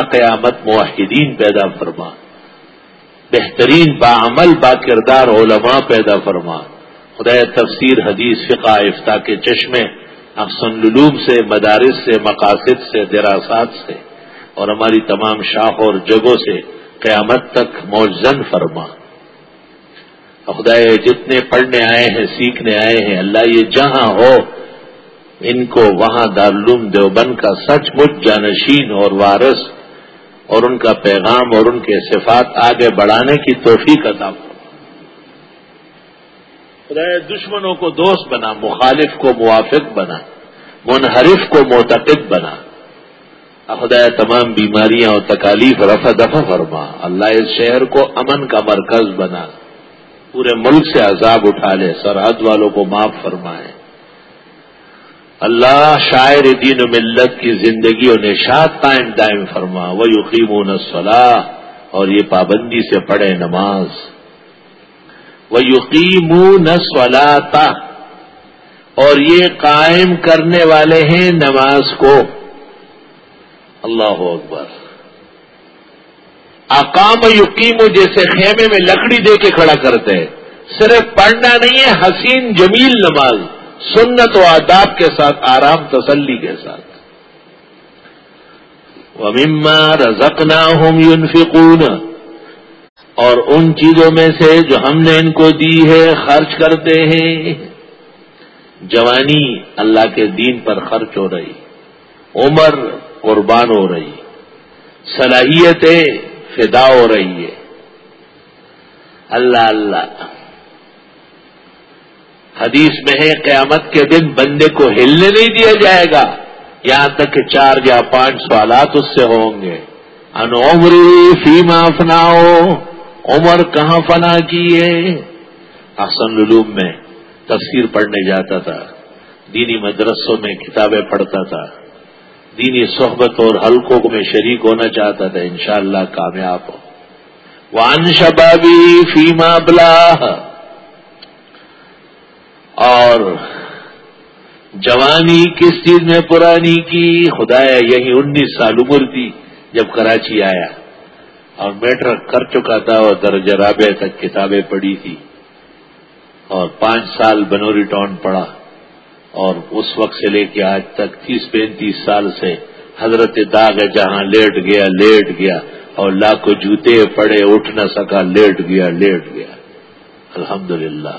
قیامت معاہدین پیدا فرما. بہترین باعمل با کردار علماء پیدا فرما. خدا تفسیر حدیث فقہ افتا کے چشمے افسن علوم سے، مدارس سے، مقاصد سے دراصات سے، اور ہماری تمام شاخ اور جگہوں سے قیامت تک موزن فرما. خدا جتنے پڑھنے آئے ہیں، سیکھنے آئے ہیں، اللہ یہ جہاں ہو، ان کو وہاں دارالعلوم دیوبند کا سچ مچ جانشین اور وارث اور ان کا پیغام اور ان کے صفات آگے بڑھانے کی توفیق عطا فرما۔ خدا دشمنوں کو دوست بنا، مخالف کو موافق بنا، منحرف کو معتقد بنا۔ خدا تمام بیماریاں اور تکالیف رفع دفع فرما۔ اللہ اس شہر کو امن کا مرکز بنا، پورے ملک سے عذاب اٹھا لے، سرحد والوں کو معاف فرمائے۔ اللہ شاعر دین و ملت کی زندگی و نشاد قائم دائم فرما وہ یقیم و اور یہ پابندی سے پڑھے نماز۔ وہ یقیم نسولاتا اور یہ قائم کرنے والے ہیں نماز کو۔ اللہ اکبر۔ اقام یقیم جیسے خیمے میں لکڑی دے کے کھڑا کرتے ہیں۔ صرف پڑھنا نہیں ہے، حسین جمیل نماز۔ سنت و آداب کے ساتھ، آرام تسلی کے ساتھ۔ ومما رزقنا ہوں یونفقون اور ان چیزوں میں سے جو ہم نے ان کو دی ہے، خرچ کرتے ہیں۔ جوانی اللہ کے دین پر خرچ ہو رہی، عمر قربان ہو رہی، صلاحیتیں فدا ہو رہی ہے۔ اللہ اللہ۔ حدیث میں ہے، قیامت کے دن بندے کو ہلنے نہیں دیا جائے گا۔ یہاں تک کہ چار یا پانچ سوالات اس سے ہوں گے۔ ان عمری فیما فناؤ، عمر کہاں فنا کی ہے حسن علوم میں تفسیر پڑھنے جاتا تھا۔ دینی مدرسوں میں کتابیں پڑھتا تھا۔ دینی صحبت اور حلقوں میں شریک ہونا چاہتا تھا، انشاءاللہ کامیاب ہو۔ وان شبابی فیما بلا اور جوانی کس چیز میں پرانی کی؟ خدایا، یہی انیس سال عمر تھی جب کراچی آیا اور میٹرک کر چکا تھا اور درجہ رابع تک کتابیں پڑھی تھی اور پانچ سال بنوری ٹاؤن پڑھا اور اس وقت سے لے کے آج تک تیس پینتیس سال سے حضرت داغ ہے جہاں لیٹ گیا لیٹ گیا اور لاکھوں جوتے پڑے، اٹھ نہ سکا، لیٹ گیا لیٹ گیا۔ الحمدللہ۔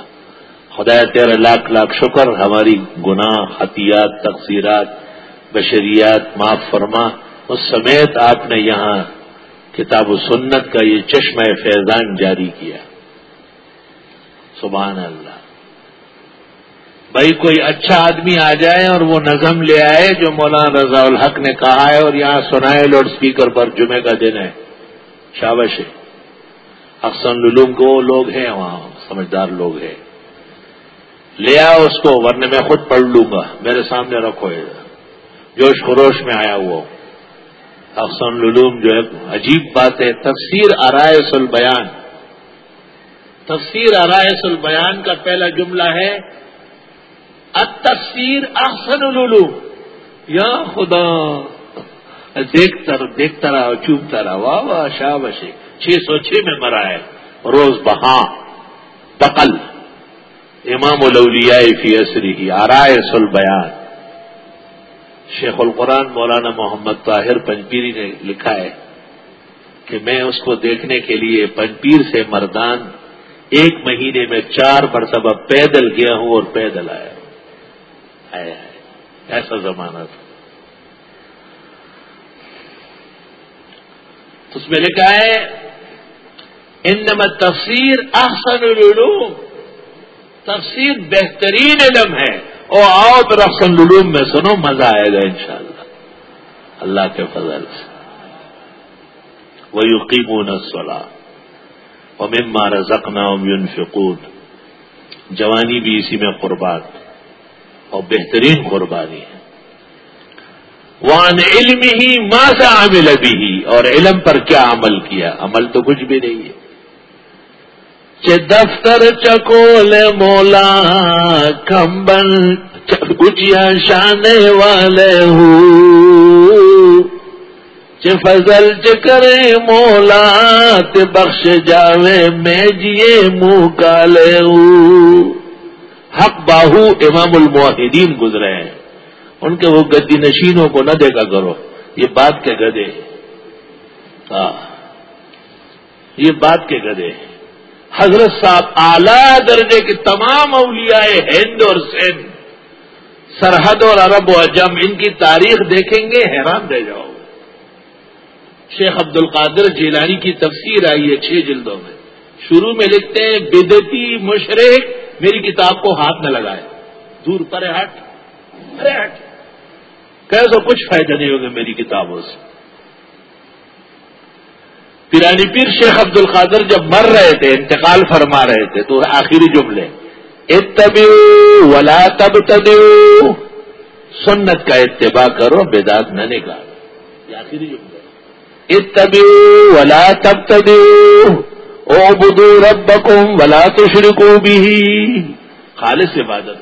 خدا تیرا لاکھ لاکھ شکر، ہماری گناہ حتیات تقسیرات بشریات معاف فرما۔ اس سمیت آپ نے یہاں کتاب و سنت کا یہ چشمہ فیضان جاری کیا۔ سبحان اللہ۔ بھائی کوئی اچھا آدمی آ جائے اور وہ نظم لے آئے جو مولانا رضا الحق نے کہا ہے اور یہاں سنائے لاؤڈ اسپیکر پر جمعے کا دن ہے۔ شابش اکثر للوم کو لوگ ہیں، وہاں سمجھدار لوگ ہیں۔ لے آ اس کو، ورنہ میں خود پڑھ لوں گا۔ میرے سامنے رکھو جوش خروش میں آیا ہوا افسن العلوم جو ہے، عجیب بات ہے۔ تفسیر ارائس البیان۔ تفسیر ارائس البیان کا پہلا جملہ ہے تفسیر احسن العلوم۔ یا خدا۔ دیکھتا دیکھتا رہا چوبتا رہا واہ واہ شاہ بشے چھ سو چھ میں مرا ہے۔ روز بہا، بقل۔ امام الاولیاء فی اصری آرائے سل بیان شیخ القرآن مولانا محمد طاہر پنجپیری نے لکھا ہے کہ میں اس کو دیکھنے کے لیے پنجپیر سے مردان ایک مہینے میں چار مرتبہ پیدل گیا ہوں اور پیدل آیا۔ ہوں آیا ہے۔ ایسا زمانہ تھا۔ اس میں لکھا ہے ان تفسیر احسن العلوم۔ تفسیر بہترین علم ہے اور آؤ تو رفسن العلوم میں سنو، مزہ آئے گا انشاءاللہ۔ اللہ کے فضل سے۔ وہ یقین سلا اور ممار زخنا فکون جوانی بھی اسی میں قربان اور بہترین قربانی ہے۔ وان علم ہی ماسا عمل بھی ہی اور علم پر کیا عمل کیا؟ عمل تو کچھ بھی نہیں ہے۔ دفتر چکول مولا کمبل گچیا شانے والے ہوں فضل کرے مولا، تے بخش جاوے میں جیے منہ کالے حق باہو امام المواحدین گزرے ہیں۔ ان کے وہ گدی نشینوں کو نہ دیکھا کرو۔ یہ بات کے گدے۔ ہاں۔ یہ بات کے گدے۔ حضرت صاحب اعلی درجے کے تمام اولیاء ہند اور سندھ، سرحد اور عرب و عجم، ان کی تاریخ دیکھیں گے، حیران رہ جاؤ۔ شیخ عبد القادر جیلانی کی تفسیر آئی ہے چھ جلدوں میں۔ شروع میں لکھتے ہیں بدتی مشرق میری کتاب کو ہاتھ نہ لگائے۔ دور پر ہٹ ارے ہٹ۔ کیسا کچھ فائدہ نہیں ہوگا میری کتابوں سے۔ پیرانی پیر شیخ عبد القادر جب مر رہے تھے، انتقال فرما رہے تھے، تو آخری جملے اتبیو ولا تب سنت کا اتباع کرو، بیداد نہ نکال یہ آخری جملے۔ اتبیو ولا تب او بدو رب ولا تشرکو بھی خالص عبادت۔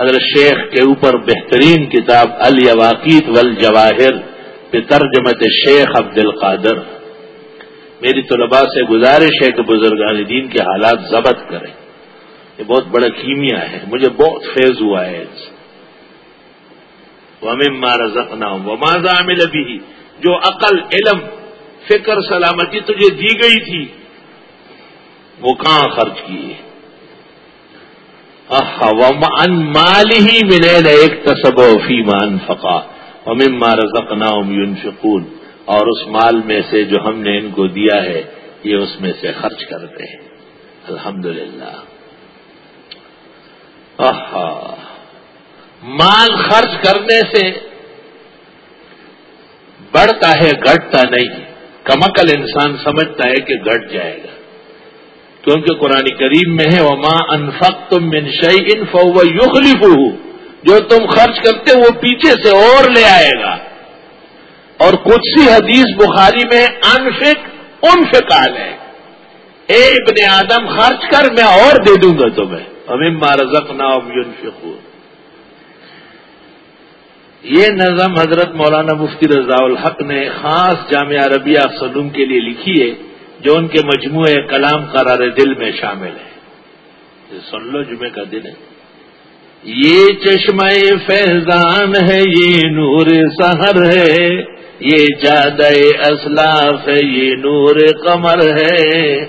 حضرت شیخ کے اوپر بہترین کتاب الواقیت والجواہر۔ ترجمت شیخ عبد القادر میری طلباء سے گزارش ہے کہ بزرگان دین کے حالات ضبط کریں۔ یہ بہت بڑا کیمیا ہے۔ مجھے بہت فیض ہوا ہے۔ مارا زخنا وہ ماضا عامل بھی جو عقل، علم، فکر، سلامتی تجھے دی گئی تھی، وہ کہاں خرچ کیے؟ ان مال ہی ملے ایک تصب فیمان فقا۔ مما رزقناهم ينفقون، اور اس مال میں سے جو ہم نے ان کو دیا ہے، یہ اس میں سے خرچ کرتے ہیں۔ الحمد للہ مال خرچ کرنے سے بڑھتا ہے، گھٹتا نہیں۔ کمکل انسان سمجھتا ہے کہ گھٹ جائے گا۔ کیونکہ قرآن کریم میں ہے وہ ماں انفق تم منشئی ان فو یخلف جو تم خرچ کرتے وہ پیچھے سے اور لے آئے گا۔ اور کچھ سی حدیث بخاری میں انفک ان فکال ہے اے ابن آدم، خرچ کر، میں اور دے دوں گا تمہیں۔ امیم مارزک نام یون یہ نظم حضرت مولانا مفتی رضاء الحق نے خاص جامعہ عربیہ سلوم کے لیے لکھی ہے، جو ان کے مجموعے کلام قرار دل میں شامل ہے۔ سن لو جمعے کا دن ہے۔ یہ چشمہ فیضان ہے، یہ نور سہر ہے۔ یہ جاد اسلاف ہے، یہ نور قمر ہے۔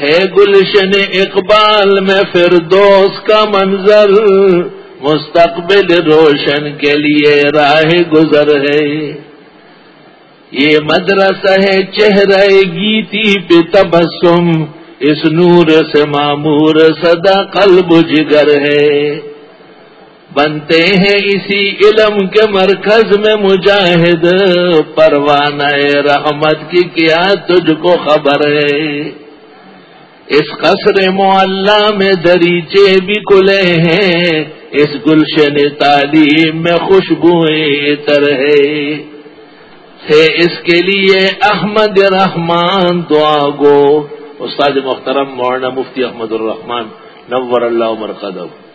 ہے گلشن اقبال میں پھر دوست کا منظر، مستقبل روشن کے لیے راہ گزر ہے۔ یہ مدرسہ ہے، چہرہ گیتی پہ تبسم۔ اس نور سے معمور صدا قلب جگر ہے۔ بنتے ہیں اسی علم کے مرکز میں مجاہد۔ پروانہ رحمت کی کیا تجھ کو خبر ہے؟ اس قصر معلّہ میں دریچے بھی کھلے ہیں۔ اس گلشن تعلیم میں خوشبوئیں تر ہے۔ اس کے لیے احمد رحمان دعا گو۔ استاد محترم مولانا مفتی احمد الرحمان نور اللہ عمر قدم۔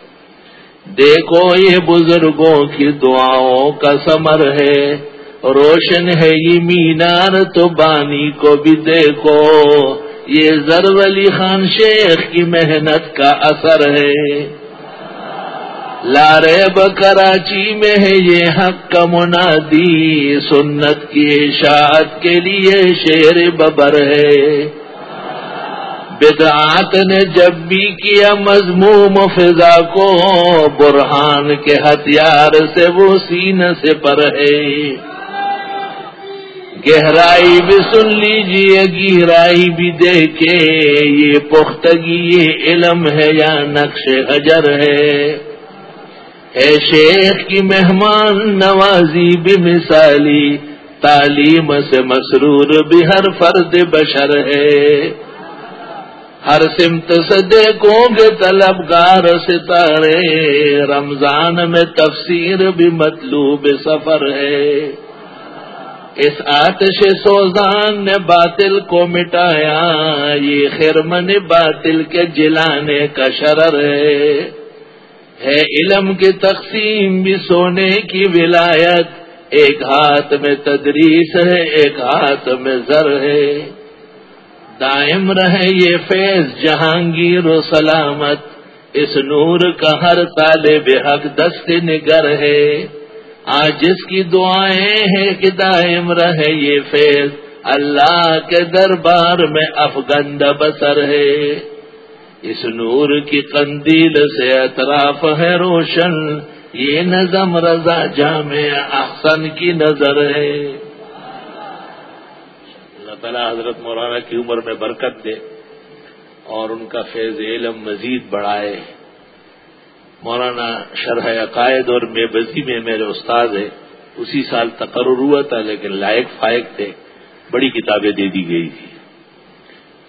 دیکھو یہ بزرگوں کی دعاؤں کا سمر ہے۔ روشن ہے یہ مینار، تو بانی کو بھی دیکھو۔ یہ زر علی خان شیخ کی محنت کا اثر ہے۔ لارے کراچی میں ہے یہ حق کا منادی۔ سنت کی اشاعت کے لیے شیر ببر ہے۔ بدعات نے جب بھی کیا مضموم فضا کو، برہان کے ہتھیار سے وہ سین سے پر ہے۔ گہرائی بھی سن لیجیے گہرائی بھی دیکھے، یہ پختگی، یہ علم ہے یا نقش حجر ہے۔ اے شیخ کی مہمان، نوازی بھی مثالی، تعلیم سے مسرور بھی ہر فرد بشر ہے۔ ہر سمت سے دیکھو گے طلبگار ستارے، رمضان میں تفسیر بھی مطلوب سفر ہے۔ اس آتش سوزان نے باطل کو مٹایا، یہ خرمن باطل کے جلانے کا شرر ہے۔ ہے علم کی تقسیم بھی سونے کی ولایت، ایک ہاتھ میں تدریس ہے، ایک ہاتھ میں زر ہے۔ دائم رہے یہ فیض، جہانگیر و سلامت۔ اس نور کا ہر طالب حق دست نگر ہے۔ آج جس کی دعائیں ہیں کہ دائم رہے یہ فیض، اللہ کے دربار میں افغند بسر ہے۔ اس نور کی قندیل سے اطراف ہے روشن۔ یہ نظم رضا جامع احسن کی نظر ہے۔ تعالیٰ حضرت مولانا کی عمر میں برکت دے اور ان کا فیض علم مزید بڑھائے۔ مولانا شرح عقائد اور میں بزی میں میرے استاد ہے اسی سال تقرر ہوا تھا لیکن لائق فائق تھے۔ بڑی کتابیں دے دی گئی تھی۔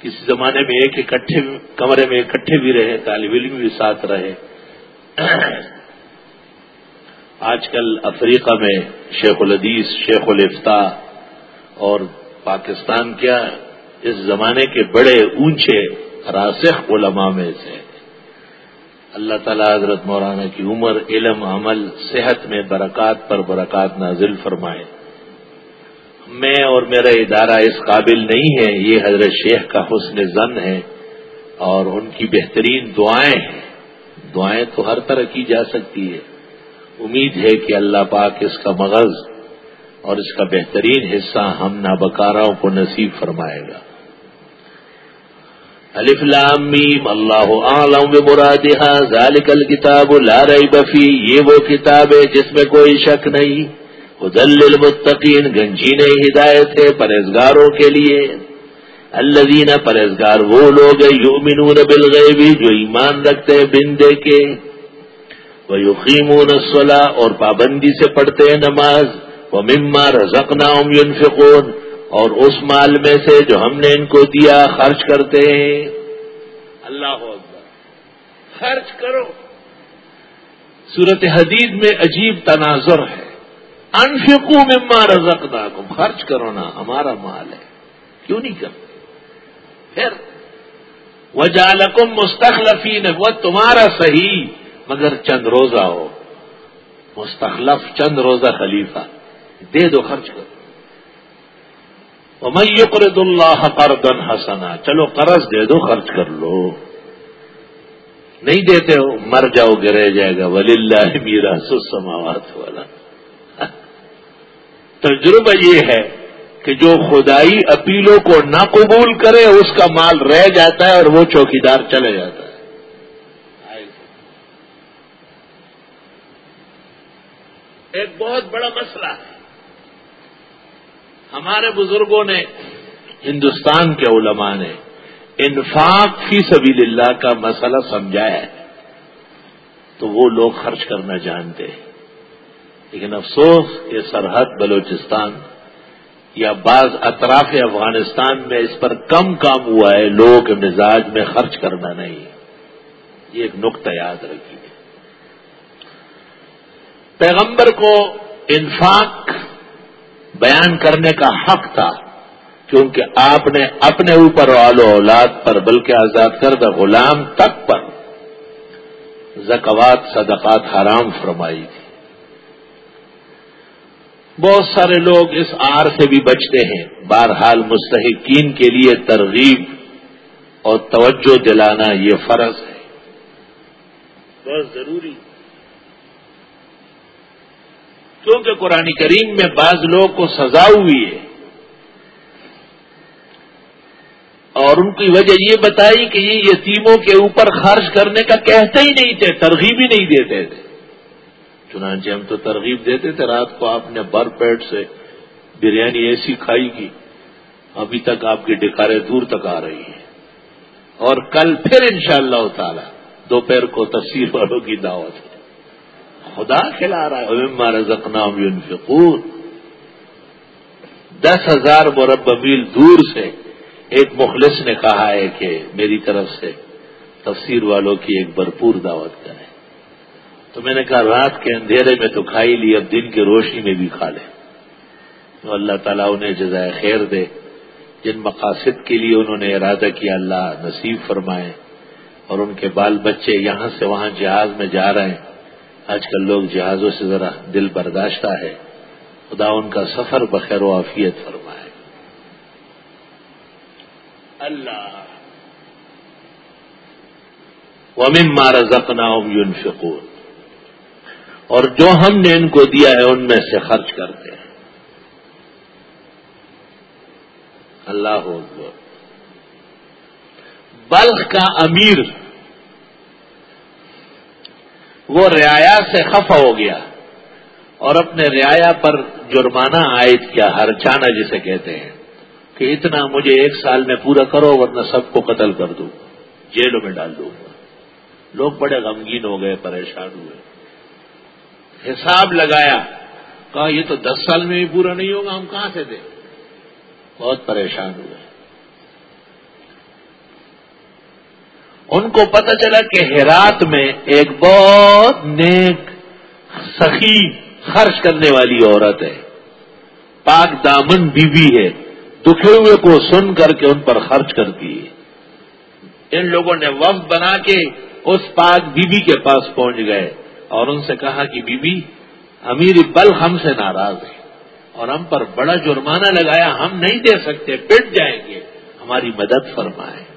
کسی زمانے میں ایک اکٹھے کمرے میں اکٹھے بھی رہے، طالب علم بھی ساتھ رہے۔ آج کل افریقہ میں شیخ الحدیث، شیخ الفتا اور پاکستان کیا اس زمانے کے بڑے اونچے راسخ علماء میں سے اللہ تعالیٰ حضرت مولانا کی عمر، علم، عمل، صحت میں برکات پر برکات نازل فرمائے۔ میں اور میرا ادارہ اس قابل نہیں ہے، یہ حضرت شیخ کا حسن زن ہے اور ان کی بہترین دعائیں ہیں۔ دعائیں تو ہر طرح کی جا سکتی ہے۔ امید ہے کہ اللہ پاک اس کا مغز اور اس کا بہترین حصہ ہم نابکاراؤں کو نصیب فرمائے گا۔ الف لام میم، اللہ عالم بمرادها ذالک الكتاب لا ریب فی یہ وہ کتاب ہے جس میں کوئی شک نہیں۔ حدل للمتقین گنجین ہدایت ہے پرہزگاروں کے لیے۔ الذین پرہزگار وہ لوگ یؤمنون بالغیب، جو ایمان رکھتے ہیں بندے کے۔ وہ یقیمون الصلاة اور پابندی سے پڑھتے ہیں نماز۔ وہ مما رزقناہم ينفقون، اور اس مال میں سے جو ہم نے ان کو دیا خرچ کرتے ہیں۔ اللہ اکبر۔ خرچ کرو۔ صورت حدید میں عجیب تناظر ہے۔ انفکو مما رزق خرچ کرو نا، ہمارا مال ہے۔ کیوں نہیں کرتے؟ پھر وہ جالکم مستخلفین، وہ تمہارا صحیح، مگر چند روزہ ہو۔ مستخلف، چند روزہ خلیفہ۔ دے دو خرچ کرو میں یقرد اللہ قرضا حسنا، چلو قرض دے دو، خرچ کر لو۔ نہیں دیتے ہو، مر جاؤ گے رہ جائے گا۔ ولی اللہ میرا سماوات والا تجربہ یہ ہے کہ جو خدائی اپیلوں کو نہ قبول کرے، اس کا مال رہ جاتا ہے اور وہ چوکیدار چلے جاتا ہے۔ ایک بہت بڑا مسئلہ ہے۔ ہمارے بزرگوں نے، ہندوستان کے علماء نے انفاق فی سبیل اللہ کا مسئلہ سمجھایا ہے۔ تو وہ لوگ خرچ کرنا جانتے ہیں۔ لیکن افسوس کہ سرحد بلوچستان یا بعض اطراف افغانستان میں اس پر کم کام ہوا ہے لوگوں کے مزاج میں خرچ کرنا نہیں۔ یہ ایک نقطہ یاد رکھیے۔ پیغمبر کو انفاق بیان کرنے کا حق تھا کیونکہ آپ نے اپنے اوپر وال و اولاد پر بلکہ آزاد کردہ غلام تک پر زکوات، صدقات حرام فرمائی تھی۔ بہت سارے لوگ اس آر سے بھی بچتے ہیں۔ بہرحال مستحقین کے لیے ترغیب اور توجہ دلانا یہ فرض ہے۔ بہت ضروری۔ کیونکہ قرآن کریم میں بعض لوگوں کو سزا ہوئی ہے۔ اور ان کی وجہ یہ بتائی کہ یہ یتیموں کے اوپر خرچ کرنے کا کہتے ہی نہیں تھے، ترغیب ہی نہیں دیتے تھے۔ چنانچہ ہم تو ترغیب دیتے تھے، رات کو آپ نے بر پیٹ سے بریانی ایسی کھائی کی ابھی تک آپ کی ڈکاریں دور تک آ رہی ہیں۔ اور کل پھر انشاءاللہ اللہ تعالی دوپہر کو تفسیر والوں کی دعوت۔ ہے خدا کھلا رہا ہے۔ ہمارا زخنام یونفقور دس ہزار مرب میل دور سے ایک مخلص نے کہا ہے کہ میری طرف سے تفسیر والوں کی ایک بھرپور دعوت کرے تو میں نے کہا، رات کے اندھیرے میں تو کھائی لی، اب دن کی روشنی میں بھی کھا لیں۔ تو اللہ تعالیٰ انہیں جزائے خیر دے۔ جن مقاصد کے لیے انہوں نے ارادہ کیا، اللہ نصیب فرمائے۔ اور ان کے بال بچے یہاں سے وہاں جہاز میں جا رہے ہیں۔ آج کل لوگ جہازوں سے ذرا دل برداشتہ ہے۔ خدا ان کا سفر بخیر و عافیت فرمائے۔ اللہ۔ ومن مارا زپنا یون اور جو ہم نے ان کو دیا ہے، ان میں سے خرچ کرتے ہیں۔ اللہ بلخ کا امیر۔ وہ رعایا سے خفا ہو گیا اور اپنے رعایا پر جرمانہ عائد کیا، ہر چانا جسے کہتے ہیں، کہ اتنا مجھے ایک سال میں پورا کرو ورنہ سب کو قتل کر دوں جیلوں میں ڈال دوں گا لوگ بڑے غمگین ہو گئے، پریشان ہوئے۔ حساب لگایا، کہا یہ تو دس سال میں بھی پورا نہیں ہوگا، ہم کہاں سے دیں؟ بہت پریشان ہوئے۔ ان کو پتہ چلا کہ ہرات میں ایک بہت نیک، سخی، خرچ کرنے والی عورت ہے۔ پاک دامن بیوی ہے۔ دکھے ہوئے کو سن کر کے ان پر خرچ کرتی ہے ان لوگوں نے وقت بنا کے اس پاک بی بی کے پاس پہنچ گئے اور ان سے کہا کہ بی بی امیر بل ہم سے ناراض ہے اور ہم پر بڑا جرمانہ لگایا، ہم نہیں دے سکتے، پٹ جائیں گے۔ ہماری مدد فرمائے۔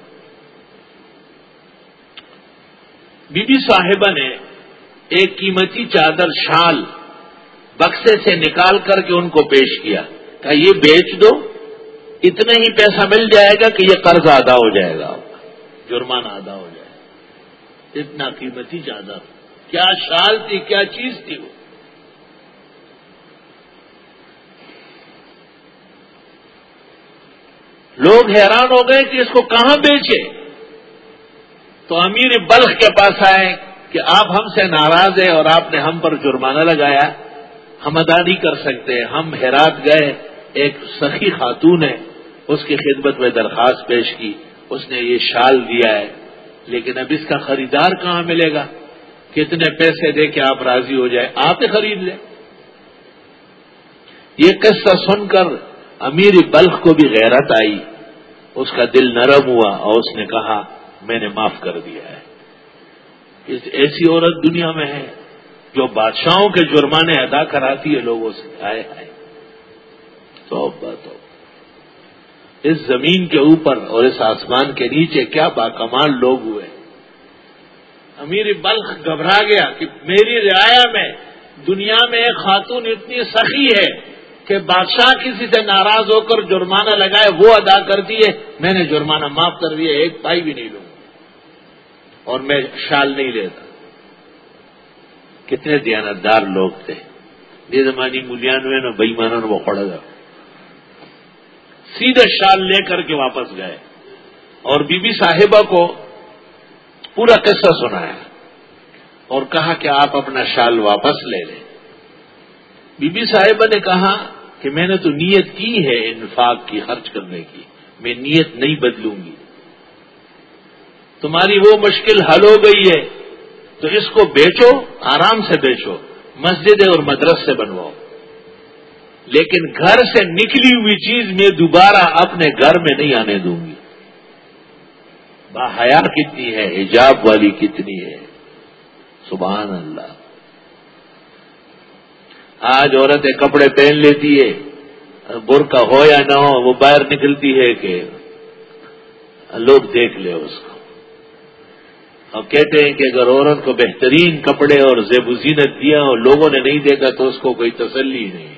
بی بی صاحبہ نے ایک قیمتی چادر شال بکسے سے نکال کر کے ان کو پیش کیا۔ کہا، یہ بیچ دو اتنا ہی پیسہ مل جائے گا کہ یہ قرض ادا ہو جائے گا۔ جرمانہ ادا ہو جائے۔ گا اتنا قیمتی زیادہ کیا شال تھی، کیا چیز تھی وہ؟ لوگ حیران ہو گئے کہ اس کو کہاں بیچے۔ تو امیر بلخ کے پاس آئے کہ آپ ہم سے ناراض ہیں اور آپ نے ہم پر جرمانہ لگایا ہم ادا نہیں کر سکتے ہم حیرات گئے، ایک سخی خاتون ہے، اس کی خدمت میں درخواست پیش کی، اس نے یہ شال دیا ہے۔ لیکن اب اس کا خریدار کہاں ملے گا؟ کتنے پیسے دے کے آپ راضی ہو جائے آپ ہی خرید لیں۔ یہ قصہ سن کر امیر بلخ کو بھی غیرت آئی۔ اس کا دل نرم ہوا اور اس نے کہا میں نے معاف کر دیا ہے۔ ایسی عورت دنیا میں ہے جو بادشاہوں کے جرمانے ادا کراتی ہے، لوگوں سے آئے آئے۔ تو بات اس زمین کے اوپر اور اس آسمان کے نیچے کیا باکمال لوگ ہوئے۔ امیر بلخ گھبرا گیا کہ میری رعایا میں دنیا میں ایک خاتون اتنی سخی ہے کہ بادشاہ کسی سے ناراض ہو کر جرمانہ لگائے، وہ ادا کر دیے۔ میں نے جرمانہ معاف کر دیا، ایک پائی بھی نہیں لوں۔ اور میں شال نہیں لیتا۔ کتنے دیانتدار لوگ تھے۔ یہ زمانی ملیانوے نا بئی مانا وہ پڑ گا سیدھے شال لے کر کے واپس گئے۔ اور بی بی صاحبہ کو پورا قصہ سنایا۔ اور کہا کہ آپ اپنا شال واپس لے لیں۔ بی بی صاحبہ نے کہا کہ میں نے تو نیت کی ہے انفاق کی، خرچ کرنے کی۔ میں نیت نہیں بدلوں گی۔ تمہاری وہ مشکل حل ہو گئی ہے، تو اس کو بیچو، آرام سے بیچو مسجد اور مدرسے بنواؤ۔ لیکن گھر سے نکلی ہوئی چیز میں دوبارہ اپنے گھر میں نہیں آنے دوں گی۔ حیا کتنی ہے، حجاب والی کتنی ہے۔ سبحان اللہ۔ آج عورتیں کپڑے پہن لیتی ہے، برقع ہو یا نہ ہو، وہ باہر نکلتی ہے کہ لوگ دیکھ لے اس کو۔ اور کہتے ہیں کہ اگر عورت کو بہترین کپڑے اور زیب زینت دیا اور لوگوں نے نہیں دیکھا تو اس کو کوئی تسلی نہیں۔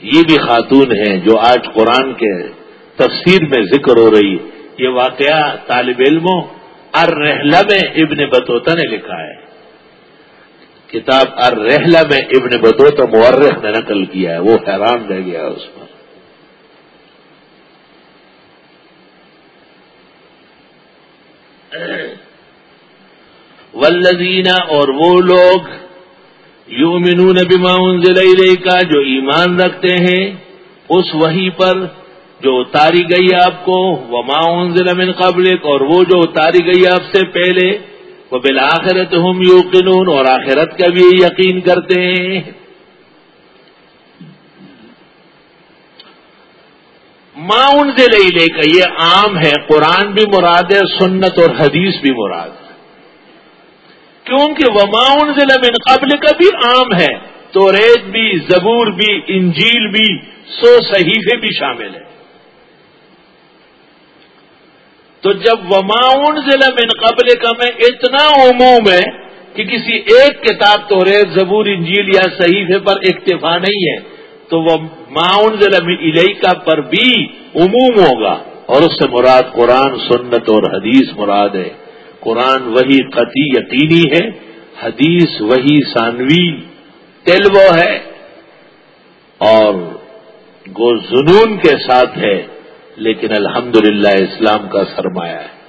یہ بھی خاتون ہیں جو آج قرآن کے تفسیر میں ذکر ہو رہی یہ واقعہ طالب علموں ارحلہ میں ابن بطوطہ نے لکھا ہے۔ کتاب ارحلہ میں ابن بطوطہ مورخ نے نقل کیا ہے۔ وہ حیران رہ گیا اس پر ولدینہ اور وہ لوگ یو منون بما انزل کا جو ایمان رکھتے ہیں، اس وہی پر جو اتاری گئی آپ کو وہ انزل من قبل اور وہ جو اتاری گئی آپ سے پہلے وہ بالآخرت ہم یوقنون، اور آخرت کا بھی یقین کرتے ہیں۔ ماؤن سے لے کا یہ عام ہے، قرآن بھی مراد ہے، سنت اور حدیث بھی مراد ہے۔ کیونکہ وماؤن ضلع من قبل کا بھی عام ہے۔ تو ریت بھی، زبور بھی، انجیل بھی، سو صحیفے بھی شامل ہے تو جب وماؤن ضلع من قبل کا میں اتنا عموم ہے کہ کسی ایک کتاب تو ریت زبور، انجیل یا صحیفے پر اکتفا نہیں ہے۔ تو وہ معاون ضلع میں کا پر بھی عموم ہوگا۔ اور اس سے مراد قرآن، سنت اور حدیث مراد ہے۔ قرآن وہی قطعی یقینی ہے، حدیث وہی ثانوی تلو ہے۔ اور گو جنون کے ساتھ ہے، لیکن الحمدللہ اسلام کا سرمایہ ہے۔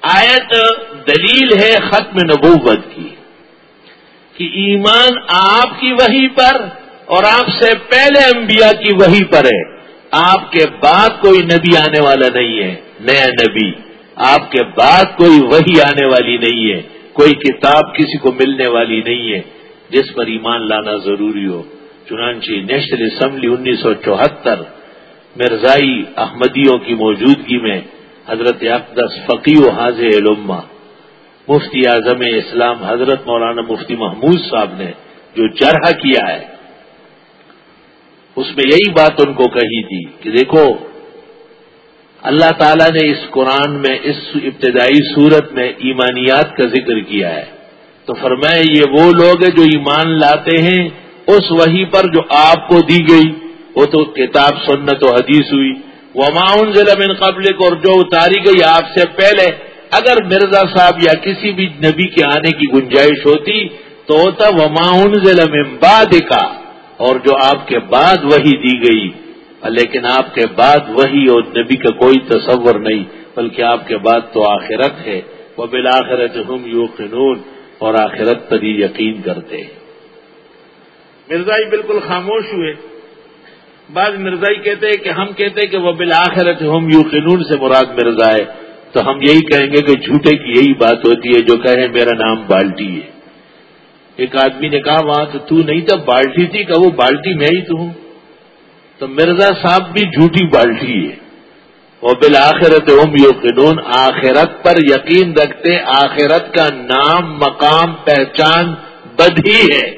آیت دلیل ہے ختم نبوت کی۔ کہ ایمان آپ کی وہی پر اور آپ سے پہلے انبیاء کی وہی پر ہے۔ آپ کے بعد کوئی نبی آنے والا نہیں ہے، نیا نبی۔ آپ کے بعد کوئی وہی آنے والی نہیں ہے، کوئی کتاب کسی کو ملنے والی نہیں ہے۔ جس پر ایمان لانا ضروری ہو۔ چنانچہ نیشنل اسمبلی انیس سو چوہتر مرزائی احمدیوں کی موجودگی میں حضرت اقدس فقی و حاض علما مفتی اعظم اسلام حضرت مولانا مفتی محمود صاحب نے جو جرح کیا ہے، اس میں یہی بات ان کو کہی تھی کہ دیکھو، اللہ تعالیٰ نے اس قرآن میں، اس ابتدائی صورت میں ایمانیات کا ذکر کیا ہے۔ تو فرمائے، یہ وہ لوگ ہیں جو ایمان لاتے ہیں، اس وہی پر جو آپ کو دی گئی۔ وہ تو کتاب، سنت و حدیث ہوئی۔ وماؤن ضلع من قبل اور جو اتاری گئی آپ سے پہلے اگر مرزا صاحب یا کسی بھی نبی کے آنے کی گنجائش ہوتی، تو ہوتا وماؤن ضلع میں بعد کا اور جو آپ کے بعد وہی دی گئی۔ لیکن آپ کے بعد وہی اور نبی کا کوئی تصور نہیں، بلکہ آپ کے بعد تو آخرت ہے۔ وہ بالآخرت ہم یو اور آخرت پر ہی یقین کرتے مرزائی جی بالکل خاموش ہوئے۔ بعض مرزائی جی کہتے ہیں کہ ہم کہتے ہیں کہ وہ بالآخرت ہم یو قانون سے مراد مرزا ہے۔ تو ہم یہی کہیں گے کہ جھوٹے کی یہی بات ہوتی ہے جو کہے میرا نام بالٹی ہے۔ ایک آدمی نے کہا، وہاں تو تو نہیں تھا بالٹی تھی۔ کہ وہ بالٹی میں ہی تو ہوں۔ تو مرزا صاحب بھی جھوٹی بالٹی ہے۔ وہ بالآخرت ہم یو آخرت پر یقین رکھتے آخرت کا نام، مقام، پہچان بدھی ہے۔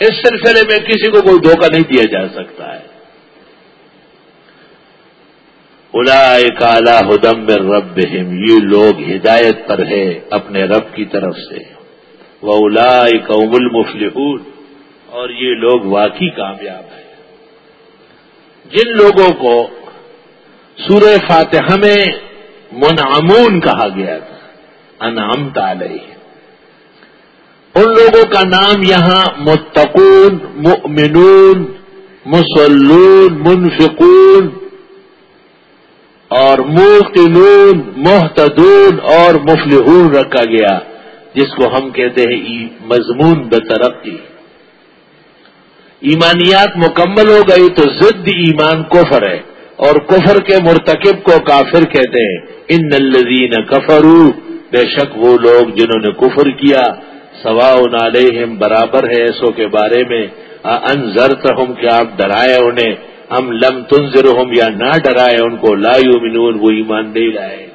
اس سلسلے میں کسی کو کوئی دھوکہ نہیں دیا جا سکتا ہے۔ الا ہدم رب یہ لوگ ہدایت پر ہے اپنے رب کی طرف سے۔ وہ الا قوم المفلحون، اور یہ لوگ واقعی کامیاب ہیں۔ جن لوگوں کو سورہ فاتحہ میں منعمون کہا گیا تھا انعام علیہ ان لوگوں کا نام یہاں متقون، مؤمنون مسلون منفقون اور موقنون محتدون اور مفلحون رکھا گیا، جس کو ہم کہتے ہیں مضمون بترقی۔ ایمانیات مکمل ہو گئی تو ضد ایمان کفر ہے، اور کفر کے مرتکب کو کافر کہتے ہیں۔ ان نلزین کفرو بے شک وہ لوگ جنہوں نے کفر کیا۔ سوا علیہم، برابر ہے ایسو کے بارے میں۔ انضر ہم کیا آپ ڈرائے انہیں؟ ہم لم تنظر ہم یا نہ ڈرائے ان کو لا یؤمنون، وہ ایمان نہیں لائے۔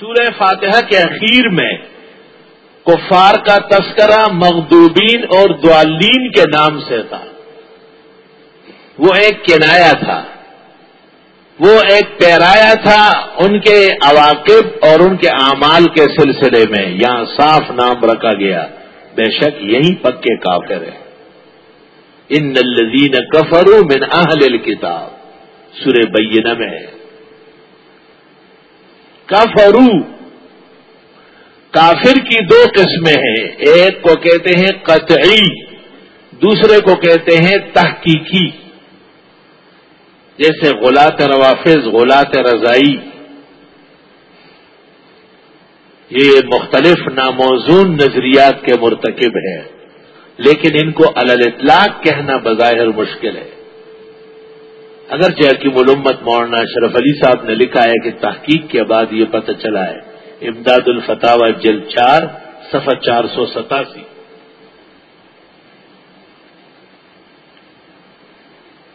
سورہ فاتحہ کے اخیر میں کفار کا تذکرہ مغدوبین اور دعالین کے نام سے تھا۔ وہ ایک کنایا تھا۔ وہ ایک پیرایا تھا ان کے عواقب اور ان کے اعمال کے سلسلے میں۔ یہاں صاف نام رکھا گیا۔ بے شک یہی پکے کافر ہے ان الذین کفروا من اہل الکتاب سورہ بینہ میں ہے۔ کفرو کافر کی دو قسمیں ہیں۔ ایک کو کہتے ہیں قطعی، دوسرے کو کہتے ہیں تحقیقی۔ جیسے غلات روافظ، غلات رضائی۔ یہ مختلف ناموزون نظریات کے مرتکب ہیں۔ لیکن ان کو اطلاق کہنا بظاہر مشکل ہے۔ اگر کی ملمت مولانا اشرف علی صاحب نے لکھا ہے کہ تحقیق کے بعد یہ پتہ چلا ہے، امداد الفتاو جل چار، صفحہ چار سو ستاسی۔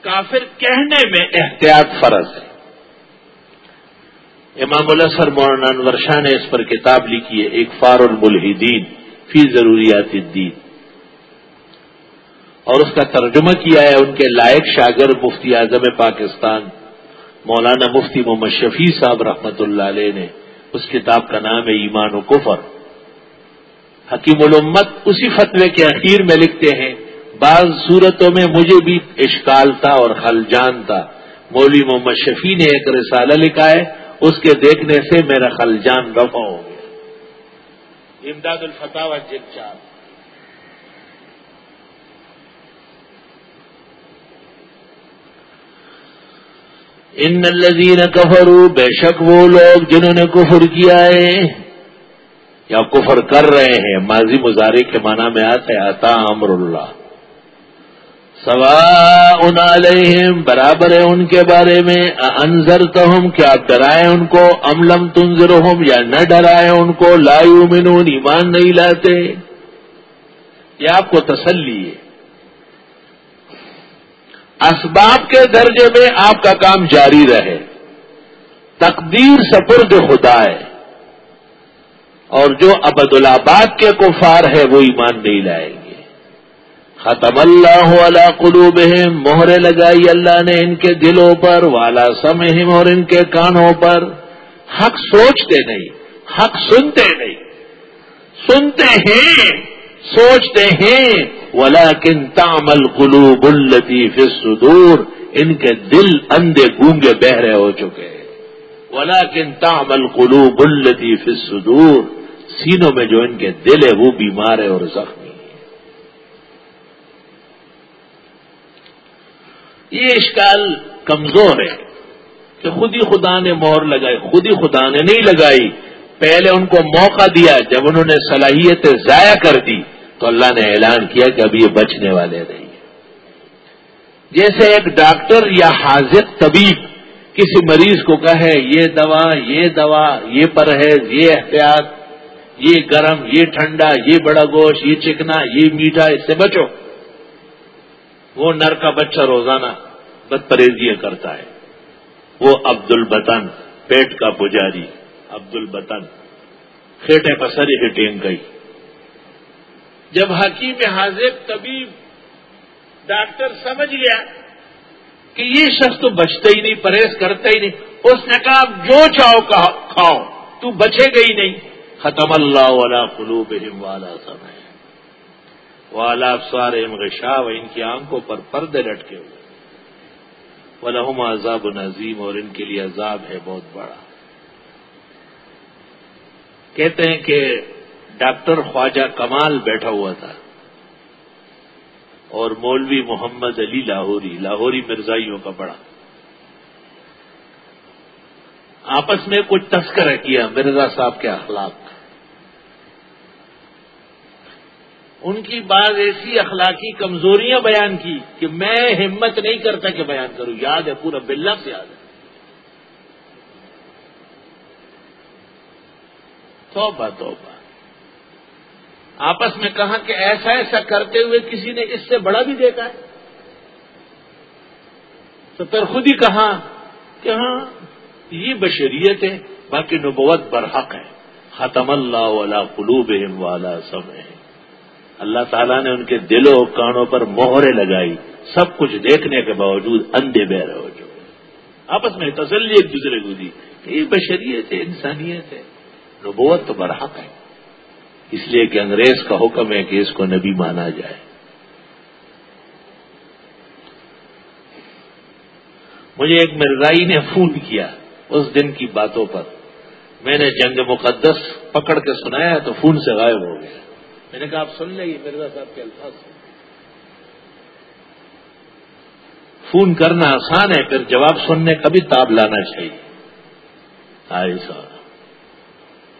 کافر کہنے میں احتیاط فرض ہے۔ امام الاسر مولانا انور شاہ نے اس پر کتاب لکھی ہے ایک فار الملحدین فی ضروریات الدین۔ اور اس کا ترجمہ کیا ہے ان کے لائق شاگر مفتی اعظم پاکستان، مولانا مفتی محمد شفیع صاحب رحمت اللہ علیہ نے۔ اس کتاب کا نام ہے ایمان و کفر۔ حکیم الامت اسی فتوے کے اخیر میں لکھتے ہیں، بعض صورتوں میں مجھے بھی اشکال تھا اور خلجان تھا۔ مولوی محمد شفیع نے ایک رسالہ لکھا ہے، اس کے دیکھنے سے میرا خلجان رفع ہو گیا۔ امداد الفتاح جن چار۔ ان الذین کفروا بے شک وہ لوگ جنہوں نے کفر کیا ہے، یا کفر کر رہے ہیں، ماضی مظاہرے کے معنی میں آتا ہے، آتا امر اللہ۔ سوا ان علیہم، برابر ہے ان کے بارے میں انضر تو ہم کیا ڈرائے ان کو؟ املم تنظر یا نہ ڈرائے ان کو؟ لایو منون ایمان نہیں لاتے۔ یہ آپ کو تسلی ہے۔ اسباب کے درجے میں آپ کا کام جاری رہے۔ تقدیر سپرد خدا ہے۔ اور جو ابدالآباد کے کفار ہے وہ ایمان نہیں لائیں گے۔ ختم اللہ علی قلوبہم مہرے لگائی اللہ نے ان کے دلوں پر، والا سمہم اور ان کے کانوں پر۔ حق سوچتے نہیں، حق سنتے نہیں۔ سنتے ہیں۔ سوچتے ہیں ولا کن تامل کلو بلتی الصدور، ان کے دل اندھے گونگے بہرے ہو چکے ہیں۔ ولا کن تامل کلو بلتی الصدور، سینوں میں جو ان کے دل ہے وہ بیمار ہے اور زخمی ہے یہ اشکال کمزور ہے کہ خود ہی خدا نے مور لگائی، خود ہی خدا نے نہیں لگائی۔ پہلے ان کو موقع دیا، جب انہوں نے صلاحیتیں ضائع کر دی تو اللہ نے اعلان کیا کہ اب یہ بچنے والے نہیں جیسے ایک ڈاکٹر یا حاضر طبیب کسی مریض کو کہے، یہ دوا یہ دوا، یہ پرہیز، یہ احتیاط، یہ گرم، یہ ٹھنڈا، یہ بڑا گوشت، یہ چکنا یہ میٹھا، اس سے بچو۔ وہ نر کا بچہ روزانہ بد پرہیزیاں کرتا ہے۔ وہ عبد البتن پیٹ کا پجاری عبد البتن کھیٹے پسری ہٹیں گئی۔ جب حکیم حاضر طبیب ڈاکٹر سمجھ گیا کہ یہ شخص تو بچتا ہی نہیں، پرہیز کرتا ہی نہیں، اس نے کہا جو چاہو کھاؤ، تو بچے گا ہی نہیں۔ ختم اللہ والا قلوب والا سمے والا سارے غشاو ان کی آنکھوں پر پردے لٹکے ہوئے۔ ولہم عذاب نظیم اور ان کے لیے عذاب ہے بہت بڑا۔ کہتے ہیں کہ ڈاکٹر خواجہ کمال بیٹھا ہوا تھا اور مولوی محمد علی لاہوری لاہوری مرزائیوں کا بڑا۔ آپس میں کچھ تذکرہ کیا، مرزا صاحب کے اخلاق۔ ان کی بعض ایسی اخلاقی کمزوریاں بیان کی کہ میں ہمت نہیں کرتا کہ بیان کروں۔ یاد ہے، پورا بلّہ سے یاد ہے۔ توبہ توبہ۔ آپس میں کہا کہ ایسا ایسا کرتے ہوئے کسی نے اس سے بڑا بھی دیکھا ہے۔ تو پھر خود ہی کہا کہ ہاں یہ بشریت ہے، باقی نبوت برحق ہے۔ ختم اللہ والا قلوب والا سب ہے اللہ تعالیٰ نے ان کے دلوں، کانوں پر مہرے لگائی۔ سب کچھ دیکھنے کے باوجود اندھے بہرے ہو چکے آپس میں تسلی ایک دوسرے کو دی کہ یہ بشریت ہے، انسانیت ہے۔ نبوت تو برحق ہے۔ اس لیے کہ انگریز کا حکم ہے کہ اس کو نبی مانا جائے۔ مجھے ایک مرزائی نے فون کیا اس دن کی باتوں پر۔ میں نے جنگ مقدس پکڑ کے سنایا تو فون سے غائب ہو گیا۔ میں نے کہا، آپ سن لیں مرزا صاحب کے الفاظ۔ فون کرنا آسان ہے، پھر جواب سننے کا بھی تاب لانا چاہیے۔ آئی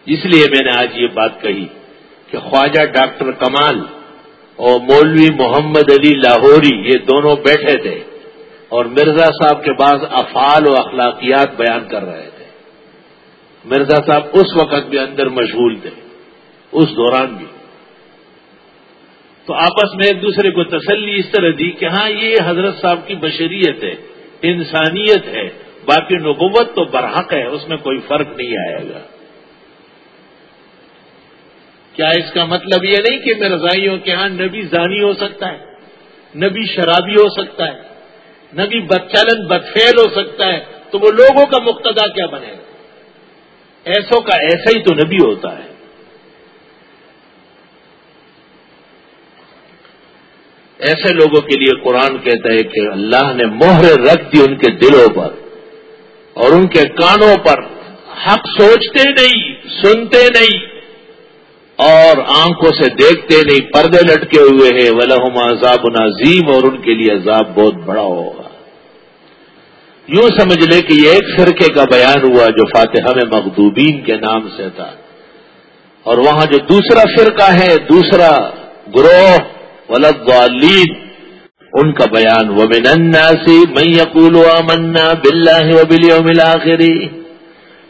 اس لیے میں نے آج یہ بات کہی۔ کہ خواجہ ڈاکٹر کمال اور مولوی محمد علی لاہوری یہ دونوں بیٹھے تھے اور مرزا صاحب کے پاس افعال و اخلاقیات بیان کر رہے تھے۔ مرزا صاحب اس وقت بھی اندر مشغول تھے، اس دوران بھی۔ تو آپس میں ایک دوسرے کو تسلی اس طرح دی کہ ہاں یہ حضرت صاحب کی بشریت ہے، انسانیت ہے، باقی نبوت تو برحق ہے، اس میں کوئی فرق نہیں آئے گا۔ کیا اس کا مطلب یہ نہیں کہ میرے رضائیوں کے ہاں نبی زانی ہو سکتا ہے، نبی شرابی ہو سکتا ہے، نبی بدچلن بدفیل ہو سکتا ہے، تو وہ لوگوں کا مقتدا کیا بنے گا؟ ایسوں کا ایسا ہی تو نبی ہوتا ہے۔ ایسے لوگوں کے لیے قرآن کہتا ہے کہ اللہ نے مہر رکھ دی ان کے دلوں پر اور ان کے کانوں پر حق سوچتے نہیں، سنتے نہیں۔ اور آنکھوں سے دیکھتے نہیں، پردے لٹکے ہوئے ہیں۔ ولہم عذاب نظیم اور ان کے لیے عذاب بہت بڑا ہوگا۔ یوں سمجھ لے کہ یہ ایک فرقے کا بیان ہوا جو فاتحہ میں مخدوبین کے نام سے تھا۔ اور وہاں جو دوسرا فرقہ ہے، دوسرا گروہ ولد ان کا بیان۔ وہ الناسی میں یقول منا بلّہ و بلی ملاخری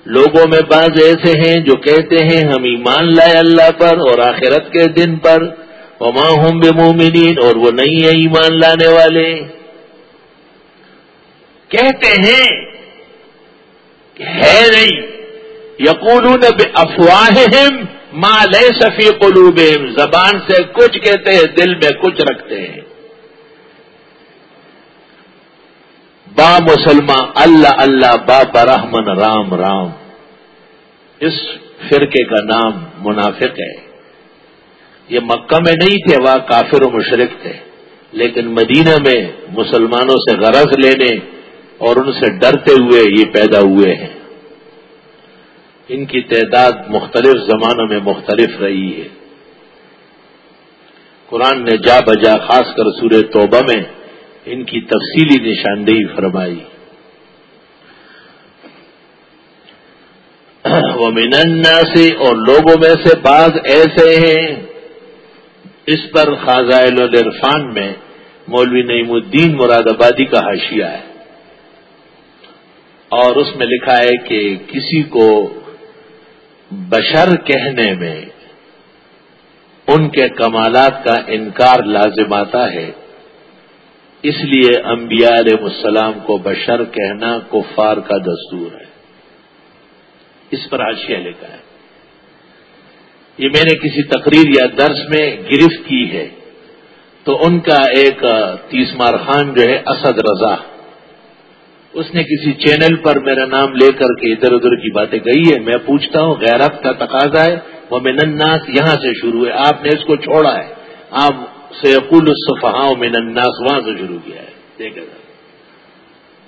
لوگوں میں بعض ایسے ہیں جو کہتے ہیں ہم ایمان لائے اللہ پر اور آخرت کے دن پر، وما ہوں بے مومنین اور وہ نہیں ہے ایمان لانے والے۔ کہتے ہیں کہ ہے نہیں یقول افواہ ماں لے سفی قلوب زبان سے کچھ کہتے ہیں، دل میں کچھ رکھتے ہیں۔ با مسلمان، اللہ اللہ، با برحمن رام رام. اس فرقے کا نام منافق ہے. یہ مکہ میں نہیں تھے، وہاں کافر و مشرق تھے. لیکن مدینہ میں مسلمانوں سے غرض لینے اور ان سے ڈرتے ہوئے یہ پیدا ہوئے ہیں. ان کی تعداد مختلف زمانوں میں مختلف رہی ہے. قرآن نے جا بجا، خاص کر سورہ توبہ میں ان کی تفصیلی نشاندہی فرمائی۔ وہ مننا سے اور لوگوں میں سے بعض ایسے ہیں۔ اس پر خازائل الرفان میں مولوی نعیم الدین مراد آبادی کا حاشیہ ہے۔ اور اس میں لکھا ہے کہ کسی کو بشر کہنے میں ان کے کمالات کا انکار لازم آتا ہے۔ اس لیے انبیاء علیہ السلام کو بشر کہنا کفار کا دستور ہے۔ اس پر حاشیہ لکھا ہے یہ میں نے کسی تقریر یا درس میں گرفت کی ہے۔ تو ان کا ایک تیسمار خان جو ہے اسد رضا، اس نے کسی چینل پر میرا نام لے کر کے ادھر ادھر کی باتیں کہی ہے۔ میں پوچھتا ہوں، غیرت کا تقاضا ہے؟ وہ منناس یہاں سے شروع ہے۔ آپ نے اس کو چھوڑا ہے۔ آپ سیقول الصفحاء من الناس، وہاں سے شروع کیا ہے۔ دیکھے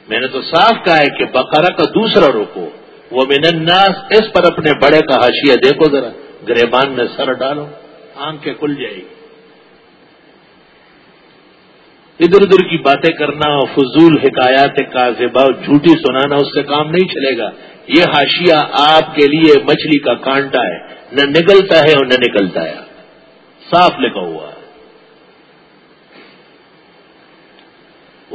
میں نے تو صاف کہا ہے کہ بقرہ کا دوسرا رکو، وہ من الناس، اس پر اپنے بڑے کا حاشیہ دیکھو ذرا، گریبان میں سر ڈالو، آنکھیں کھل جائے گی۔ ادھر ادھر کی باتیں کرنا، فضول حکایات کا جھوٹی سنانا، اس سے کام نہیں چلے گا۔ یہ حاشیہ آپ کے لیے مچھلی کا کانٹا ہے۔ نہ نکلتا ہے اور نہ نکلتا ہے۔ صاف لکھا ہوا ہے۔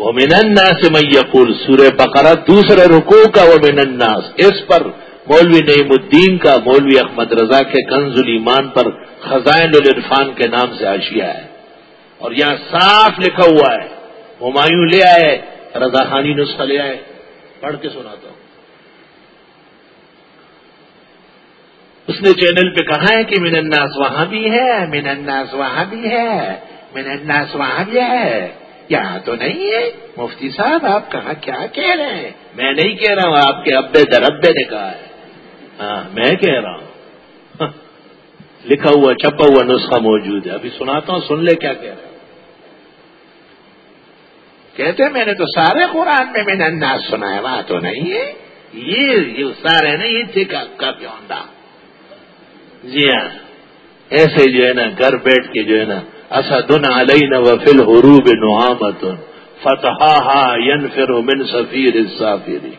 وہ الناس میں یقول، سورہ بقرہ دوسرے رکوع کا وہ الناس، اس پر مولوی نعیم الدین کا، مولوی احمد رضا کے کنز الایمان پر خزائن الرفان کے نام سے آشیا ہے۔ اور یہاں صاف لکھا ہوا ہے۔ ہمایوں لے آئے، رضا خانی نسخہ لے آئے۔ پڑھ کے سناتا ہوں۔ اس نے چینل پہ کہا ہے کہ من الناس وہاں بھی ہے، من الناس وہاں بھی ہے، من الناس وہاں بھی ہے۔ یہاں تو نہیں ہے۔ مفتی صاحب، آپ کہاں کیا کہہ رہے ہیں؟ میں نہیں کہہ رہا ہوں، آپ کے ابے دربے نے کہا ہے۔ ہاں میں کہہ رہا ہوں۔ ہاں، لکھا ہوا، چھپا ہوا نسخہ موجود ہے۔ ابھی سناتا ہوں، سن لے کیا کہہ رہا ہوں۔ کہتے میں نے تو سارے قرآن میں میں نے انداز سنا ہے وہاں تو نہیں ہے۔ یہ سارے نا یہ تھے کا پیوندا۔ جی ہاں۔ ایسے جو ہے نا، گھر بیٹھ کے جو ہے نا اسدن علین وفل حروب نحامت فتح ین فر من سفیر سافری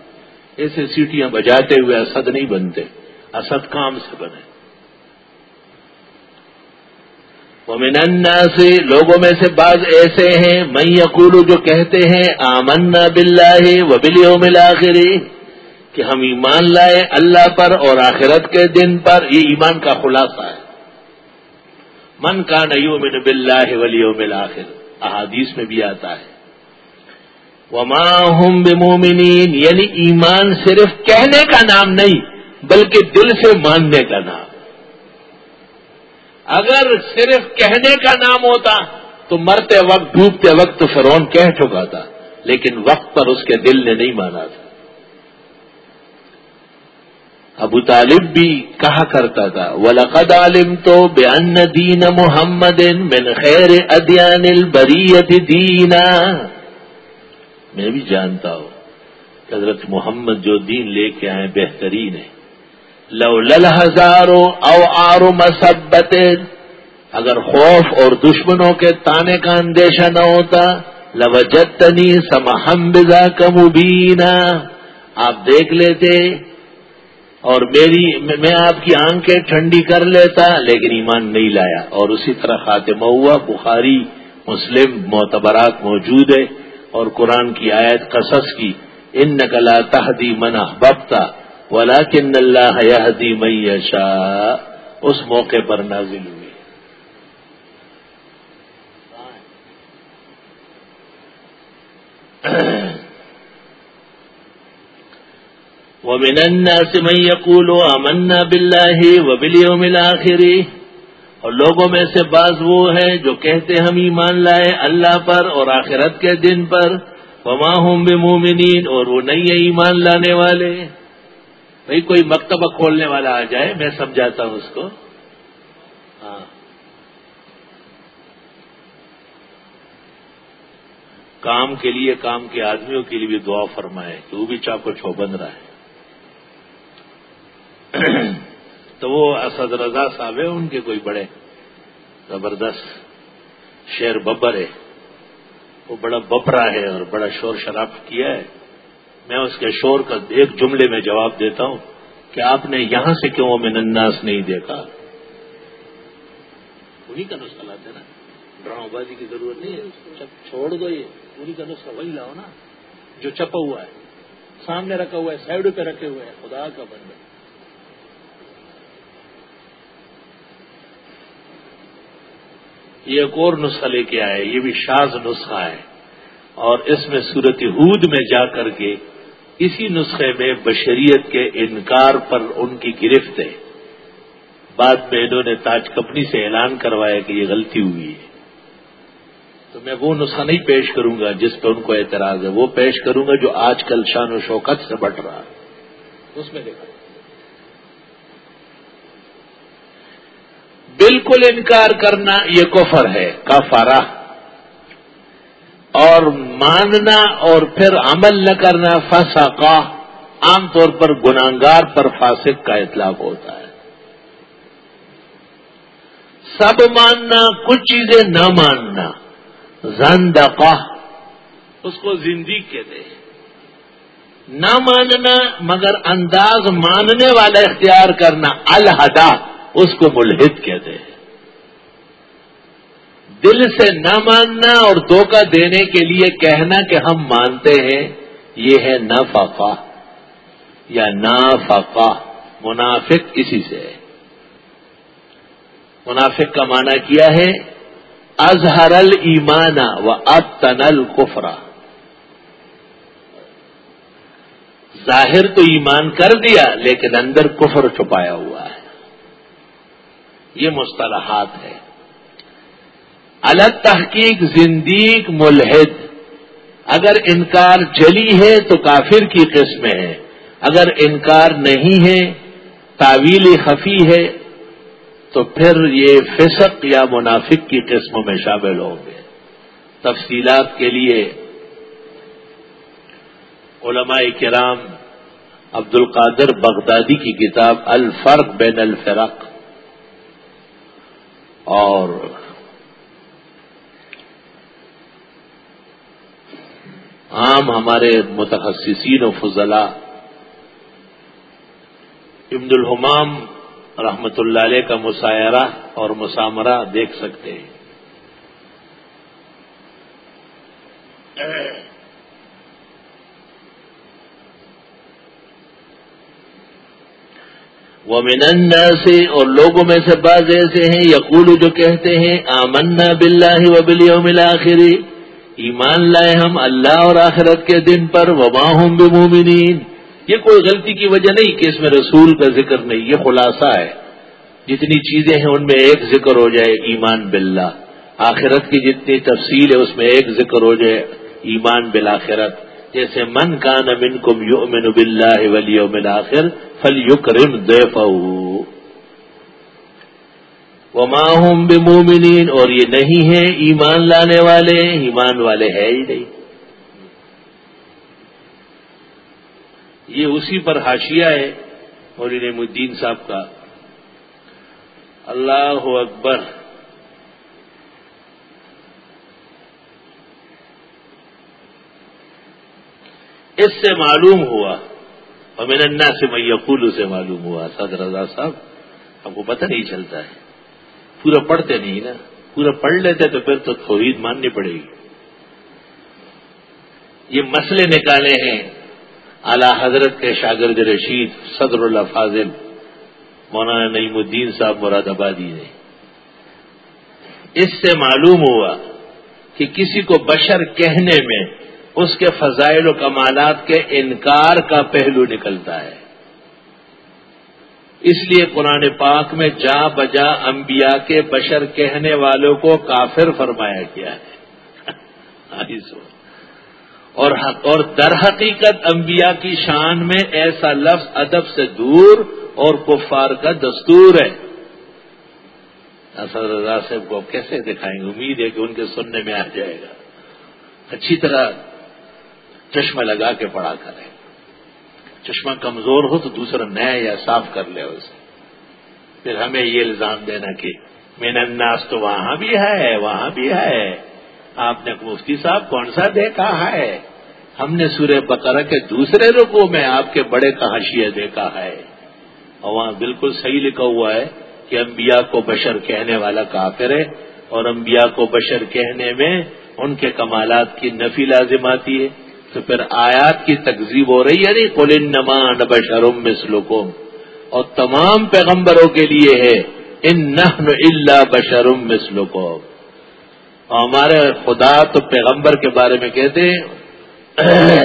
ایسے سیٹیاں بجاتے ہوئے اسد نہیں بنتے، اسد کام سے بنے۔ ومن سے لوگوں میں سے بعض ایسے ہیں میں یقول جو کہتے ہیں، آمنا بلّہ و بلیوم الآخری کہ ہم ایمان لائے اللہ پر اور آخرت کے دن پر، یہ ایمان کا خلاصہ ہے۔ من کا نیو من بلّہ ولی آخر احادیث میں بھی آتا ہے۔ وما ہم بمومنین یعنی ایمان صرف کہنے کا نام نہیں، بلکہ دل سے ماننے کا نام۔ اگر صرف کہنے کا نام ہوتا، تو مرتے وقت، ڈوبتے وقت تو فرون کہہ چکا تھا، لیکن وقت پر اس کے دل نے نہیں مانا تھا۔ ابو طالب بھی کہا کرتا تھا، ولقد عالم تو بے ان دین محمد من خیر ادیان البریت دینا میں بھی جانتا ہوں، حضرت محمد جو دین لے کے آئے بہترین ہے۔ لو لل ہزاروں او آرو مسبت، اگر خوف اور دشمنوں کے تانے کا اندیشہ نہ ہوتا لوجتنی سمہم بزا کمبینا آپ دیکھ لیتے اور میری میں آپ کی آنکھیں ٹھنڈی کر لیتا لیکن ایمان نہیں لایا اور اسی طرح خاتمہ ہوا، بخاری، مسلم، معتبرات موجود ہے اور قرآن کی آیت قصص کی ان نقلا تحدی منع ببتا ولا کن اللہ یادی میشا اس موقع پر نازل ہوئی۔ ومن الناس من يقول آمنا بالله وباليوم الآخر. اور لوگوں میں سے بعض وہ ہے جو کہتے ہم ایمان لائے اللہ پر اور آخرت کے دن پر. وما ہوں بمومنین اور وہ نہیں ہے ایمان لانے والے. بھئی کوئی مکتبہ کھولنے والا آ جائے، میں سمجھاتا ہوں اس کو. ہاں۔ کام کے لیے کام کے آدمیوں کے لیے بھی دعا فرمائے کہ وہ بھی چاقو چھو رہا ہے۔ تو وہ اسد رضا صاحب ہے ان کے کوئی بڑے زبردست شیر ببر ہے وہ بڑا ببرا ہے اور بڑا شور شراب کیا ہے۔ میں اس کے شور کا ایک جملے میں جواب دیتا ہوں کہ آپ نے یہاں سے کیوں میں نناس نہیں دیکھا؟ انہیں کا نسخہ لاتے نا۔ ڈراؤ بازی کی ضرورت نہیں ہے۔ چھوڑ دو یہ۔ انہیں کا نسخہ وہی لاؤ نا۔ جو چپا ہوا ہے، سامنے رکھا ہوا ہے سائڈ پہ رکھے ہوئے ہیں۔ خدا کا بندہ۔ یہ ایک اور نسخہ لے کے آئے، یہ بھی شاز نسخہ ہے۔ اور اس میں صورت ہود میں جا کر کے اسی نسخے میں بشریت کے انکار پر ان کی گرفت ہے۔ بعد میں انہوں نے تاج کمپنی سے اعلان کروایا کہ یہ غلطی ہوئی ہے۔ تو میں وہ نسخہ نہیں پیش کروں گا جس پہ ان کو اعتراض ہے، وہ پیش کروں گا جو آج کل شان و شوکت سے بٹ رہا ہے۔ اس میں دیکھا۔ بالکل انکار کرنا یہ کفر ہے کفارہ اور ماننا اور پھر عمل نہ کرنا فسقا عام طور پر گناگار پر فاسق کا اطلاق ہوتا ہے۔ سب ماننا، کچھ چیزیں نہ ماننا، زندقہ، اس کو زندگی کہتے ہیں۔ نہ ماننا مگر انداز ماننے والا اختیار کرنا الحدا اس کو ملحد کہتے ہیں۔ دل سے نہ ماننا اور دھوکہ دینے کے لیے کہنا کہ ہم مانتے ہیں، یہ ہے نہ یا نا منافق اسی سے ہے۔ منافق کا معنی کیا ہے؟ اظہر ایمانا و اب تنل کفرا ظاہر تو ایمان کر دیا لیکن اندر کفر چھپایا ہوا۔ یہ مصطلحات ہے الگ تحقیق زندیق ملحد۔ اگر انکار جلی ہے تو کافر کی قسم ہے۔ اگر انکار نہیں ہے، تعویل خفی ہے، تو پھر یہ فسق یا منافق کی قسموں میں شامل ہوں گے تفصیلات کے لیے علماء کرام عبد القادر بغدادی کی کتاب الفرق بین الفرق اور عام ہمارے متخصصین و فضلہ ابن الحمام رحمت اللہ علیہ کا مسائرہ اور مسامرہ دیکھ سکتے ہیں۔ وہ من سے اور لوگوں میں سے بعض ایسے ہیں یقول جو کہتے ہیں، آمنا بلّہ و بلیوم الآخری ایمان لائے ہم اللہ اور آخرت کے دن پر، وما ہوں بمومنین یہ کوئی غلطی کی وجہ نہیں کہ اس میں رسول کا ذکر نہیں، یہ خلاصہ ہے۔ جتنی چیزیں ہیں، ان میں ایک ذکر ہو جائے، ایمان باللہ۔ آخرت کی جتنی تفصیل ہے، اس میں ایک ذکر ہو جائے، ایمان بالآخرت۔ جیسے من کان امن کم یو امن بلّہ ولی آخر فل یوکرم وماہم بمومنین اور یہ نہیں ہے ایمان لانے والے، ایمان والے ہے ہی نہیں. یہ اسی پر حاشیہ ہے مولین الدین صاحب کا. اللہ اکبر. اس سے معلوم ہوا، اور میرا سے میقول سے معلوم ہوا۔ سد رضا صاحب آپ کو پتہ نہیں چلتا ہے۔ پورا پڑھتے نہیں نا۔ پورا پڑھ لیتے تو پھر تو توحید ماننی پڑے گی۔ یہ مسئلے نکالے ہیں۔ اعلی حضرت کے شاگرد رشید صدر اللہ فاضل، مولانا نعیم الدین صاحب مراد آبادی نے۔ اس سے معلوم ہوا کہ کسی کو بشر کہنے میں اس کے فضائل و کمالات کے انکار کا پہلو نکلتا ہے۔ اس لیے قرآن پاک میں جا بجا انبیاء کے بشر کہنے والوں کو کافر فرمایا گیا ہے۔ اور اور در حقیقت انبیاء کی شان میں ایسا لفظ ادب سے دور اور کفار کا دستور ہے۔ اسد رضا صاحب کو کیسے دکھائیں؟ گے امید ہے کہ ان کے سننے میں آ جائے گا۔ اچھی طرح چشمہ لگا کے پڑھا کریں چشمہ کمزور ہو تو دوسرا نیا یا صاف کر لے اسے۔ پھر ہمیں یہ الزام دینا کہ مین الناس تو وہاں بھی ہے، وہاں بھی ہے۔ آپ نے مفتی صاحب کون سا دیکھا ہے؟ ہم نے سورہ بقرہ کے دوسرے رکو میں آپ کے بڑے کہاشیے دیکھا ہے۔ اور وہاں بالکل صحیح لکھا ہوا ہے کہ انبیاء کو بشر کہنے والا کافر ہے۔ اور انبیاء کو بشر کہنے میں ان کے کمالات کی نفی لازم آتی ہے۔ تو پھر آیات کی تقزیب ہو رہی ہے نہیں قل نما بشرم مسلکم اور تمام پیغمبروں کے لیے ہے، ان نحن اللہ بشرم مسلکم اور ہمارے خدا تو پیغمبر کے بارے میں کہتے ہیں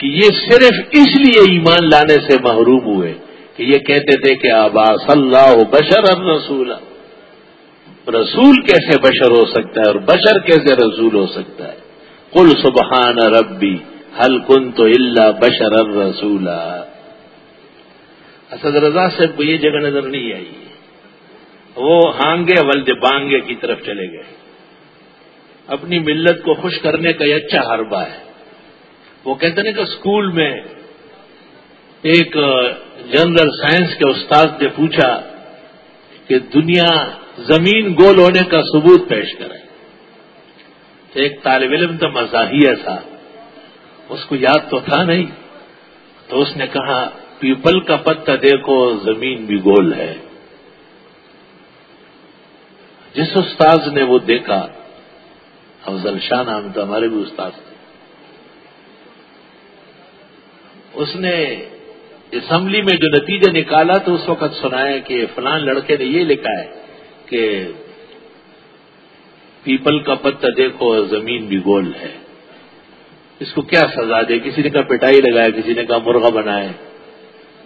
کہ یہ صرف اس لیے ایمان لانے سے محروم ہوئے کہ یہ کہتے تھے کہ آبا اللہ بشر رسول رسول کیسے بشر ہو سکتا ہے اور بشر کیسے رسول ہو سکتا ہے؟ کل سبحان ربی حل کن تو اللہ بشر رسول اسد رضا سے یہ جگہ نظر نہیں آئی۔ وہ ہانگے ولد بانگے کی طرف چلے گئے۔ اپنی ملت کو خوش کرنے کا یہ اچھا حربہ ہے۔ وہ کہتے ہیں کہ اسکول میں ایک جنرل سائنس کے استاد نے پوچھا کہ دنیا زمین گول ہونے کا ثبوت پیش کرے۔ ایک طالب علم تو مزاحیہ تھا۔ اس کو یاد تو تھا نہیں۔ تو اس نے کہا، پیپل کا پتہ دیکھو، زمین بھی گول ہے۔ جس استاذ نے وہ دیکھا، افضل شاہ نام تو ہمارے بھی استاد تھے۔ اس نے اسمبلی میں جو نتیجہ نکالا تو اس وقت سنایا کہ فلان لڑکے نے یہ لکھا ہے کہ پیپل کا پتہ دیکھو زمین بھی گول ہے۔ اس کو کیا سزا دے؟ کسی نے کہا پٹائی لگائے، کسی نے کہا مرغا بنائے۔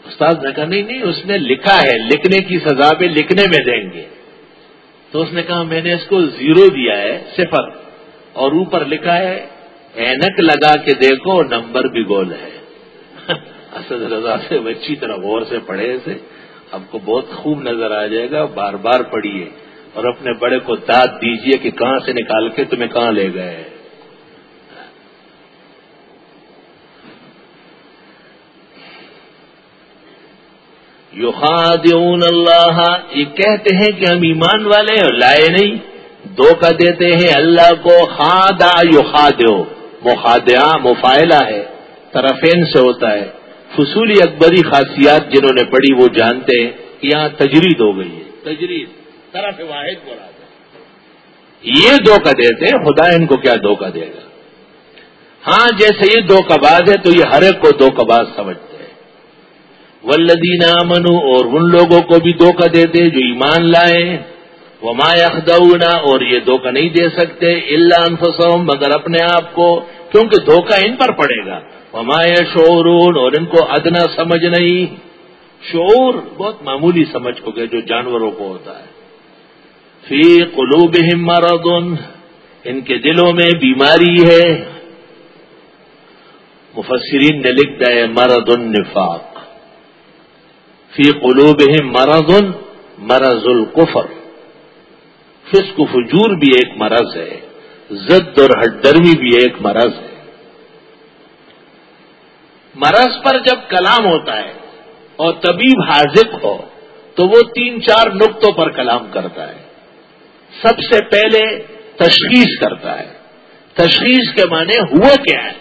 استاد نے کہا، نہیں نہیں، اس نے لکھا ہے، لکھنے کی سزا بھی لکھنے میں دیں گے۔ تو اس نے کہا، میں نے اس کو زیرو دیا ہے، صفر۔ اور اوپر لکھا ہے، اینک لگا کے دیکھو، نمبر بھی گول ہے۔ اسد رضا سے اچھی طرح غور سے پڑھے اسے۔ آپ کو بہت خوب نظر آ جائے گا، بار بار پڑھیے۔ اور اپنے بڑے کو داد دیجیے کہ کہاں سے نکال کے تمہیں کہاں لے گئے۔ یو اللہ، یہ کہتے ہیں کہ ہم ایمان والے اور لائے نہیں۔ دھوکہ دیتے ہیں، اللہ کو خادا یو خادو مخادیا مفائلہ ہے طرفین سے ہوتا ہے۔ فصولی اکبری خاصیات جنہوں نے پڑھی وہ جانتے ہیں کہ یہاں تجرید ہو گئی ہے۔ تجرید۔ طرف واحد یہ دھوکہ دیتے خدا ان کو کیا دھوکہ دے گا؟ ہاں جیسے یہ دھوکہ باز ہے تو یہ ہر ایک کو دھوکہ باز سمجھتے ہیں۔ ولدین منو اور ان لوگوں کو بھی دھوکہ دیتے جو ایمان لائے۔ وہ ماخدہ اور یہ دھوکہ نہیں دے سکتے اللہ انفسوم مگر اپنے آپ کو، کیونکہ دھوکہ ان پر پڑے گا۔ وہ شعورون اور ان کو ادنا سمجھ نہیں۔ شعور بہت معمولی سمجھ ہو گئے جو جانوروں کو ہوتا ہے۔ فی قلوب مرض، ان کے دلوں میں بیماری ہے۔ مفسرین نے لکھ دیا مرد النفاق۔ فی قلوب مرض مرض القفر فسق فجور بھی ایک مرض ہے، زد اور ہڈرمی بھی ایک مرض ہے۔ مرض پر جب کلام ہوتا ہے اور طبیب حاضق ہو، تو وہ تین چار نقطوں پر کلام کرتا ہے۔ سب سے پہلے تشخیص کرتا ہے۔ تشخیص کے معنی ہوا کیا ہے؟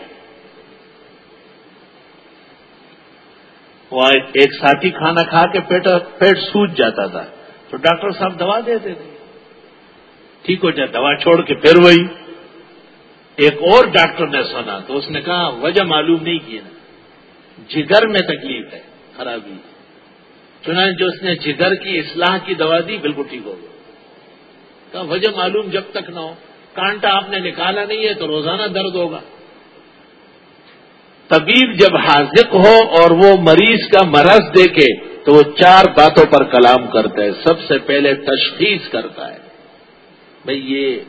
وہ ایک ساتھی کھانا کھا کے پیٹ پیٹ سوج جاتا تھا۔ تو ڈاکٹر صاحب دوا دیتے تھے۔ ٹھیک ہو جائے، دوا چھوڑ کے پھر وہی۔ ایک اور ڈاکٹر نے سنا تو اس نے کہا، وجہ معلوم نہیں کی نا۔ جگر میں تکلیف ہے، خرابی۔ چنانچہ جو اس نے جگر کی اصلاح کی دوا دی، بالکل ٹھیک ہو گیا۔ کہا وجہ معلوم جب تک نہ ہو۔ کانٹا آپ نے نکالا نہیں ہے تو روزانہ درد ہوگا۔ طبیب جب حاضق ہو اور وہ مریض کا مرض دیکھے تو وہ چار باتوں پر کلام کرتا ہے۔ سب سے پہلے تشخیص کرتا ہے۔ بھئی یہ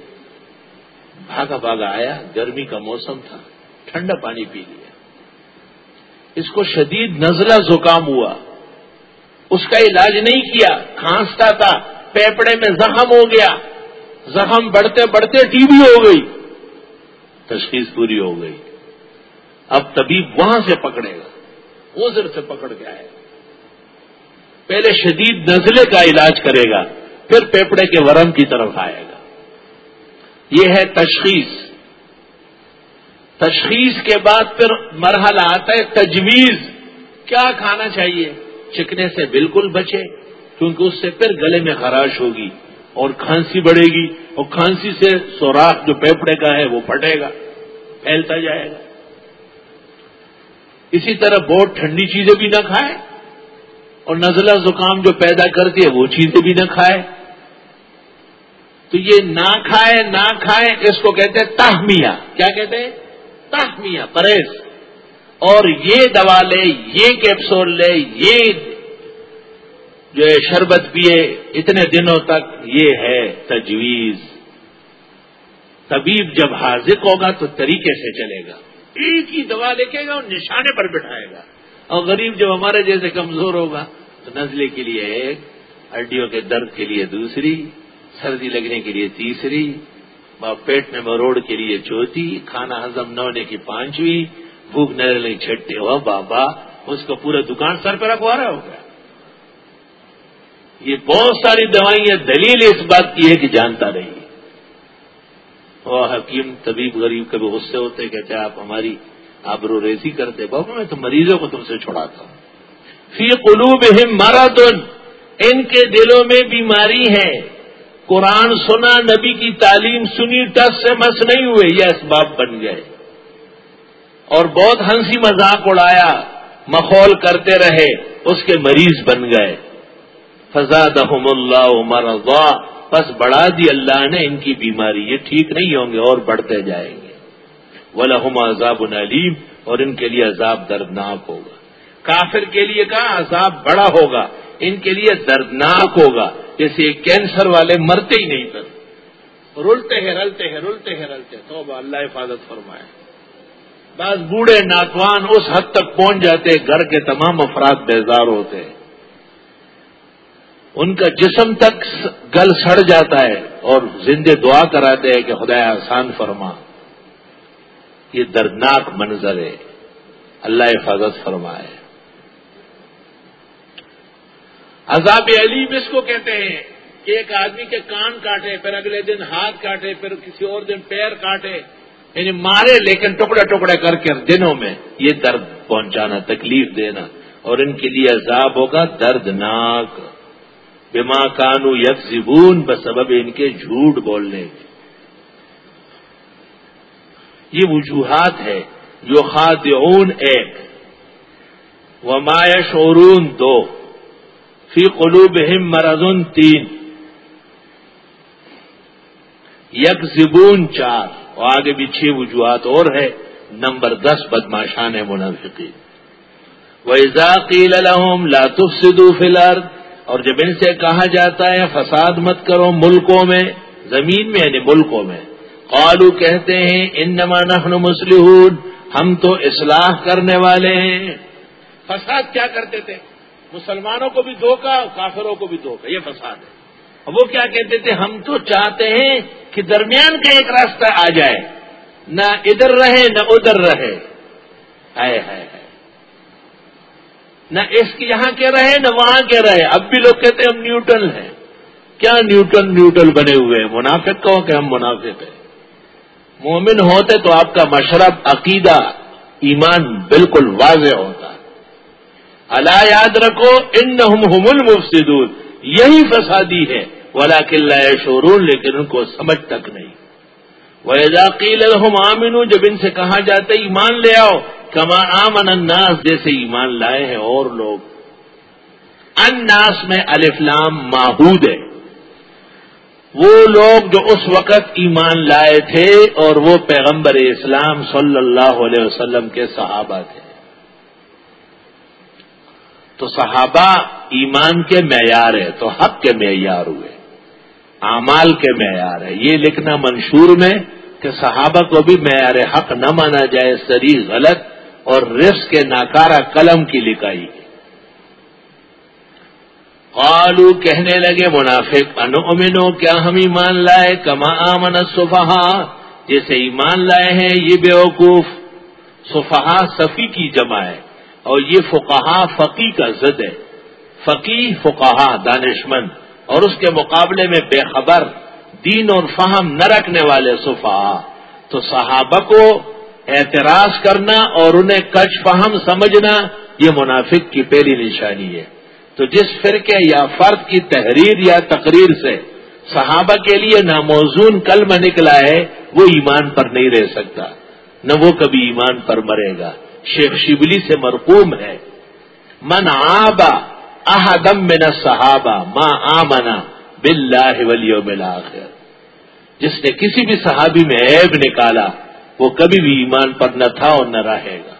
بھاگا بھاگا آیا، گرمی کا موسم تھا، ٹھنڈا پانی پی لیا۔ اس کو شدید نزلہ زکام ہوا۔ اس کا علاج نہیں کیا، کھانستا تھا پیپڑے میں زخم ہو گیا۔ زخم بڑھتے بڑھتے ٹی بی ہو گئی۔ تشخیص پوری ہو گئی۔ اب طبیب وہاں سے پکڑے گا۔ اوزر سے پکڑ کے آئے گا۔ پہلے شدید نزلے کا علاج کرے گا، پھر پیپڑے کے ورم کی طرف آئے گا۔ یہ ہے تشخیص۔ تشخیص کے بعد پھر مرحلہ آتا ہے تجویز۔ کیا کھانا چاہیے؟ چکنے سے بالکل بچے، کیونکہ اس سے پھر گلے میں خراش ہوگی۔ اور کھانسی بڑھے گی اور کھانسی سے سوراخ جو پیپڑے کا ہے وہ پھٹے گا، پھیلتا جائے گا۔ اسی طرح بہت ٹھنڈی چیزیں بھی نہ کھائے اور نزلہ زکام جو پیدا کرتی ہے وہ چیزیں بھی نہ کھائے تو یہ نہ کھائے نہ کھائے اس کو کہتے ہیں تہمیہ کیا کہتے ہیں؟ تہمیہ پرہیز۔ اور یہ دوا لے، یہ کیپسول لے، یہ جو ہے شربت پیے اتنے دنوں تک یہ ہے تجویز۔ طبیب جب حاضر ہوگا تو طریقے سے چلے گا۔ ایک ہی دوا لے کے گا اور نشانے پر بٹھائے گا۔ اور غریب جب ہمارے جیسے کمزور ہوگا تو نزلے کے لیے ایک، ہڈیوں کے درد کے لیے دوسری، سردی لگنے کے لیے تیسری پیٹ میں مروڑ کے لیے چوتھی، کھانا ہزم نہ ہونے کی پانچویں، بھوک نہ چھٹے ہو بابا، اس کو پورا دکان سر پہ رکھوا رہا ہوگا یہ بہت ساری دوائیاں دلیل اس بات کی ہے کہ جانتا نہیں اور حکیم طبیب غریب کبھی غصے ہوتے کہتے آپ ہماری آبرو ریزی کرتے بابا، میں تو مریضوں کو تم سے چھوڑاتا ہوں۔ فی قلوب مارا ان کے دلوں میں بیماری ہے۔ قرآن سنا، نبی کی تعلیم سنی، ٹس سے مس نہیں ہوئے، یہ اسباب بن گئے۔ اور بہت ہنسی مذاق اڑایا، مخول کرتے رہے، اس کے مریض بن گئے۔ فضاد اللہ عمر بس بڑھا دی اللہ نے ان کی بیماری، یہ ٹھیک نہیں ہوں گے اور بڑھتے جائیں گے۔ ولہم عذاب العلیم اور ان کے لیے عذاب دردناک ہوگا۔ کافر کے لیے کہا عذاب بڑا ہوگا؟ ان کے لیے دردناک ہوگا۔ جیسے کینسر والے مرتے ہی نہیں کر رلتے ہیں رلتے ہیں رلتے ہیں، رلتے تو اللہ حفاظت فرمائے۔ بعض بوڑھے ناتوان اس حد تک پہنچ جاتے، گھر کے تمام افراد بیزار ہوتے۔ ہیں ان کا جسم تک گل سڑ جاتا ہے اور زندے دعا کراتے ہیں کہ خدا آسان فرما۔ یہ دردناک منظر ہے۔ اللہ حفاظت فرمائے۔ عذاب علیم اس کو کہتے ہیں کہ ایک آدمی کے کان کاٹے، پھر اگلے دن ہاتھ کاٹے، پھر کسی اور دن پیر کاٹے۔ یعنی مارے لیکن ٹکڑے ٹکڑے کر کے دنوں میں یہ درد پہنچانا، تکلیف دینا۔ اور ان کے لیے عذاب ہوگا دردناک۔ بما کانو یک زبون بسبب ان کے جھوٹ بولنے یہ وجوہات ہے جو خادعون ایک۔ و مایش دو۔ فی قلوبہم مرضن تین۔ یک زبون چار۔ اور آگے بھی چھ وجوہات اور ہے نمبر دس بدماشان منافقی لهم لا تفسدوا في الارض اور جب ان سے کہا جاتا ہے فساد مت کرو ملکوں میں، زمین میں یعنی ملکوں میں۔ قالو کہتے ہیں، انما نحن مسلحون ہم تو اصلاح کرنے والے ہیں۔ فساد کیا کرتے تھے؟ مسلمانوں کو بھی دھوکا کافروں کو بھی دھوکا، یہ فساد ہے۔ وہ کیا کہتے تھے؟ ہم تو چاہتے ہیں کہ درمیان کا ایک راستہ آ جائے۔ نہ ادھر رہے، نہ ادھر رہے۔ ہے نہ اس کے یہاں کے رہے ہیں، نہ وہاں کے رہے ہیں۔ اب بھی لوگ کہتے ہیں ہم نیوٹن ہیں۔ کیا نیوٹن نیوٹل بنے ہوئے ہیں؟ منافق کہو کہ ہم منافق ہیں؟ مومن ہوتے تو آپ کا مشرب، عقیدہ، ایمان بالکل واضح ہوتا۔ اللہ یاد رکھو ان ہم المفسدون۔ یہی فسادی ہے۔ ولا قلعہ شورون لیکن ان کو سمجھ تک نہیں۔ وہ عقیل الحم جب ان سے کہا جاتا ہے ایمان لے آؤ کما آمن الناس، جیسے ایمان لائے ہیں اور لوگ۔ اناس میں الفلام ماحود ہے۔ وہ لوگ جو اس وقت ایمان لائے تھے اور وہ پیغمبر اسلام صلی اللہ علیہ وسلم کے صحابہ تھے۔ تو صحابہ ایمان کے معیار ہے تو حق کے معیار ہوئے، اعمال کے معیار ہے یہ لکھنا منشور میں کہ صحابہ کو بھی معیار حق نہ مانا جائے، سری غلط اور رفس کے ناکارہ قلم کی لکھائی قالو کہنے لگے منافق انو کیا ہم ایمان لائے؟ کما آمن صفحا جیسے ایمان لائے ہیں، یہ بیوقوف صفحا صفی کی جمع ہے اور یہ فقہا فقی کا زد ہے۔ فقی، فقہا، دانشمند اور اس کے مقابلے میں بے خبر۔ دین اور فہم نہ رکھنے والے صفا، تو صحابہ کو اعتراض کرنا اور انہیں کچھ فہم سمجھنا، یہ منافق کی پہلی نشانی ہے۔ تو جس فرقے یا فرد کی تحریر یا تقریر سے صحابہ کے لیے ناموزون کلم نکلا ہے، وہ ایمان پر نہیں رہ سکتا، نہ وہ کبھی ایمان پر مرے گا۔ شیخ شبلی سے مرقوم ہے۔ من آبا احدم من صحابہ ماں آمنا بلاہ ولی بالآخر جس نے کسی بھی صحابی میں عیب نکالا، وہ کبھی بھی ایمان پر نہ تھا اور نہ رہے گا۔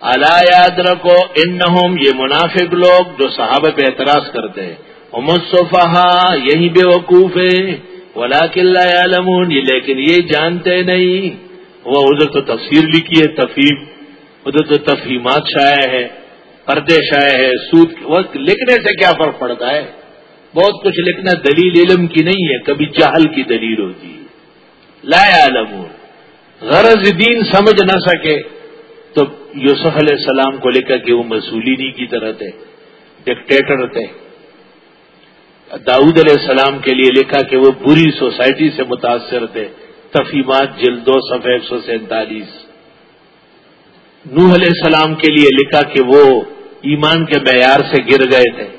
اللہ یاد رکھو ان یہ منافق لوگ جو صحابہ پہ اعتراض کرتے ہیں۔ امت صفحا یہی بے وقوف ہے ولا قلعہ عالمون لیکن یہ جانتے نہیں۔ وہ ادھر تو تفسیر لکھی ہے، تفہیم ادھر تو تفہیمات شائع ہے پردے شائع ہے سود، وہ لکھنے سے کیا فرق پڑتا ہے؟ بہت کچھ لکھنا دلیل علم کی نہیں ہے، کبھی چہل کی دلیل ہوتی ہے۔ لا عالم غرض دین سمجھ نہ سکے۔ تو یوسف علیہ السلام کو لکھا کہ وہ مسولینی کی طرح تھے، ڈکٹیٹر تھے۔ داؤد علیہ السلام کے لیے لکھا کہ وہ بری سوسائٹی سے متاثر تھے۔ تفیمات جلدو صفحہ ایک سو سینتالیس۔ نوح علیہ السلام کے لیے لکھا کہ وہ ایمان کے معیار سے گر گئے تھے۔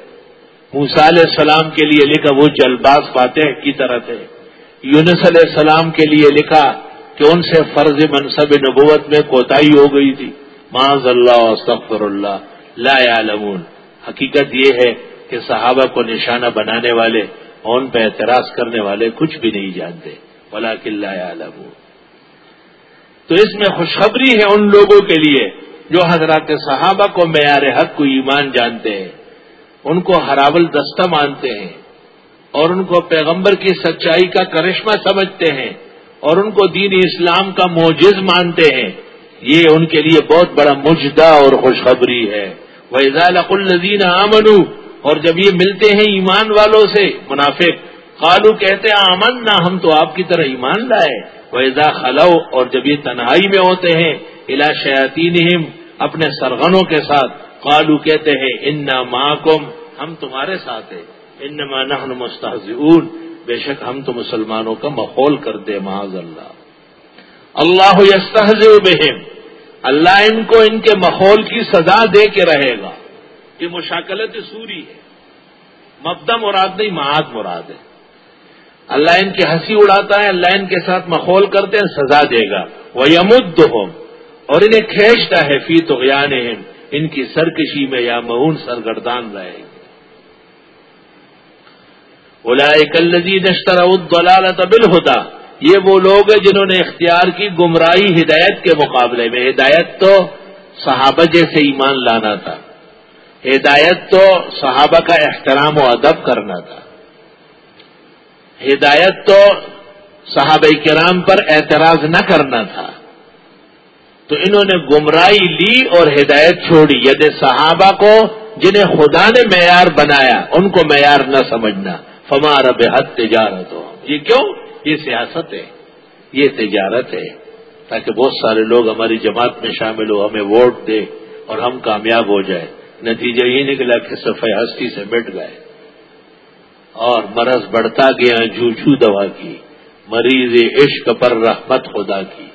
موسا علیہ السلام کے لیے لکھا وہ جلباز فاتح کی طرح تھے۔ یونس علیہ السلام کے لیے لکھا کہ ان سے فرض منصب نبوت میں کوتاہی ہو گئی تھی۔ معاذ اللہ استغفر اللہ لا يعلمون حقیقت یہ ہے کہ صحابہ کو نشانہ بنانے والے ان پہ اعتراض کرنے والے کچھ بھی نہیں جانتے۔ بلا لا يعلمون تو اس میں خوشخبری ہے ان لوگوں کے لیے جو حضرات صحابہ کو معیار حق کو ایمان جانتے ہیں۔ ان کو ہراول دستہ مانتے ہیں اور ان کو پیغمبر کی سچائی کا کرشمہ سمجھتے ہیں اور ان کو دین اسلام کا موجز مانتے ہیں یہ ان کے لیے بہت بڑا مجدہ اور خوشخبری ہے۔ وہ اضالق الزین آمن اور جب یہ ملتے ہیں ایمان والوں سے، منافق قالو کہتے ہیں نہ ہم تو آپ کی طرح ایمان لائے۔ ویزا خلو اور جب یہ تنہائی میں ہوتے ہیں الا شیاتی اپنے سرغنوں کے ساتھ قالو کہتے ہیں ان محکم ہم تمہارے ساتھ ہیں ان نحن مستحزون بے شک ہم تو مسلمانوں کا ماحول کر دے معاذ اللہ۔ اللہ یستحز بہم۔ اللہ ان کو ان کے ماحول کی سزا دے کے رہے گا یہ مشاکلت سوری ہے۔ مبدہ مراد نہیں، معاد مراد ہے۔ اللہ ان کی ہنسی اڑاتا ہے، اللہ ان کے ساتھ مخول کرتے ہیں، سزا دے گا۔ وہ یمد اور انہیں کھینچتا ہے فی تو ان کی سرکشی میں یا مہون سرگردان رہے گی۔ کلزی نشتر الدلالت بل ہوتا یہ وہ لوگ ہیں جنہوں نے اختیار کی گمراہی ہدایت کے مقابلے میں۔ ہدایت تو صحابہ جیسے ایمان لانا تھا۔ ہدایت تو صحابہ کا احترام و ادب کرنا تھا۔ ہدایت تو صحابہ کرام پر اعتراض نہ کرنا تھا۔ تو انہوں نے گمراہی لی اور ہدایت چھوڑی یعنی صحابہ کو جنہیں خدا نے معیار بنایا، ان کو معیار نہ سمجھنا۔ فمار بحد تجارت ہو یہ کیوں؟ یہ سیاست ہے۔ یہ تجارت ہے۔ تاکہ بہت سارے لوگ ہماری جماعت میں شامل ہو، ہمیں ووٹ دے اور ہم کامیاب ہو جائے نتیجہ یہ نکلا کہ صفائی ہستی سے مٹ گئے۔ اور مرض بڑھتا گیا جھوچھو دوا کی۔ مریض عشق پر رحمت خدا کی۔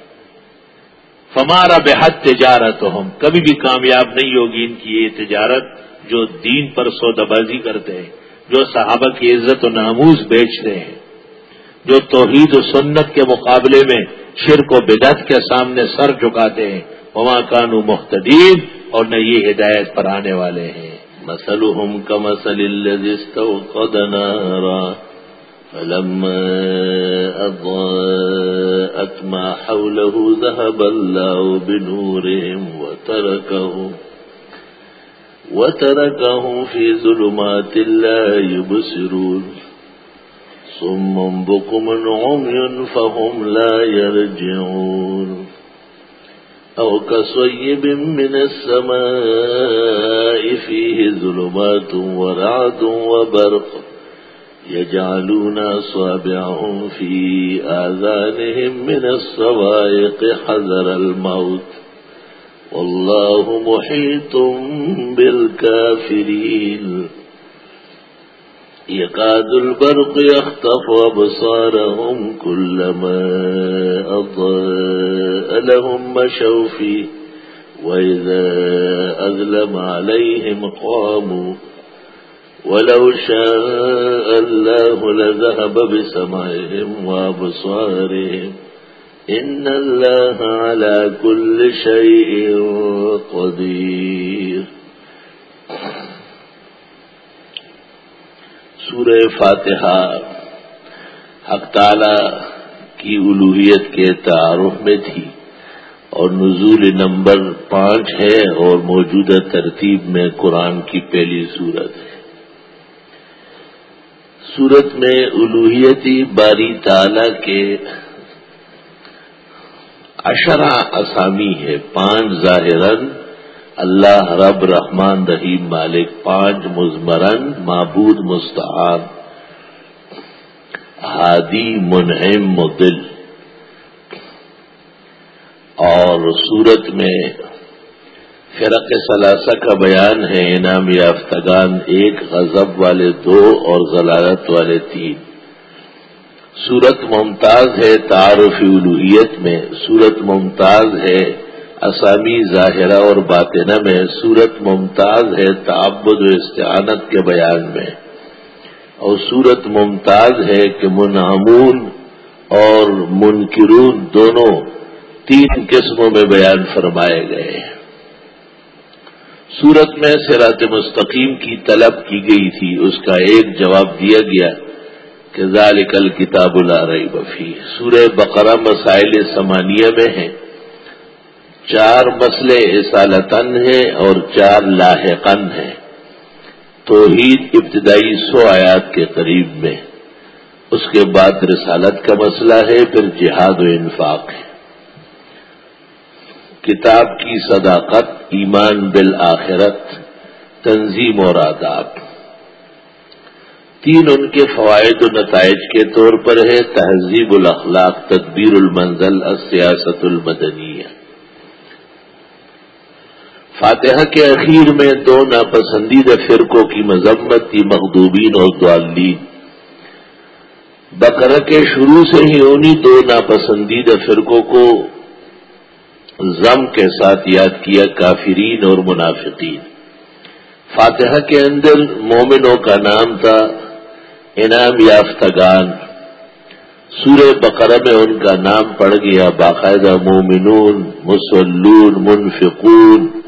فمارا بےحد تجارت ہم کبھی بھی کامیاب نہیں ہوگی ان کی یہ تجارت جو دین پر سودا بازی کرتے ہیں، جو صحابہ کی عزت و ناموز بیچتے ہیں، جو توحید و سنت کے مقابلے میں شرک و بدت کے سامنے سر جھکاتے ہیں۔ وہاں کانو محتدین اور نہ یہ ہدایت پر آنے والے ہیں۔ مسلحم کا مسل فلما أضاءت ما حوله ذهب الله بنورهم وتركهم وتركهم في ظلمات لا يبصرون صم بكم عمي فهم لا يرجعون أو كصيب من السماء فيه ظلمات ورعد وبرق يجعلون أصابعهم في آذانهم من الصوائق حذر الموت. والله محيط بالكافرين. يقاد البرق يخطف أبصارهم كلما أضاء لهم مشوا فيه. وإذا أظلم عليهم قاموا. ولو شاء الله لذهب بسمعهم وابصارهم إن الله على كل شيء قدير. سورہ فاتحہ حق تعالی کی الوحیت کے تعارف میں تھی اور نزول نمبر پانچ ہے اور موجودہ ترتیب میں قرآن کی پہلی صورت ہے۔ صورت میں الوحیتی باری تعالی کے اشرا اسامی ہے پانچ ظاہرن اللہ، رب، رحمان، رحیم، مالک، پانچ مزمرن، معبود، مستعار، ہادی منہم مدل۔ اور صورت میں فرق ثلاثہ کا بیان ہے، انعام یافتگان ایک، غضب والے دو اور غلالت والے تین۔ سورت ممتاز ہے تعارف الوحیت میں۔ سورت ممتاز ہے اسامی ظاہرہ اور باطنہ میں۔ سورت ممتاز ہے تعبد و استعانت کے بیان میں۔ اور سورت ممتاز ہے کہ منہمون اور منکرون دونوں تین قسموں میں بیان فرمائے گئے ہیں۔ سورت میں سرات مستقیم کی طلب کی گئی تھی، اس کا ایک جواب دیا گیا کہ ذالک کتاب رہی بفی سورہ بقرہ مسائل سمانیہ میں ہیں چار مسئلے اصالتن ہیں اور چار لاحقن ہیں۔ توحید ابتدائی سو آیات کے قریب میں۔ اس کے بعد رسالت کا مسئلہ ہے، پھر جہاد و انفاق ہے۔ کتاب کی صداقت، ایمان بالآخرت، تنظیم اور آداب۔ تین ان کے فوائد و نتائج کے طور پر ہے تہذیب الاخلاق، تدبیر المنزل، السیاست المدنیہ۔ فاتحہ کے اخیر میں دو ناپسندیدہ فرقوں کی مذمت کی مخدوبین اور دعالین بقرہ کے شروع سے ہی انہی دو ناپسندیدہ فرقوں کو زم کے ساتھ یاد کیا کافرین اور منافقین۔ فاتحہ کے اندر مومنوں کا نام تھا انعام یافتگان۔ سورہ بقرہ میں ان کا نام پڑ گیا، باقاعدہ مومنون مسلون منفقون،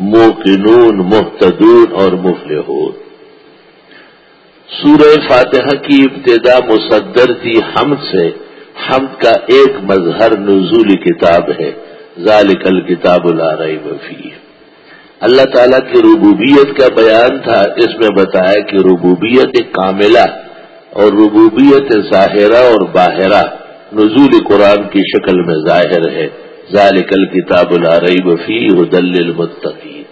موقنون محتدون اور مفلحون۔ سورہ فاتحہ کی ابتدا مصدر تھی حمد سے۔ حمد کا ایک مظہر نزول کتاب ہے، ذالک الکتاب لا ریب فیہ۔ اللہ تعالیٰ کی ربوبیت کا بیان تھا، اس میں بتایا کہ ربوبیت کاملہ اور ربوبیت ظاہرہ اور باہرہ نزول قرآن کی شکل میں ظاہر ہے۔ ذالک الکتاب لا ریب فیہ دل المتقین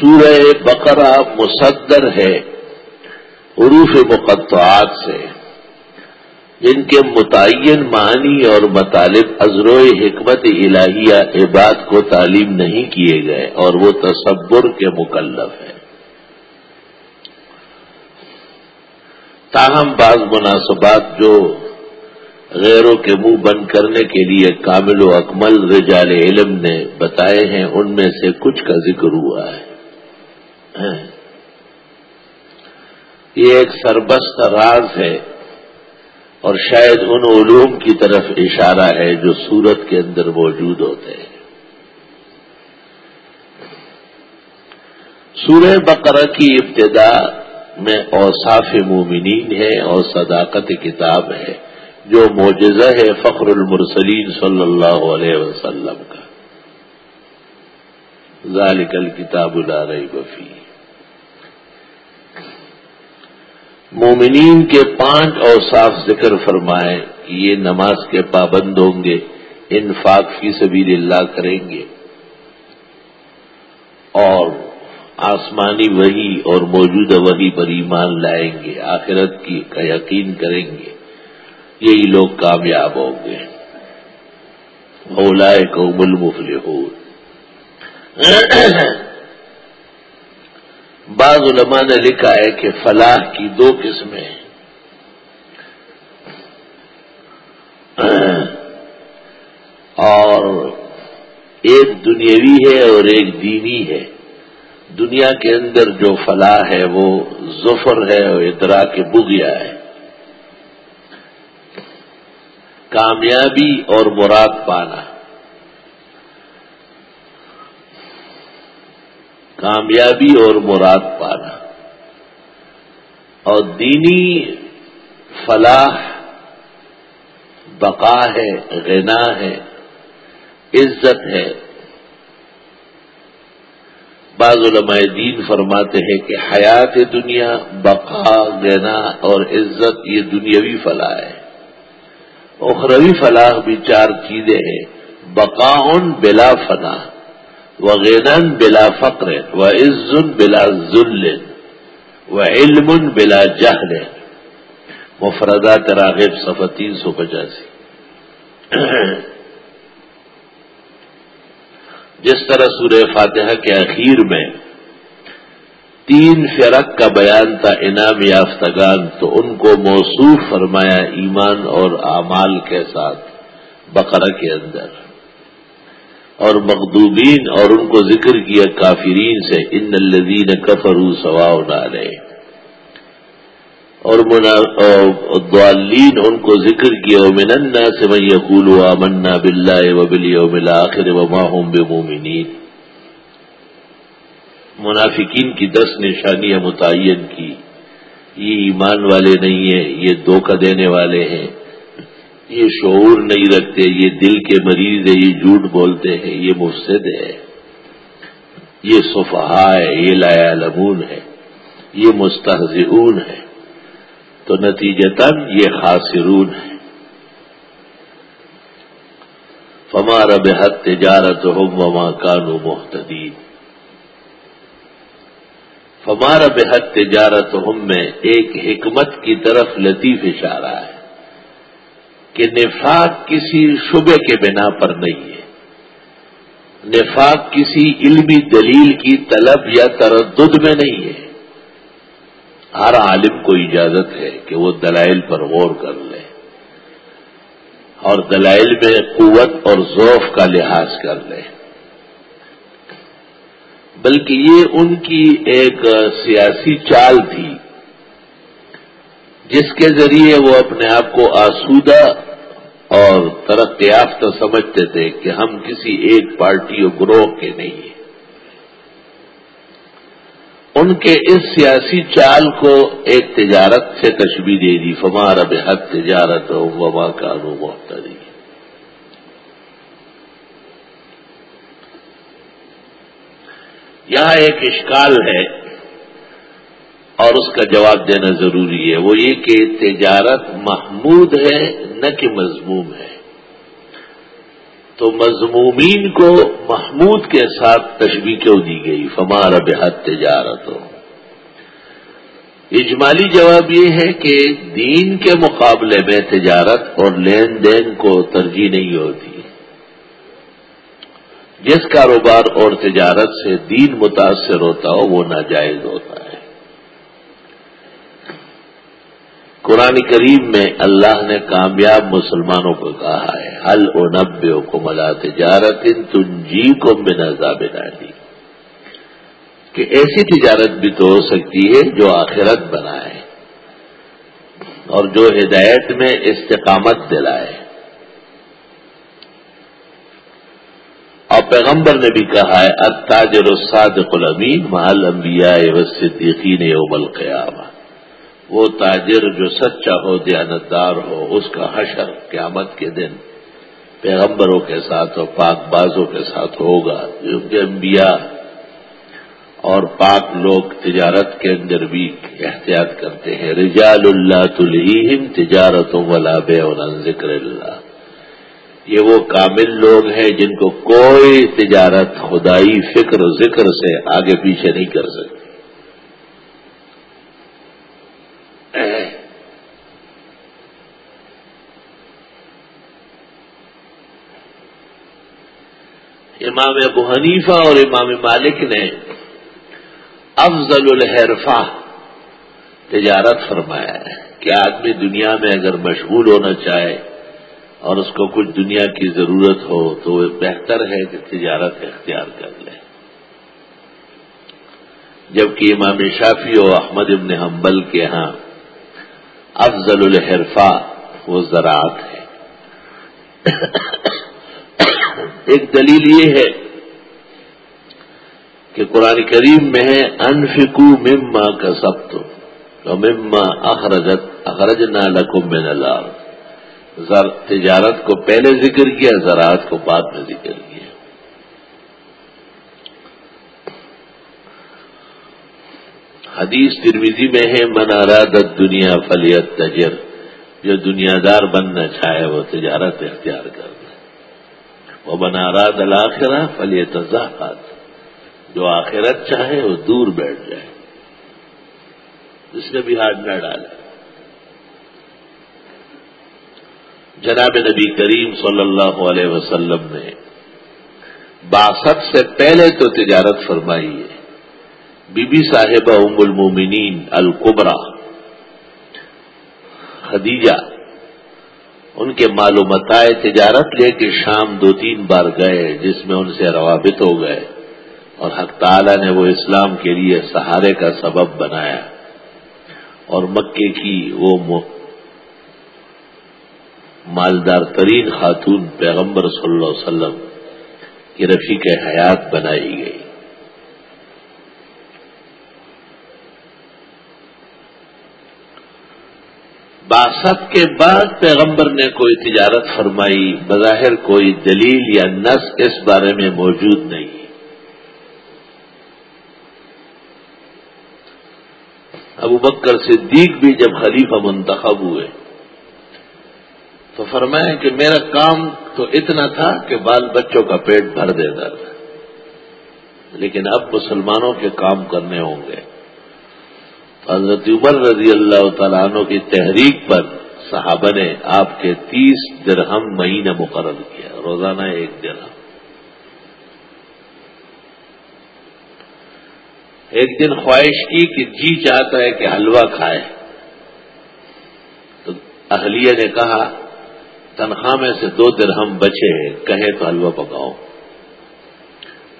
سورہ بقرہ مصدر ہے عروف مقطعات سے۔ جن کے متعین معنی اور مطالب ازرو حکمت الہیہ عباد کو تعلیم نہیں کیے گئے اور وہ تصور کے مکلف ہے تاہم بعض مناسبات جو غیروں کے منہ بند کرنے کے لیے کامل و اکمل رجال علم نے بتائے ہیں، ان میں سے کچھ کا ذکر ہوا ہے۔ ہاں۔ یہ ایک سربست راز ہے۔ اور شاید ان علوم کی طرف اشارہ ہے جو سورت کے اندر موجود ہوتے ہیں۔ سورہ بقرہ کی ابتدا میں اوصاف مومنین ہے، اور صداقت کتاب ہے، جو معجزہ ہے فخر المرسلین صلی اللہ علیہ وسلم کا۔ ذالک الکتاب لا ریب فی مومنین کے پانچ اور صاف ذکر فرمائے کہ یہ نماز کے پابند ہوں گے، انفاق فی سبیل اللہ کریں گے۔ اور آسمانی وہی اور موجودہ وہی پر ایمان لائیں گے، آخرت کی کا یقین کریں گے۔ یہی لوگ کامیاب ہوں گے۔ بولائے کو مل مفل بعض علماء نے لکھا ہے کہ فلاح کی دو قسمیں اور ایک دنیاوی ہے اور ایک دینی ہے۔ دنیا کے اندر جو فلاح ہے وہ ظفر ہے اور ادرا کے بگیا ہے۔ کامیابی اور مراد پانا۔ کامیابی اور مراد پانا۔ اور دینی فلاح، بقا ہے، غنا ہے، عزت ہے۔ بعض علماء دین فرماتے ہیں کہ حیات دنیا، بقا، غنا اور عزت یہ دنیاوی فلاح ہے۔ اخروی فلاح بھی چار چیزیں ہیں بقا بلا فنا۔ وغیرن بلا فقر و عزن بلا ذل و علم بلا جہل۔ مفردات راغب صفحہ تین سو پچاسی۔ جس طرح سورہ فاتحہ کے اخیر میں تین فرق کا بیان تھا انعام یافتگان، تو ان کو موصوف فرمایا ایمان اور اعمال کے ساتھ، بقرہ کے اندر۔ اور مقدوبین اور ان کو ذکر کیا کافرین سے، ان الدین کفرو سوا ڈالے اور دعالین ان کو ذکر کیا مننا سے میں یقول و منا بلّہ و بلی ملا آخر و ماہوم بے منافقین کی دس نشانیاں متعین کی، یہ ایمان والے نہیں ہیں، یہ دھوکہ دینے والے ہیں۔ یہ شعور نہیں رکھتے، یہ دل کے مریض ہے یہ جھوٹ بولتے ہیں، یہ مفسد ہے یہ صفحا ہے یہ لایا لمون ہے یہ مستحزون ہے تو نتیجتاً یہ خاصرون ہے فمار بحد تجارت ہم وما کانو محتدین فمار بحد تجارت ہم میں ایک حکمت کی طرف لطیف اشارہ ہے۔ کہ نفاق کسی شبے کے بنا پر نہیں ہے۔ نفاق کسی علمی دلیل کی طلب یا تردد میں نہیں ہے۔ ہر عالم کو اجازت ہے کہ وہ دلائل پر غور کر لے۔ اور دلائل میں قوت اور ذوف کا لحاظ کر لے۔ بلکہ یہ ان کی ایک سیاسی چال تھی، جس کے ذریعے وہ اپنے آپ کو آسودہ اور ترقی یافتہ سمجھتے تھے کہ ہم کسی ایک پارٹی اور گروہ کے نہیں ہیں۔ ان کے اس سیاسی چال کو ایک تجارت سے تشبیح دے دی فمار اب حد تجارت ہو وما کانو محتری یہاں ایک اشکال ہے اور اس کا جواب دینا ضروری ہے۔ وہ یہ کہ تجارت محمود ہے نہ کہ مضموم ہے۔ تو مضمومین کو محمود کے ساتھ تشبیح کیوں دی گئی؟ فمار بحد تجارت ہو اجمالی جواب یہ ہے کہ دین کے مقابلے میں تجارت اور لین دین کو ترجیح نہیں ہوتی۔ جس کاروبار اور تجارت سے دین متاثر ہوتا ہو وہ ناجائز ہوتا ہے۔ قرآن کریم میں اللہ نے کامیاب مسلمانوں کو کہا ہے حل او نبے کو ملا تجارت ان تنجی کو بنا بنا دی کہ ایسی تجارت بھی تو ہو سکتی ہے جو آخرت بنائے اور جو ہدایت میں استقامت دلائے۔ اور پیغمبر نے بھی کہا ہے، التاجر الصادق الامین محل انبیاء و صدیقین یوم القیامہ. وہ تاجر جو سچا ہو، دیانتدار ہو، اس کا حشر قیامت کے دن پیغمبروں کے ساتھ اور پاک بازوں کے ساتھ ہوگا۔ جو انبیاء اور پاک لوگ تجارت کے اندر بھی احتیاط کرتے ہیں۔ رجال اللہ تلہیم تجارتوں والا بے ذکر اللہ۔ یہ وہ کامل لوگ ہیں جن کو کوئی تجارت، خدائی فکر ذکر سے آگے پیچھے نہیں کر سکتی امام ابو حنیفہ اور امام مالک نے افضل الحرفا تجارت فرمایا ہے کہ آدمی دنیا میں اگر مشغول ہونا چاہے اور اس کو کچھ دنیا کی ضرورت ہو تو وہ بہتر ہے کہ تجارت اختیار کر لے۔ جبکہ امام شافی و احمد ابن حنبل کے ہاں افضل الحرفا وہ زراعت ہے۔ ایک دلیل یہ ہے کہ قرآن کریم میں ہے انفکو مما کا سب تو مما اخرجت اخرج نالکم من تجارت کو پہلے ذکر کیا، زراعت کو بعد میں ذکر کیا۔ حدیث ترمیزی میں ہے، من ارادت دنیا فلیت تجر جو دنیا دار بننا چاہے، وہ تجارت اختیار کر وہ بنا رہا دلاخرا فلی تضاحت جو آخرت چاہے وہ دور بیٹھ جائے۔ اس نے بھی ہاتھ نہ ڈالے جناب نبی کریم صلی اللہ علیہ وسلم نے باسط سے پہلے تو تجارت فرمائی ہے۔ بی بی صاحبہ ام المومنین القبرا خدیجہ ان کے معلومات تجارت لے کے شام دو تین بار گئے، جس میں ان سے روابط ہو گئے۔ اور حق تعالی نے وہ اسلام کے لیے سہارے کا سبب بنایا۔ اور مکے کی وہ مالدار ترین خاتون پیغمبر صلی اللہ علیہ وسلم کی رفیق حیات بنائی گئی۔ باسط کے بعد پیغمبر نے کوئی تجارت فرمائی، بظاہر کوئی دلیل یا نس اس بارے میں موجود نہیں۔ ابو بکر صدیق بھی جب خلیفہ منتخب ہوئے، تو فرمایا کہ میرا کام تو اتنا تھا کہ بال بچوں کا پیٹ بھر دیتا تھا لیکن اب مسلمانوں کے کام کرنے ہوں گے۔ حضرت عمر رضی اللہ تعالیٰ عنہ کی تحریک پر صحابہ نے آپ کے تیس درہم مہینہ مقرر کیا، روزانہ ایک درہم۔ ایک دن خواہش کی کہ جی چاہتا ہے کہ حلوہ کھائے۔ تو اہلیہ نے کہا، تنخواہ میں سے دو درہم بچے کہے تو حلوہ پکاؤ۔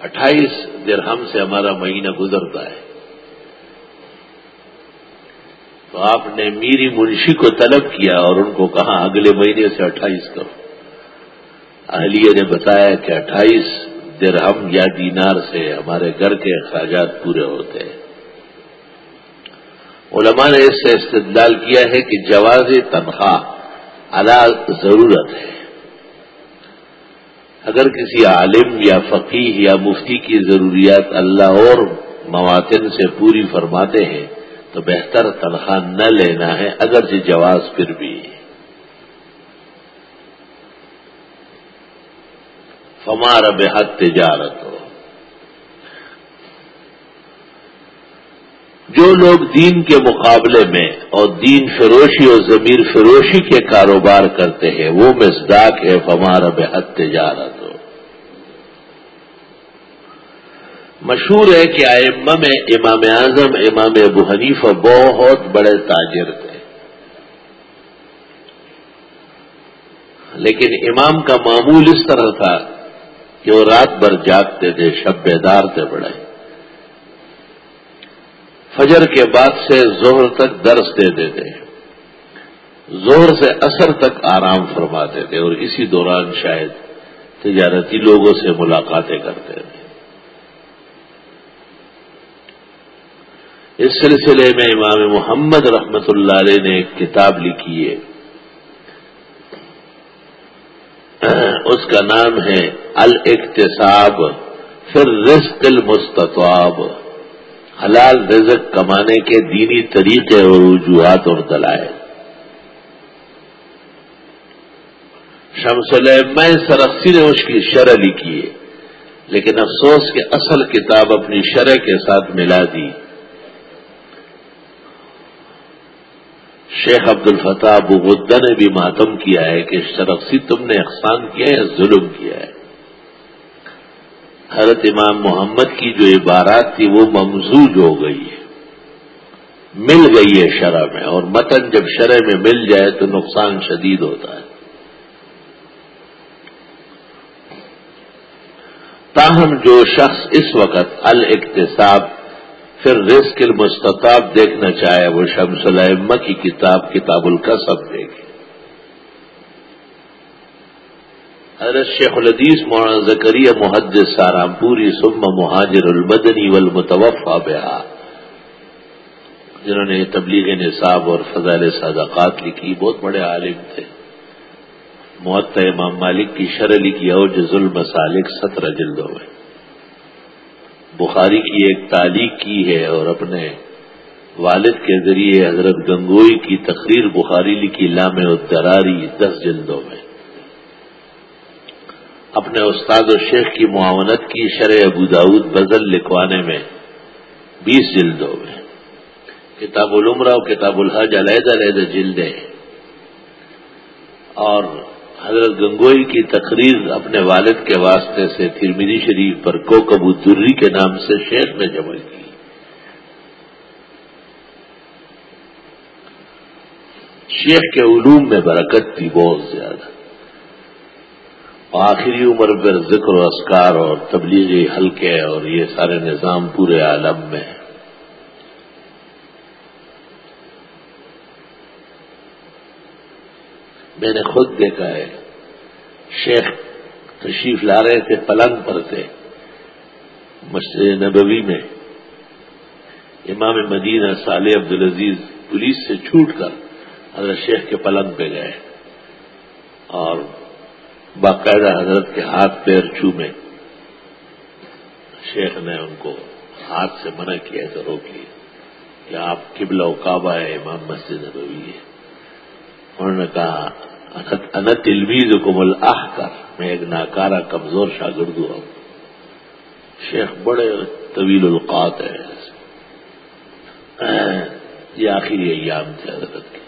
اٹھائیس درہم سے ہمارا مہینہ گزرتا ہے۔ تو آپ نے میری منشی کو طلب کیا اور ان کو کہا اگلے مہینے سے اٹھائیس کرو۔ اہلیہ نے بتایا کہ اٹھائیس درہم یا دینار سے ہمارے گھر کے اخراجات پورے ہوتے ہیں۔ علماء نے اس سے استدلال کیا ہے کہ جواز تنخواہ ادا ضرورت ہے۔ اگر کسی عالم یا فقیر یا مفتی کی ضروریات اللہ اور مواتن سے پوری فرماتے ہیں تو بہتر تنخواہ نہ لینا ہے اگرچہ جی جواز پھر بھی۔ فمار بحد تجارت۔ ہو جو لوگ دین کے مقابلے میں اور دین فروشی اور ضمیر فروشی کے کاروبار کرتے ہیں، وہ مزداق ہے فمار بحد تجارت ہو مشہور ہے کہ آئمہ میں امام اعظم، امام ابو حنیفہ بہت بڑے تاجر تھے۔ لیکن امام کا معمول اس طرح تھا کہ وہ رات بھر جاگتے تھے، شب بیدار تھے بڑے۔ فجر کے بعد سے زہر تک درس دیتے تھے۔ زہر سے اثر تک آرام فرماتے تھے اور اسی دوران شاید تجارتی لوگوں سے ملاقاتیں کرتے تھے۔ اس سلسلے میں امام محمد رحمت اللہ علیہ نے ایک کتاب لکھی ہے۔ اس کا نام ہے الاقتصاب پھر رزق المستطاب۔ حلال رزق کمانے کے دینی طریقے اور رجوہات اور دلائل۔ شمس میں سرخسی نے اس کی شرح لکھی ہے، لیکن افسوس کہ اصل کتاب اپنی شرح کے ساتھ ملا دی۔ شیخ عبد الفتح ابو غدہ نے بھی ماتم کیا ہے کہ شرفسی تم نے احسان کیا ہے ظلم کیا ہے؟ حضرت امام محمد کی جو عبارات تھی وہ ممزوج ہو گئی ہے۔ مل گئی ہے شرح میں اور متن جب شرح میں مل جائے تو نقصان شدید ہوتا ہے۔ تاہم جو شخص اس وقت الاقتصاب پھر رزق المستطاب دیکھنا چاہے وہ شمس العمہ کی کتاب کتاب القصب دیکھے۔ حضرت شیخ الحدیث مولانا زکریہ محدث سارام پوری سم مہاجر المدنی والمتوفا بہا، جنہوں نے تبلیغ نصاب اور فضائل صدقات لکھی، بہت بڑے عالم تھے۔ معت امام مالک کی شرح لکھی اور جز المسالک سترہ جلدوں میں۔ بخاری کی ایک تعلیق کی ہے اور اپنے والد کے ذریعے حضرت گنگوئی کی تقریر بخاری لکھی لام الدراری دس جلدوں میں۔ اپنے استاد و شیخ کی معاونت کی شرح ابو داود بزل لکھوانے میں بیس جلدوں میں۔ کتاب العمرہ و کتاب الحج علیحدہ علیحدہ جلدیں۔ اور حضرت گنگوئی کی تقریر اپنے والد کے واسطے سے ترمیری شریف پر کو کبو دری کے نام سے شیخ نے جمع کی۔ شیخ کے علوم میں برکت تھی بہت زیادہ۔ آخری عمر پر ذکر و اسکار اور تبلیغی حلقے اور یہ سارے نظام پورے عالم میں میں نے خود دیکھا ہے۔ شیخ تشریف لا رہے تھے، پلنگ پر تھے۔ مسجد نبوی میں۔ امام مدینہ صالح عبدالعزیز پولیس سے چھوٹ کر حضرت شیخ کے پلنگ پہ گئے۔ اور باقاعدہ حضرت کے ہاتھ پیر چومے۔ شیخ نے ان کو ہاتھ سے منع کیا تو روک لیا کہ آپ قبلہ و کعبہ ہے، امام مسجد نبوی ہے۔ انہوں نے کہا انت الویز کو آہ کر میں ایک ناکارا کمزور شاگرد ہوں۔ شیخ بڑے طویل القات ہے یہ آخری ایام تھے حضرت کے۔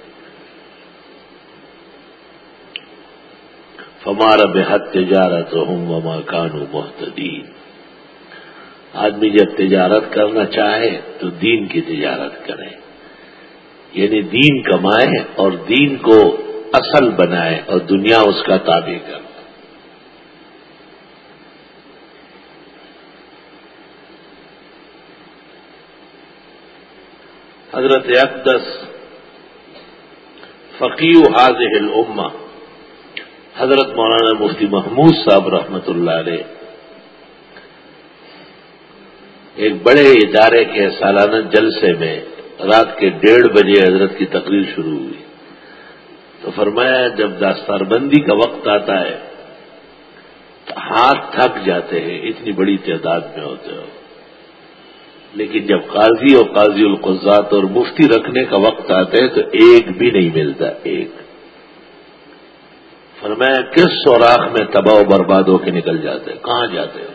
فمارا بےحد تجارت ہوں وما کانو محتدین آدمی جب تجارت کرنا چاہے تو دین کی تجارت کرے۔ یعنی دین کمائے اور دین کو اصل بنائے اور دنیا اس کا تابع کر۔ حضرت اقدس فقی حاضر الامہ، حضرت مولانا مفتی محمود صاحب رحمت اللہ علیہ، ایک بڑے ادارے کے سالانہ جلسے میں رات کے ڈیڑھ بجے حضرت کی تقریر شروع ہوئی۔ تو فرمایا جب داستار بندی کا وقت آتا ہے، تو ہاتھ تھک جاتے ہیں، اتنی بڑی تعداد میں ہوتے ہو۔ لیکن جب قاضی اور قاضی القزات اور مفتی رکھنے کا وقت آتا ہے، تو ایک بھی نہیں ملتا، ایک۔ فرمایا، کس سوراخ میں تباہ و برباد ہو کے نکل جاتے کہاں جاتے ہو؟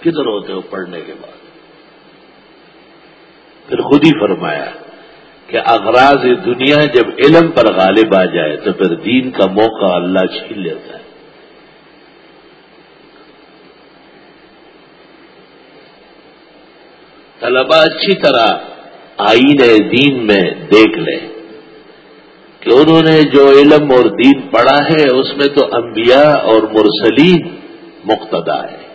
کدھر ہوتے ہو پڑھنے کے بعد؟ پھر خود ہی فرمایا کہ اغراض دنیا جب علم پر غالب آ جائے تو پھر دین کا موقع اللہ چھین لیتا ہے۔ طلبا اچھی طرح آئین دین میں دیکھ لیں کہ انہوں نے جو علم اور دین پڑھا ہے اس میں تو انبیاء اور مرسلین مقتدا ہے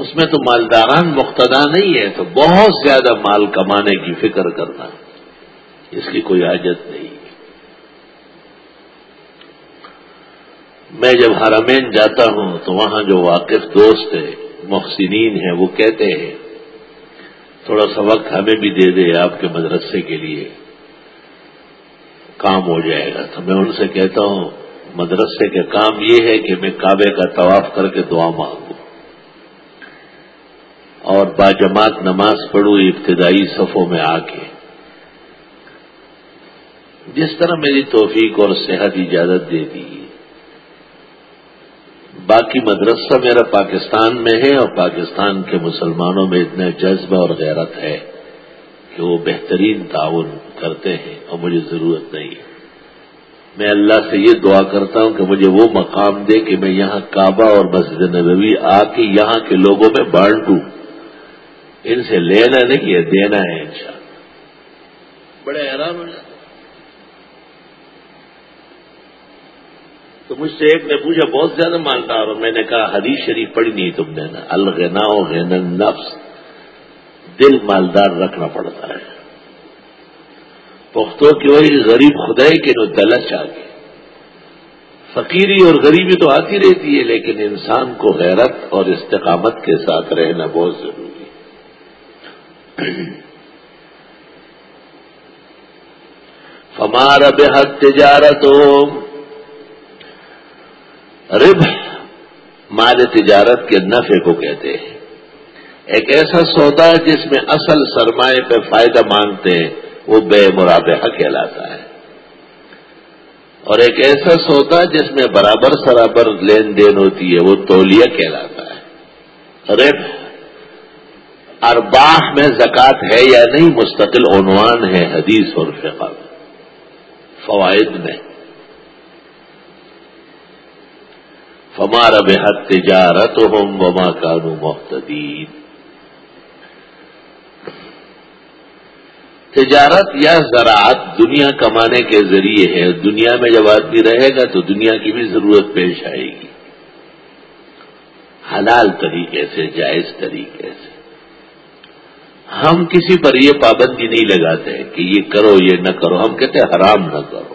اس میں تو مالداران مقتدا نہیں ہے تو بہت زیادہ مال کمانے کی فکر کرنا، اس کی کوئی حاجت نہیں۔ میں جب حرمین جاتا ہوں تو وہاں جو واقف دوست ہیں، محسنین ہیں، وہ کہتے ہیں، تھوڑا سا وقت ہمیں بھی دے دے آپ کے مدرسے کے لیے، کام ہو جائے گا۔ تو میں ان سے کہتا ہوں، مدرسے کے کام یہ ہے کہ میں کعبے کا طواف کر کے دعا مانگوں۔ اور باجماعت نماز پڑھوں ابتدائی صفوں میں آ کے جس طرح میری توفیق اور صحت اجازت دے دی۔ باقی مدرسہ میرا پاکستان میں ہے اور پاکستان کے مسلمانوں میں اتنا جذبہ اور غیرت ہے کہ وہ بہترین تعاون کرتے ہیں اور مجھے ضرورت نہیں۔ ہے میں اللہ سے یہ دعا کرتا ہوں کہ مجھے وہ مقام دے کہ میں یہاں کعبہ اور مسجد نبوی آ کے یہاں کے لوگوں میں بانٹوں ان سے لینا نہیں ہے، دینا ہے انشاءاللہ۔ بڑے حیران ہو جاتے تو مجھ سے ایک نے پوچھا، بہت زیادہ مانتا اور میں نے کہا، حدیث شریف پڑھی نہیں تم نے نا۔ الغنا غین نفس دل مالدار رکھنا پڑتا ہے۔ پختوں کی وہی غریب خدائی کے جو دلچ آ گئے فقیری اور غریبی تو آتی رہتی ہے، لیکن انسان کو غیرت اور استقامت کے ساتھ رہنا بہت ضروری ہے۔ فمار بحد تجارت رب مال تجارت کے نفے کو کہتے ہیں. ایک ایسا سودا جس میں اصل سرمایہ پہ فائدہ مانگتے ہیں، وہ بے مرابحہ کہلاتا ہے. اور ایک ایسا سودا جس میں برابر سرابر لین دین ہوتی ہے، وہ تولیہ کہلاتا ہے. ریب ارباہ میں زکات ہے یا نہیں مستقل عنوان ہے حدیث اور فقہ فوائد میں۔ فمار بحد تجارت ہوں وما کانو محتدین تجارت یا زراعت دنیا کمانے کے ذریعے ہے، دنیا میں جب آدمی رہے گا تو دنیا کی بھی ضرورت پیش آئے گی۔ حلال طریقے سے، جائز طریقے سے۔ ہم کسی پر یہ پابندی نہیں لگاتے کہ یہ کرو یہ نہ کرو۔ ہم کہتے ہیں حرام نہ کرو،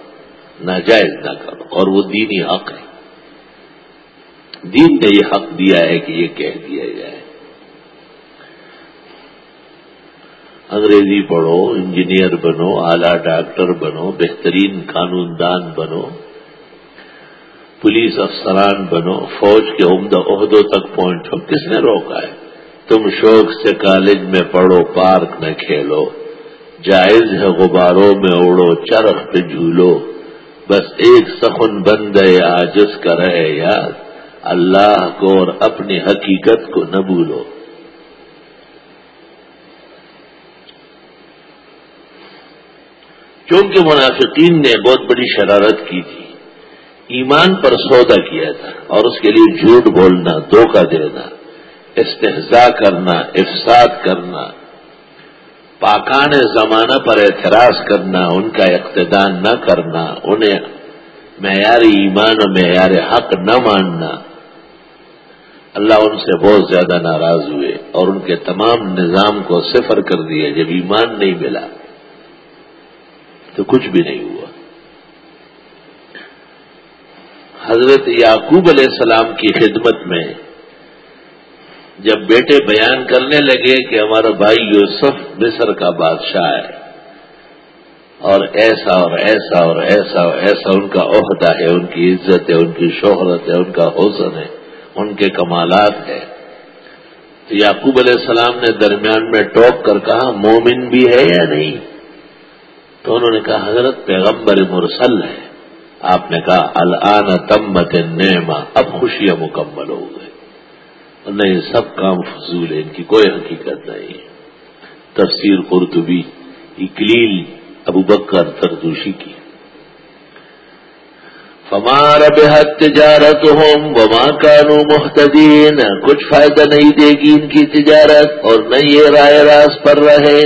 ناجائز نہ کرو، اور وہ دینی حق ہے۔ دین نے یہ حق دیا ہے کہ یہ کہہ دیا جائے۔ انگریزی پڑھو، انجینئر بنو، اعلی ڈاکٹر بنو، بہترین قانون دان بنو، پولیس افسران بنو، فوج کے عمدہ عہدوں تک پہنچو۔ کس نے روکا ہے؟ تم شوق سے کالج میں پڑھو، پارک میں کھیلو۔ جائز ہے غباروں میں اڑو، چرخ پہ جھولو۔ بس ایک سخن بند ہے آجس کا رہے یاد۔ اللہ کو اور اپنی حقیقت کو نہ بھولو۔ کیونکہ منافقین نے بہت بڑی شرارت کی تھی، ایمان پر سودا کیا تھا اور اس کے لیے جھوٹ بولنا، دھوکہ دینا۔ استحضاء کرنا، افساد کرنا، پاکان زمانہ پر اعتراض کرنا، ان کا اقتدار نہ کرنا، انہیں معیار ایمان و معیار حق نہ ماننا۔ اللہ ان سے بہت زیادہ ناراض ہوئے اور ان کے تمام نظام کو صفر کر دیا، جب ایمان نہیں ملا تو کچھ بھی نہیں ہوا۔ حضرت یعقوب علیہ السلام کی خدمت میں جب بیٹے بیان کرنے لگے کہ ہمارا بھائی یوسف مصر کا بادشاہ ہے، اور ایسا اور ایسا اور ایسا اور ایسا ان کا عہدہ ہے، ان کی عزت ہے، ان کی شہرت ہے، ان کا حوصل ہے، ان کے کمالات ہے تو یعقوب علیہ السلام نے درمیان میں ٹوک کر کہا، مومن بھی ہے یا نہیں؟ تو انہوں نے کہا، حضرت پیغمبر مرسل ہے آپ نے کہا، الان تمت نیما اب خوشیاں مکمل ہو گئے نہیں، سب کام فضول ہے ان کی کوئی حقیقت نہیں تفسیر قرطبی اکلیل ابو بکر تردوشی کی۔ فمار بحد تجارت ہوں وما کانو محتدین کچھ فائدہ نہیں دے گی ان کی تجارت اور نہ یہ رائے راس پر رہے۔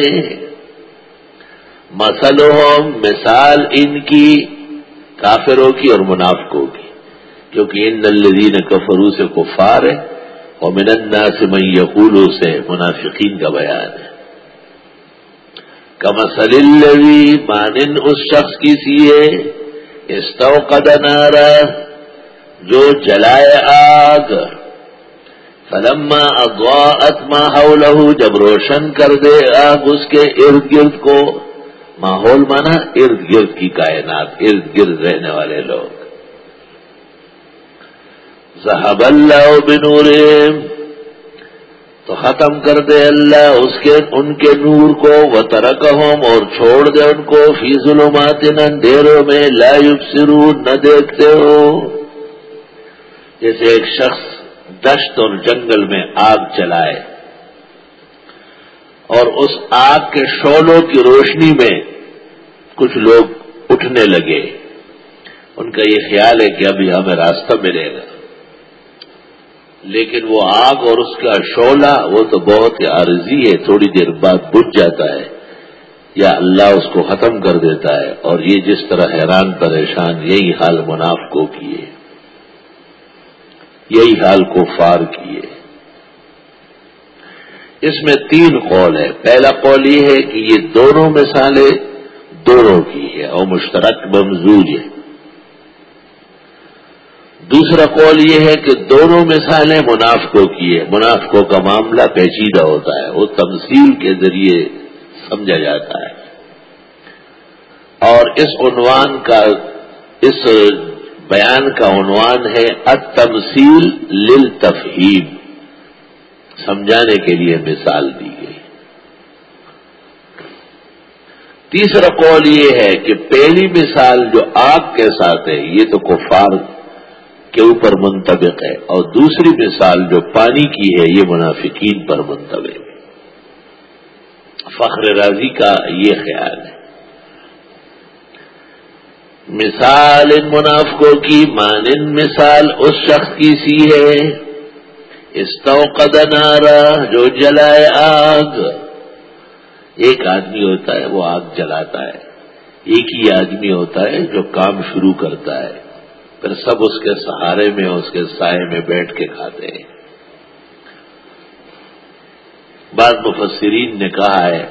مسل مثال ان کی، کافروں کی اور منافقوں کی۔ کیونکہ ان الدین کفرو سے کفار ہے اور منندا سے میں یقولوں سے منافقین کا بیان ہے۔ کمسل مانن اس شخص کی سی ہے استو نارا، جو جلائے آگ۔ فلما اغوا اتما لہو جب روشن کر دے آگ اس کے ارد گرد کو، ماحول مانا ارد گرد کی کائنات، ارد گرد رہنے والے لوگ۔ صحب اللہ بنور تو ختم کر دے اللہ اس کے، ان کے نور کو وہ ترک اور چھوڑ دے ان کو۔ فی ظلمات، اندھیروں میں لا سرو نہ دیکھتے ہو۔ جیسے ایک شخص دشت اور جنگل میں آگ چلائے اور اس آگ کے شولوں کی روشنی میں کچھ لوگ اٹھنے لگے۔ ان کا یہ خیال ہے کہ ابھی ہمیں راستہ ملے گا۔ لیکن وہ آگ اور اس کا شعلہ، وہ تو بہت ہی عارضی ہے، تھوڑی دیر بعد بجھ جاتا ہے، یا اللہ اس کو ختم کر دیتا ہے۔ اور یہ جس طرح حیران پریشان، یہی حال مناف کو کیے یہی حال کو فار کیے اس میں تین قول ہے پہلا قول یہ ہے کہ یہ دونوں مثالیں دونوں کی ہے اور مشترک ممزوج ہے دوسرا قول یہ ہے کہ دونوں مثالیں منافقوں کی ہے منافقوں کا معاملہ پیچیدہ ہوتا ہے۔ وہ تمثیل کے ذریعے سمجھا جاتا ہے۔ اور اس عنوان کا، اس بیان کا عنوان ہے اتمسیل لل تفہیم سمجھانے کے لیے مثال دی گئی۔ تیسرا قول یہ ہے کہ پہلی مثال جو آگ کے ساتھ ہے، یہ تو کفار کے اوپر منطبق ہے اور دوسری مثال جو پانی کی ہے، یہ منافقین پر منطبق ہے۔ فخر راضی کا یہ خیال ہے۔ مثال ان منافقوں کی مانند مثال اس شخص کی سی ہے۔ استوقد نارا، جو جلائے آگ۔ ایک آدمی ہوتا ہے، وہ آگ جلاتا ہے۔ ایک ہی آدمی ہوتا ہے جو کام شروع کرتا ہے۔ پھر سب اس کے سہارے میں، اس کے سائے میں بیٹھ کے کھاتے ہیں۔ بعض مفسرین نے کہا ہے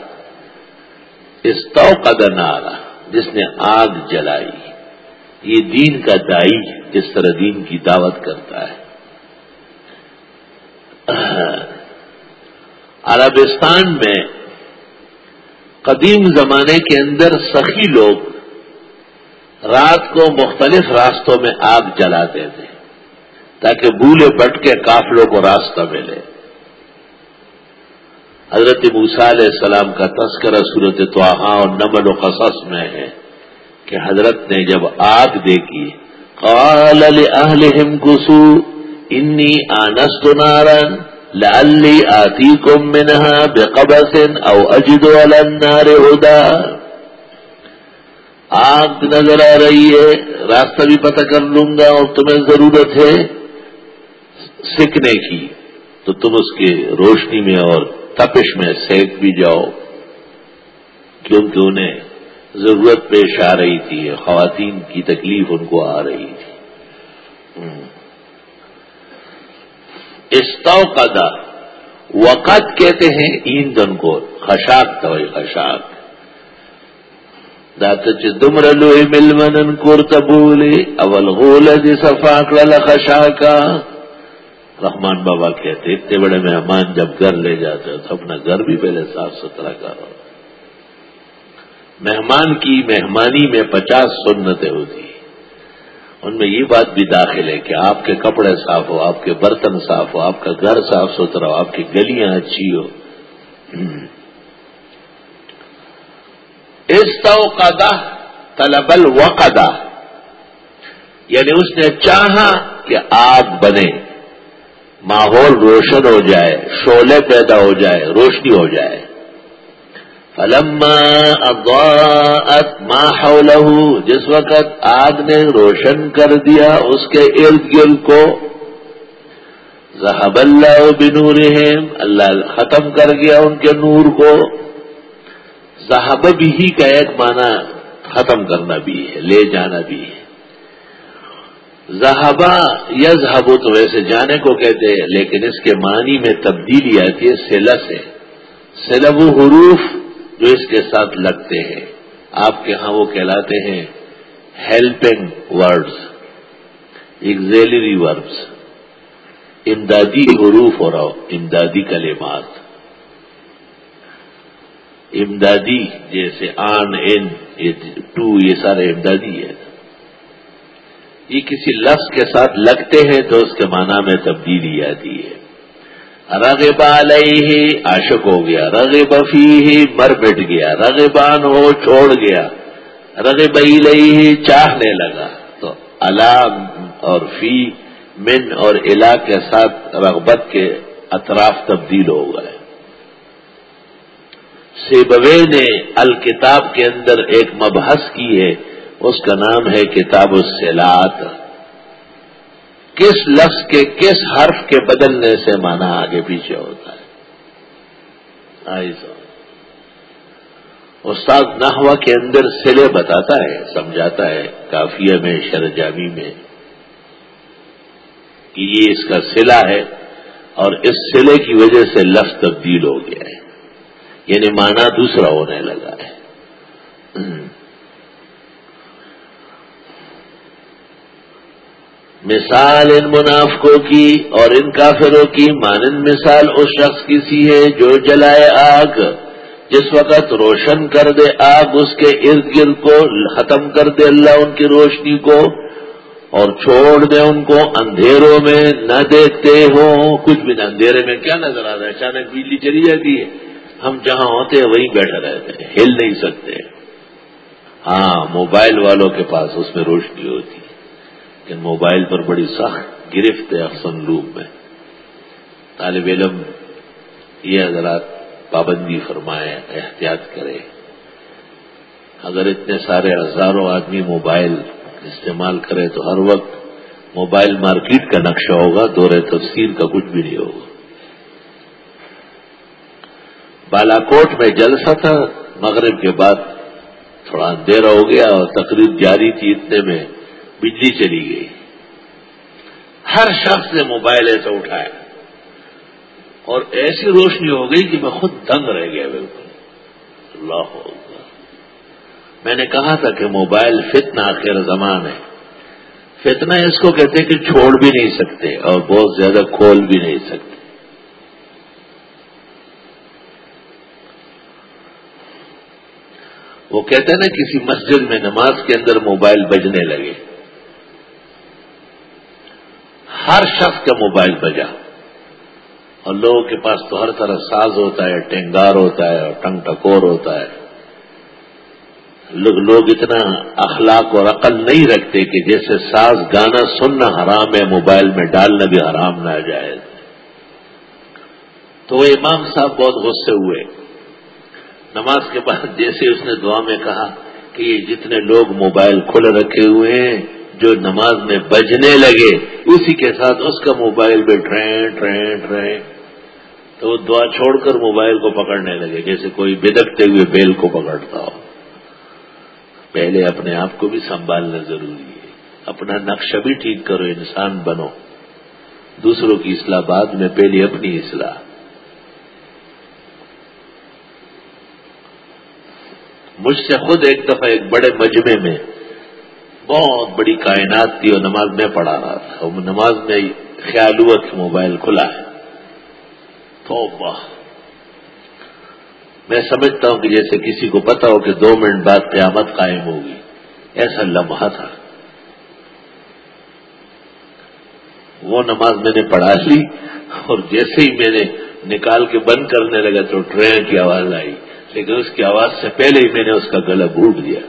اس تو قدر نارا، جس نے آگ جلائی۔ یہ دین کا دائی جس طرح دین کی دعوت کرتا ہے۔ عربستان میں قدیم زمانے کے اندر سخی لوگ رات کو مختلف راستوں میں آگ جلاتے تھے تاکہ بھولے بٹ کے قافلوں کو راستہ ملے۔ حضرت علیہ السلام کا تذکرہ صورت توحا اور نمل و قصص میں ہے کہ حضرت نے جب آگ دیکھی، قال لأهلهم کسو، انی آنست نارن، لعلی آتیکم منها بقبس او اجد على النار هدى آگ نظر آ رہی ہے، راستہ بھی پتہ کر لوں گا اور تمہیں ضرورت ہے سیکھنے کی۔ تو تم اس کے روشنی میں اور تپش میں سیک بھی جاؤ، کیونکہ انہیں ضرورت پیش آ رہی تھی، خواتین کی تکلیف ان کو آ رہی تھی۔ استو کا وقت کہتے ہیں ایندھن کو، خشاک تو خشاک۔ دا ته چې دومره لوی ملمنن کور ته بولي، اول غول دي صفا کړل خشاکا رحمان بابا کہتے اتنے بڑے مہمان جب گھر لے جاتے ہو تو اپنا گھر بھی پہلے صاف ستھرا کرو مہمان کی مہمانی میں پچاس سنتیں ہوتی ان میں یہ بات بھی داخل ہے کہ آپ کے کپڑے صاف ہو، آپ کے برتن صاف ہو، آپ کا گھر صاف ستھرا ہو، آپ کی گلیاں اچھی ہو۔ استوقدہ طلب الوقدہ یعنی اس نے چاہا کہ آگ بنے، ماحول روشن ہو جائے، شعلے پیدا ہو جائے، روشنی ہو جائے۔ فلما اضاءت ما حوله، جس وقت آگ نے روشن کر دیا اس کے ارد گرد کو ذهب اللہ بنورهم اللہ ختم کر گیا ان کے نور کو۔ ذهب بھی کا ایک معنی ختم کرنا بھی ہے، لے جانا بھی ہے۔ زہبا یزہب تو ویسے جانے کو کہتے ہیں، لیکن اس کے معنی میں تبدیلی آتی ہے سیلا سے۔ سیلب حروف جو اس کے ساتھ لگتے ہیں۔ آپ کے ہاں وہ کہلاتے ہیں ہیلپنگ ورڈز ایگزیلری وربس امدادی حروف اور امدادی کلمات۔ امدادی، جیسے آن ان ٹو، یہ سارے امدادی ہے یہ کسی لفظ کے ساتھ لگتے ہیں تو اس کے معنی میں تبدیلی آتی ہے۔ رغب علیہ، عاشق ہو گیا۔ رغب فی مر بیٹھ گیا۔ رغبان ہو چھوڑ گیا۔ رغب علیہ، چاہنے لگا۔ تو علام اور فی، من اور الا کے ساتھ رغبت کے اطراف تبدیل ہو گئے۔ سیبوے نے الکتاب کے اندر ایک مبحث کی ہے، اس کا نام ہے کتاب السلات کس لفظ کے کس حرف کے بدلنے سے مانا آگے پیچھے ہوتا ہے؟ استاد نحوا کے اندر سلے بتاتا ہے، سمجھاتا ہے کافیہ میں شرجامی میں، کہ یہ اس کا سلا ہے اور اس سلے کی وجہ سے لفظ تبدیل ہو گیا ہے۔ یعنی مانا دوسرا ہونے لگا ہے۔ مثال ان منافقوں کی اور ان کافروں کی، مانند مثال اس شخص کی سی ہے جو جلائے آگ، جس وقت روشن کر دے آگ، اس کے ارد گرد کو ختم کر دے اللہ ان کی روشنی کو، اور چھوڑ دے ان کو اندھیروں میں نہ دیکھتے ہوں۔ کچھ بھی نہ، اندھیرے میں کیا نظر آ رہا ہے؟ اچانک بجلی چلی جاتی ہے۔ ہم جہاں ہوتے ہیں وہیں بیٹھے رہتے ہیں، ہل نہیں سکتے۔ ہاں موبائل والوں کے پاس اس میں روشنی ہوتی ہے کہ موبائل پر بڑی سخت گرفت ہے افسن لوب میں۔ طالب علم یہ حضرات پابندی فرمائے، احتیاط کرے۔ اگر اتنے سارے ہزاروں آدمی موبائل استعمال کرے تو ہر وقت موبائل مارکیٹ کا نقشہ ہوگا دور تفسیر کا کچھ بھی نہیں ہوگا۔ بالا کوٹ میں جلسہ تھا، مغرب کے بعد تھوڑا اندھیرا ہو گیا اور تقریب جاری تھی، اتنے میں بجلی چلی گئی۔ ہر شخص نے موبائل ایسا اٹھایا۔ اور ایسی روشنی ہو گئی کہ میں خود دنگ رہ گیا بالکل۔ اللہ ہو میں نے کہا تھا کہ موبائل فتنہ آخر زمان ہے۔ فتنہ اس کو کہتے کہ چھوڑ بھی نہیں سکتے اور بہت زیادہ کھول بھی نہیں سکتے۔ وہ کہتے ہیں نا کسی مسجد میں نماز کے اندر موبائل بجنے لگے۔ ہر شخص کا موبائل بجا۔ اور لوگوں کے پاس تو ہر طرح ساز ہوتا ہے، ٹینگار ہوتا ہے، اور ٹنگ ٹکور ہوتا ہے۔ لوگ اتنا اخلاق اور عقل نہیں رکھتے کہ جیسے ساز گانا سننا حرام ہے، موبائل میں ڈالنا بھی حرام نہ جائے تو امام صاحب بہت غصے ہوئے۔ نماز کے بعد جیسے اس نے دعا میں کہا کہ یہ جتنے لوگ موبائل کھلے رکھے ہوئے ہیں، جو نماز میں بجنے لگے، اسی کے ساتھ اس کا موبائل بھی ٹرین ٹرین ٹرین۔ تو وہ دعا چھوڑ کر موبائل کو پکڑنے لگے، جیسے کوئی بدکتے ہوئے بیل کو پکڑتا ہو۔ پہلے اپنے آپ کو بھی سنبھالنا ضروری ہے۔ اپنا نقشہ بھی ٹھیک کرو، انسان بنو۔ دوسروں کی اصلاح بعد میں، پہلے اپنی اصلاح۔ مجھ سے خود ایک دفعہ ایک بڑے مجمے میں بہت بڑی کائنات تھی اور نماز میں پڑھا رہا تھا۔ نماز میں خیال ہوا کہ موبائل کھلا ہے۔ تو میں سمجھتا ہوں کہ جیسے کسی کو پتا ہو کہ دو منٹ بعد قیامت قائم ہوگی۔ ایسا لمحہ تھا۔ وہ نماز میں نے پڑھا لی اور جیسے ہی میں نے نکال کے بند کرنے لگا تو ٹرین کی آواز آئی۔ لیکن اس کی آواز سے پہلے ہی میں نے اس کا گلا گھوٹ دیا۔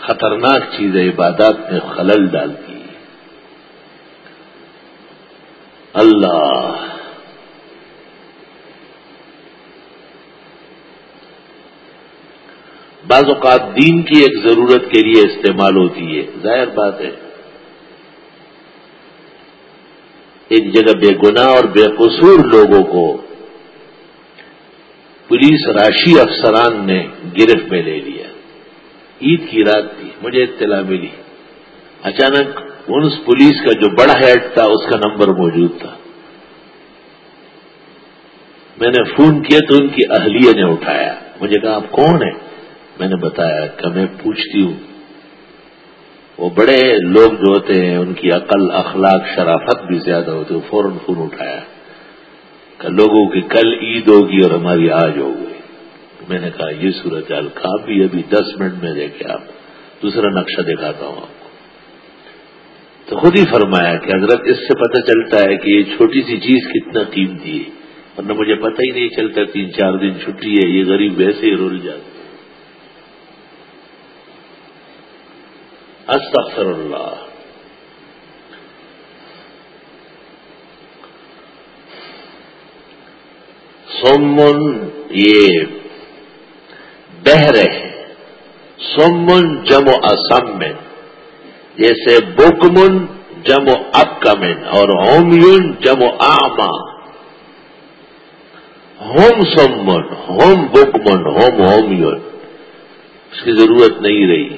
خطرناک چیز ہے، عبادات میں خلل ڈالتی اللہ۔ بعض اوقات دین کی ایک ضرورت کے لیے استعمال ہوتی ہے۔ ظاہر بات ہے۔ ایک جگہ بے گناہ اور بے قصور لوگوں کو پولیس راشی افسران نے گرفت میں لے لیا۔ عید کی رات تھی، مجھے اطلاع ملی۔ اچانک اس پولیس کا جو بڑا ہیڈ تھا، اس کا نمبر موجود تھا۔ میں نے فون کیا تو ان کی اہلیہ نے اٹھایا۔ مجھے کہا، آپ کون ہیں؟ میں نے بتایا کہ میں پوچھتی ہوں۔ وہ بڑے لوگ جو ہوتے ہیں، ان کی عقل، اخلاق، شرافت بھی زیادہ ہوتی ہے۔ فوراً فون اٹھایا۔ لوگوں کی کل عید ہوگی اور ہماری آج ہو گئی۔ میں نے کہا، یہ صورت حال کافی ابھی دس منٹ میں دیکھے آپ دوسرا نقشہ دکھاتا ہوں آپ کو۔ تو خود ہی فرمایا کہ حضرت، اس سے پتہ چلتا ہے کہ یہ چھوٹی سی چیز کتنا قیمتی ہے۔ ورنہ مجھے پتہ ہی نہیں چلتا تین چار دن چھٹی ہے، یہ غریب ویسے ہی رول جاتے استغفر اللہ۔ سومن یہ بہرے سومن جم و اسمن، جیسے بکمن جم و اکمن اور ہومین جم و آما ہوم سومن ہوم بکمن ہوم ہومیون۔ اس کی ضرورت نہیں رہی۔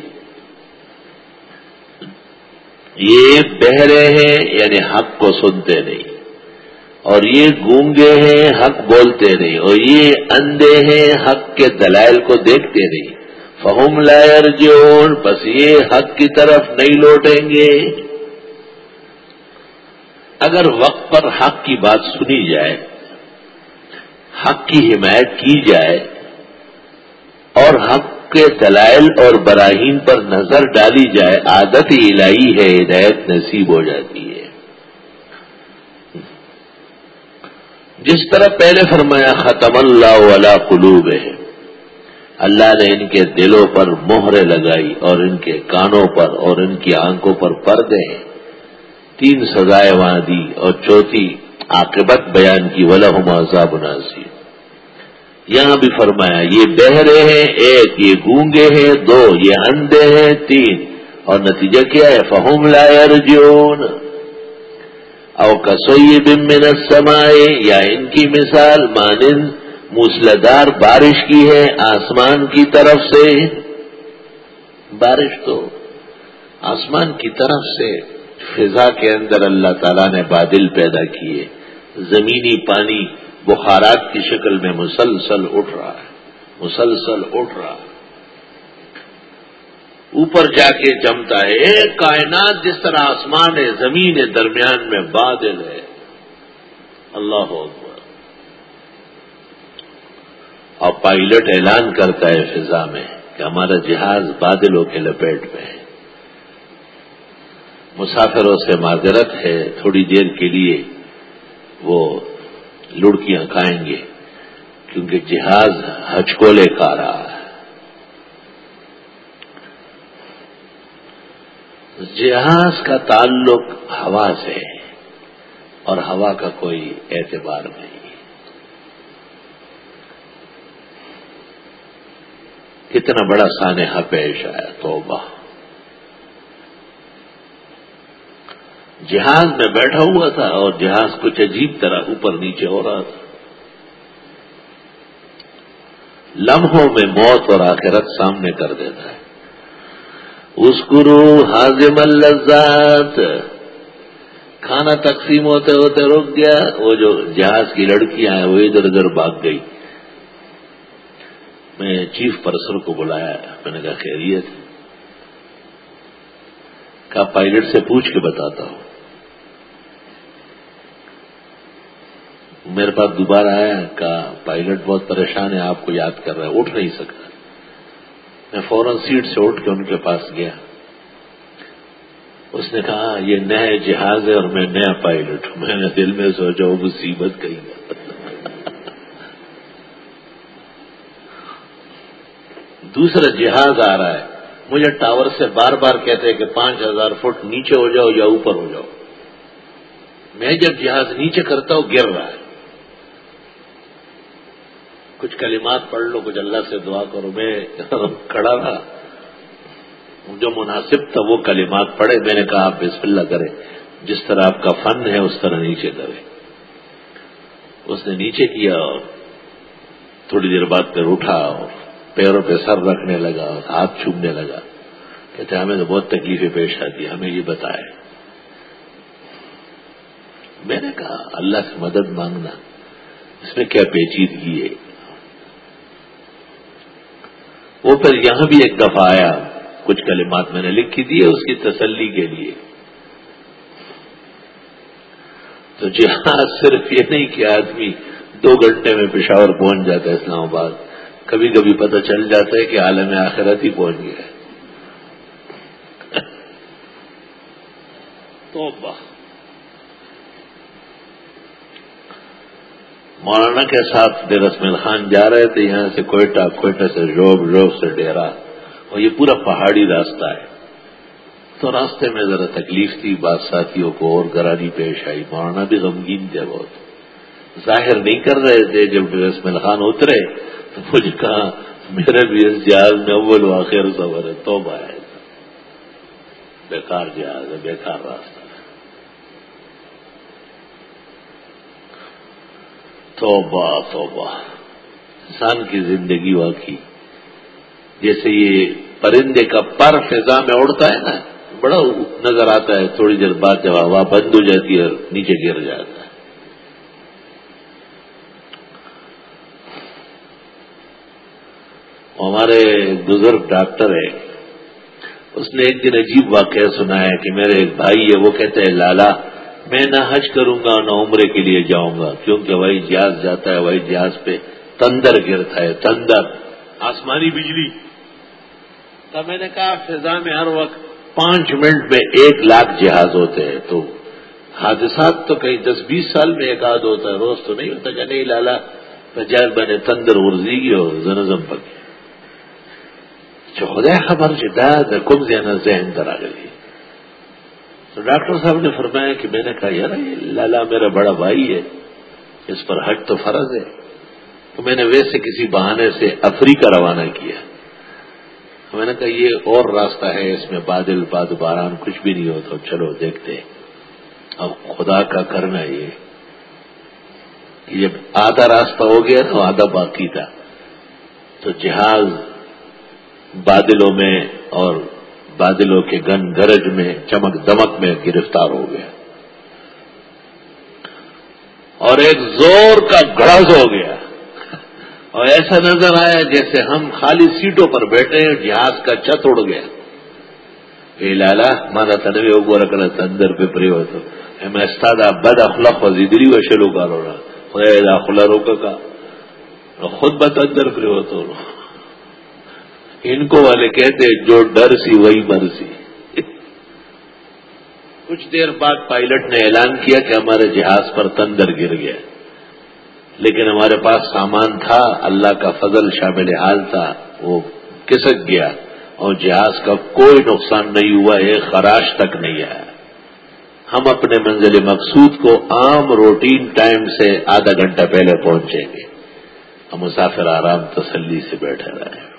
یہ بہرے ہیں یعنی حق کو سنتے نہیں۔ اور یہ گونگے ہیں، حق بولتے نہیں، اور یہ اندھے ہیں، حق کے دلائل کو دیکھتے نہیں۔ فہم لائر جون بس یہ حق کی طرف نہیں لوٹیں گے۔ اگر وقت پر حق کی بات سنی جائے، حق کی حمایت کی جائے، اور حق کے دلائل اور براہین پر نظر ڈالی جائے، عادت الہی ہے، ہدایت نصیب ہو جاتی ہے۔ جس طرح پہلے فرمایا، ختم اللہ والا قلوب ہے اللہ نے ان کے دلوں پر مہرے لگائی اور ان کے کانوں پر اور ان کی آنکھوں پر پردے ہیں۔ تین سزائیں وہاں دی اور چوتھی عاقبت بیان کی، ولہم عذاب ناصیر یہاں بھی فرمایا، یہ بہرے ہیں، ایک یہ گونگے ہیں، دو یہ اندھے ہیں، تین اور نتیجہ کیا ہے؟ فہم لا ارجون او کسوئی بمن السمائے یا ان کی مثال مانند موسلادار بارش کی ہے آسمان کی طرف سے۔ بارش تو آسمان کی طرف سے فضا کے اندر اللہ تعالیٰ نے بادل پیدا کیے۔ زمینی پانی بخارات کی شکل میں مسلسل اٹھ رہا ہے۔ مسلسل اٹھ رہا ہے۔ اوپر جا کے جمتا ہے ایک کائنات جس طرح آسمان ہے، زمین ہے، درمیان میں بادل ہے۔ اللہ اکبر۔ اور پائلٹ اعلان کرتا ہے فضا میں کہ ہمارا جہاز بادلوں کے لپیٹ میں ہے۔ مسافروں سے معذرت ہے، تھوڑی دیر کے لیے وہ لڑکیاں کھائیں گے، کیونکہ جہاز حج کو لے کا رہا ہے۔ جہاز کا تعلق ہوا سے اور ہوا کا کوئی اعتبار نہیں۔ کتنا بڑا سانحہ پیش آیا توبہ۔ جہاز میں بیٹھا ہوا تھا اور جہاز کچھ عجیب طرح اوپر نیچے ہو رہا تھا۔ لمحوں میں موت اور آخرت سامنے کر دیتا ہے۔ اس گرو حاضم اللذات. کھانا تقسیم ہوتے ہوتے رک گیا، وہ جو جہاز کی لڑکیاں ہیں، وہ ادھر ادھر بھاگ گئی۔ میں چیف پرسر کو بلایا، میں نے کہا خیریت کہا پائلٹ سے پوچھ کے بتاتا ہوں۔ میرے پاس دوبارہ آیا، کہا پائلٹ بہت پریشان ہے، آپ کو یاد کر رہا ہے، اٹھ نہیں سکتا میں فوراً سیٹ سے اٹھ کے ان کے پاس گیا۔ اس نے کہا ہاں، یہ نئے جہاز ہے اور میں نیا پائلٹ ہوں۔ میں نے دل میں سوچا، وہ مصیبت کہیں گا دوسرا جہاز آ رہا ہے۔ مجھے ٹاور سے بار بار کہتے ہیں کہ پانچ ہزار فٹ نیچے ہو جاؤ یا اوپر ہو جاؤ۔ میں جب جہاز نیچے کرتا ہوں، گر رہا ہے۔ کچھ کلمات پڑھ لو، کچھ اللہ سے دعا کرو، میں کھڑا رہا۔ جو مناسب تھا وہ کلمات پڑھے۔ میں نے کہا آپ بسم اللہ کرے جس طرح آپ کا فن ہے، اس طرح نیچے کرے اس نے نیچے کیا اور تھوڑی دیر بعد پھر اٹھا اور پیروں پہ سر رکھنے لگا اور ہاتھ چھومنے لگا۔ کہتے ہمیں تو بہت تکلیفیں پیش آتی ہمیں یہ بتائے میں نے کہا، اللہ سے مدد مانگنا، اس میں کیا پیچیدگی ہے؟ وہ پھر یہاں بھی ایک دفعہ آیا، کچھ کلمات میں نے لکھی دی اس کی تسلی کے لیے۔ تو جہاں صرف یہ نہیں کہ آدمی دو گھنٹے میں پشاور پہنچ جاتا ہے اسلام آباد۔ کبھی کبھی پتہ چل جاتا ہے کہ عالم آخرت ہی پہنچ گیا تو مولانا کے ساتھ بے رسم خان جا رہے تھے، یہاں سے کوئٹہ کوئٹہ سے روب روب سے ڈیرا اور یہ پورا پہاڑی راستہ ہے۔ تو راستے میں ذرا تکلیف تھی بات ساتھیوں کو اور گرانی پیش آئی۔ مولانا بھی غمگین تھے بہت۔ ظاہر نہیں کر رہے تھے، جب بے رسم خان اترے، تو مجھے کہا، میرے بھی اس جہاز میں اول آخر سفر ہے تو ہے۔ بیکار جہاز ہے، بیکار راستہ۔ توبہ توبہ۔ انسان کی زندگی واقعی جیسے یہ پرندے کا پر فضا میں اڑتا ہے نا، بڑا نظر آتا ہے، تھوڑی دیر بعد جب ہوا بند ہو جاتی ہے اور نیچے گر جاتا ہے۔ ہمارے بزرگ ڈاکٹر ہے اس نے ایک دن عجیب واقعہ سنا ہے کہ میرے ایک بھائی ہے، وہ کہتے ہیں لالا میں نہ حج کروں گا، نہ عمرے کے لیے جاؤں گا۔ کیونکہ وہی جہاز جاتا ہے، وہی جہاز پہ تندر گرتا ہے، تندر۔ آسمانی بجلی۔ تب میں نے کہا، فضا میں ہر وقت پانچ منٹ میں ایک لاکھ جہاز ہوتے ہیں۔ تو حادثات تو کہیں دس بیس سال میں ایک آدھ ہوتا ہے، روز تو نہیں ہوتا۔ کہ نہیں لالا جہاز میں نے تندر ورزی کی اور زنزم پکی خدا خبر سے کم زیادہ ذہن کرا گئی۔ تو ڈاکٹر صاحب نے فرمایا کہ میں نے کہا، یار لالا میرا بڑا بھائی ہے، اس پر حج تو فرض ہے. تو میں نے ویسے کسی بہانے سے افریقہ روانہ کیا۔ میں نے کہا، یہ اور راستہ ہے، اس میں بادل، باد، باران کچھ بھی نہیں ہوتا چلو دیکھتے اب خدا کا کرنا یہ جب آدھا راستہ ہو گیا تو آدھا باقی تھا، تو جہاز بادلوں میں اور بادلوں کے گن گرج میں، چمک دمک میں گرفتار ہو گیا۔ اور ایک زور کا گڑز ہو گیا۔ اور ایسا نظر آیا جیسے ہم خالی سیٹوں پر بیٹھے ہیں، جہاز کا چت اڑ گیا۔ اے لالا مانا تنوی اگو رکھنا تندر پہ پری ہو تو۔ میں استادا بد اخلاق و و شلو کا رو رہا خدا اخلا روکا کا۔ خود بت اندر پری ہو تو۔ ان کو والے کہتے جو ڈر سی وہی مر سی۔ کچھ دیر بعد پائلٹ نے اعلان کیا کہ ہمارے جہاز پر تندر گر گیا۔ لیکن ہمارے پاس سامان تھا، اللہ کا فضل شامل حال تھا، وہ کسک گیا۔ اور جہاز کا کوئی نقصان نہیں ہوا، ایک خراش تک نہیں آیا۔ ہم اپنے منزل مقصود کو عام روٹین ٹائم سے آدھا گھنٹہ پہلے پہنچیں گے۔ ہم مسافر آرام تسلی سے بیٹھے رہے۔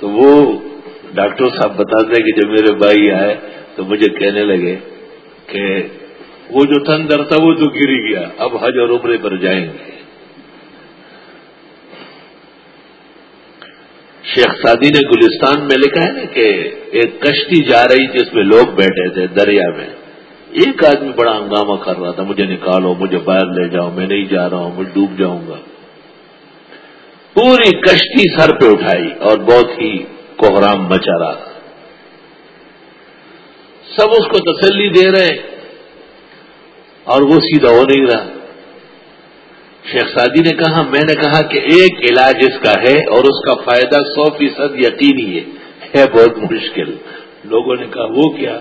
تو وہ ڈاکٹر صاحب بتاتے کہ جب میرے بھائی آئے تو مجھے کہنے لگے کہ وہ جو تندر تھا وہ تو گری گیا، اب حج اور عمرے پر جائیں گے۔ شیخ سادی نے گلستان میں لکھا ہے نا کہ ایک کشتی جا رہی جس میں لوگ بیٹھے تھے دریا میں۔ ایک آدمی بڑا ہنگامہ کر رہا تھا، مجھے نکالو، مجھے باہر لے جاؤ، میں نہیں جا رہا ہوں، میں ڈوب جاؤں گا۔ پوری کشتی سر پہ اٹھائی اور بہت ہی کوہرام مچا رہا سب اس کو تسلی دے رہے ہیں اور وہ سیدھا ہو نہیں رہا۔ شیخ سادی نے کہا، میں نے کہا کہ ایک علاج اس کا ہے اور اس کا فائدہ سو فیصد یقینی ہے۔ ہے بہت مشکل۔ لوگوں نے کہا، وہ کیا؟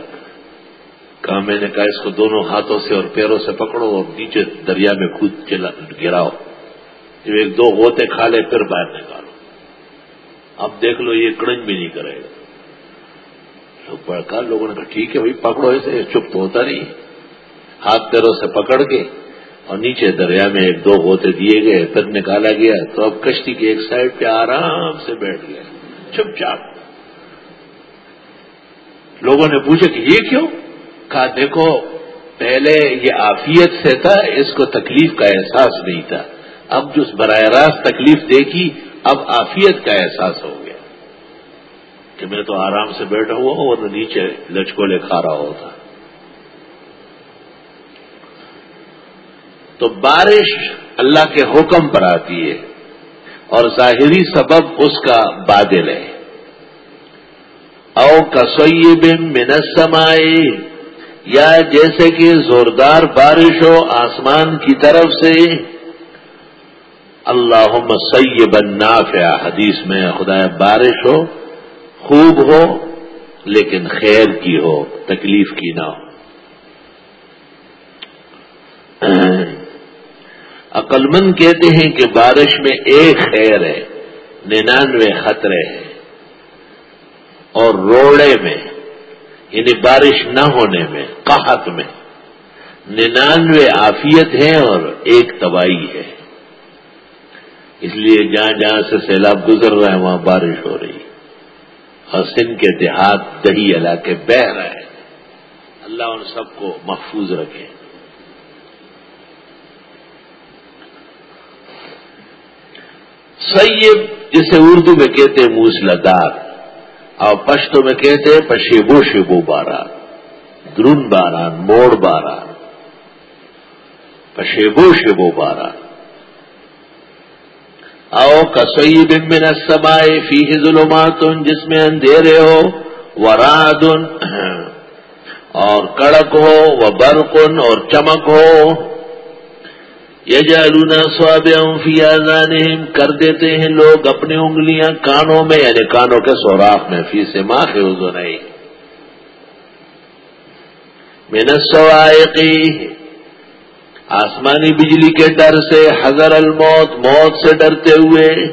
کہا، میں نے کہا، اس کو دونوں ہاتھوں سے اور پیروں سے پکڑو اور نیچے دریا میں خود چلا، گراؤ۔ جب ایک دو ہوتے کھا لے، پھر باہر نکالو۔ اب دیکھ لو، یہ کڑنج بھی نہیں کرے گا۔ لوگ بڑکا لوگوں نے کہا، ٹھیک ہے بھائی، پکڑو اسے، چپ تو ہوتا نہیں۔ ہاتھ پیروں سے پکڑ کے اور نیچے دریا میں ایک دو ہوتے دیے گئے، پھر نکالا گیا۔ تو اب کشتی کی ایک سائڈ پہ آرام سے بیٹھ گیا۔ چپ چاپ۔ لوگوں نے پوچھا کہ یہ کیوں؟ کہا، دیکھو، پہلے یہ آفیت سے تھا، اس کو تکلیف کا احساس نہیں تھا۔ اب جو براہ راست تکلیف دیکھی اب آفیت کا احساس ہو گیا۔ کہ میں تو آرام سے بیٹھا ہوا ہوں اور نیچے لچکولے کھا رہا ہوتا۔ تو بارش اللہ کے حکم پر آتی ہے اور ظاہری سبب اس کا بادل ہے۔ او کسوئی بم منسمائے یا جیسے کہ زوردار بارش ہو آسمان کی طرف سے اللہ سیب نافع. حدیث میں خدا بارش ہو، خوب ہو، لیکن خیر کی ہو، تکلیف کی نہ ہو. عقلمند کہتے ہیں کہ بارش میں ایک خیر ہے، ننانوے خطرے ہیں. اور روڑے میں یعنی بارش نہ ہونے میں، قحط میں، ننانوے آفیت ہے اور ایک تباہی ہے. اس لیے جہاں جہاں سے سیلاب گزر رہا ہے، وہاں بارش ہو رہی اور سندھ کے دیہات دہی علاقے بہ رہے ہیں۔ اللہ ان سب کو محفوظ رکھے۔ سیب جسے اردو میں کہتے ہیں موسلادار اور پشتوں میں کہتے ہیں پشیبو شیبو باران۔ درون باران، موڑ باران۔ پشیبو شیبو باران۔ او کسوئی بمن السماء فی ظلمات جس میں اندھیرے ہو وراد اور کڑک ہو و برقن اور چمک ہو۔ یجعلون صوابعهم فی آذانهم کر دیتے ہیں لوگ اپنی انگلیاں کانوں میں یعنی کانوں کے سوراخ میں، فی سے ماں کے نہیں من السوائقی آسمانی بجلی کے ڈر سے حضر الموت، موت سے ڈرتے ہوئے۔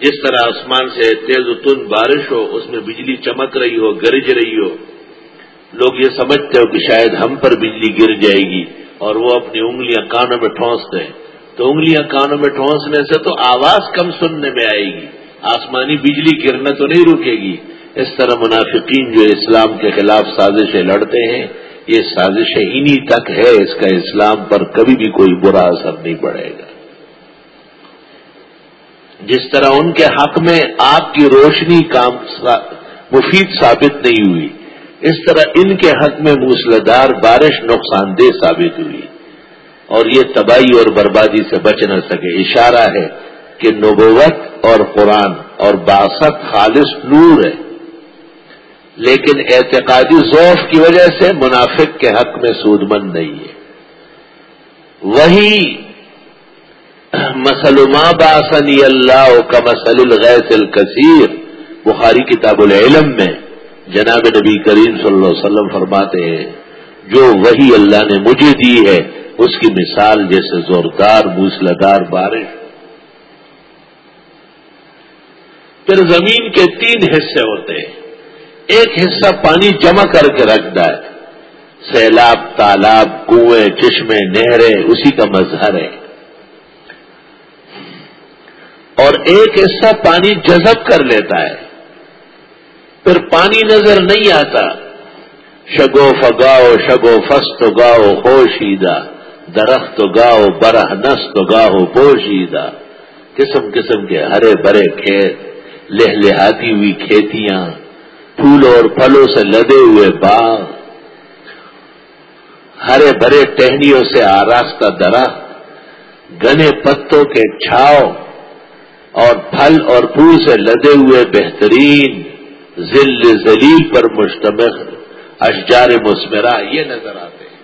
جس طرح آسمان سے تیز و تند بارش ہو، اس میں بجلی چمک رہی ہو، گرج رہی ہو۔ لوگ یہ سمجھتے ہو کہ شاید ہم پر بجلی گر جائے گی اور وہ اپنی انگلیاں کانوں میں ٹھونستے ہیں۔ تو انگلیاں کانوں میں ٹھونسنے سے تو آواز کم سننے میں آئے گی۔ آسمانی بجلی گرنا تو نہیں رکے گی۔ اس طرح منافقین جو اسلام کے خلاف سازشیں لڑتے ہیں یہ سازشیں انہی تک ہے، اس کا اسلام پر کبھی بھی کوئی برا اثر نہیں پڑے گا۔ جس طرح ان کے حق میں آپ کی روشنی کام مفید ثابت نہیں ہوئی، اس طرح ان کے حق میں موسلادار بارش نقصان دہ ثابت ہوئی۔ اور یہ تباہی اور بربادی سے بچ نہ سکے۔ اشارہ ہے کہ نبوت اور قرآن اور باسط خالص نور ہے۔ لیکن اعتقادی ذوف کی وجہ سے منافق کے حق میں سود مند نہیں ہے۔ وہی مسلما باسنی اللہ کا مسل الغیث الکثیر۔ بخاری کتاب العلم میں جناب نبی کریم صلی اللہ علیہ وسلم فرماتے ہیں، جو وہی اللہ نے مجھے دی ہے، اس کی مثال جیسے زوردار موسلادار بارش۔ پھر زمین کے تین حصے ہوتے ہیں۔ ایک حصہ پانی جمع کر کے رکھتا ہے۔ سیلاب، تالاب، کنویں، چشمے، نہریں، اسی کا مظہر ہے۔ اور ایک حصہ پانی جذب کر لیتا ہے۔ پھر پانی نظر نہیں آتا۔ شگو فگاؤ، شگو فست گاؤ، خوشیدہ۔ درخت گاؤ، برہ نست گاؤ، پوشیدہ۔ قسم قسم کے ہرے بھرے کھیت لہ لہاتی ہوئی کھیتیاں۔ پھولوں اور پھلوں سے لدے ہوئے باغ، ہرے بھرے ٹہنیوں سے آراستہ درخت گنے پتوں کے چھاؤ اور پھل اور پھول سے لدے ہوئے بہترین ذل ذلیل پر مشتمل اشجار مسمرا یہ نظر آتے ہیں۔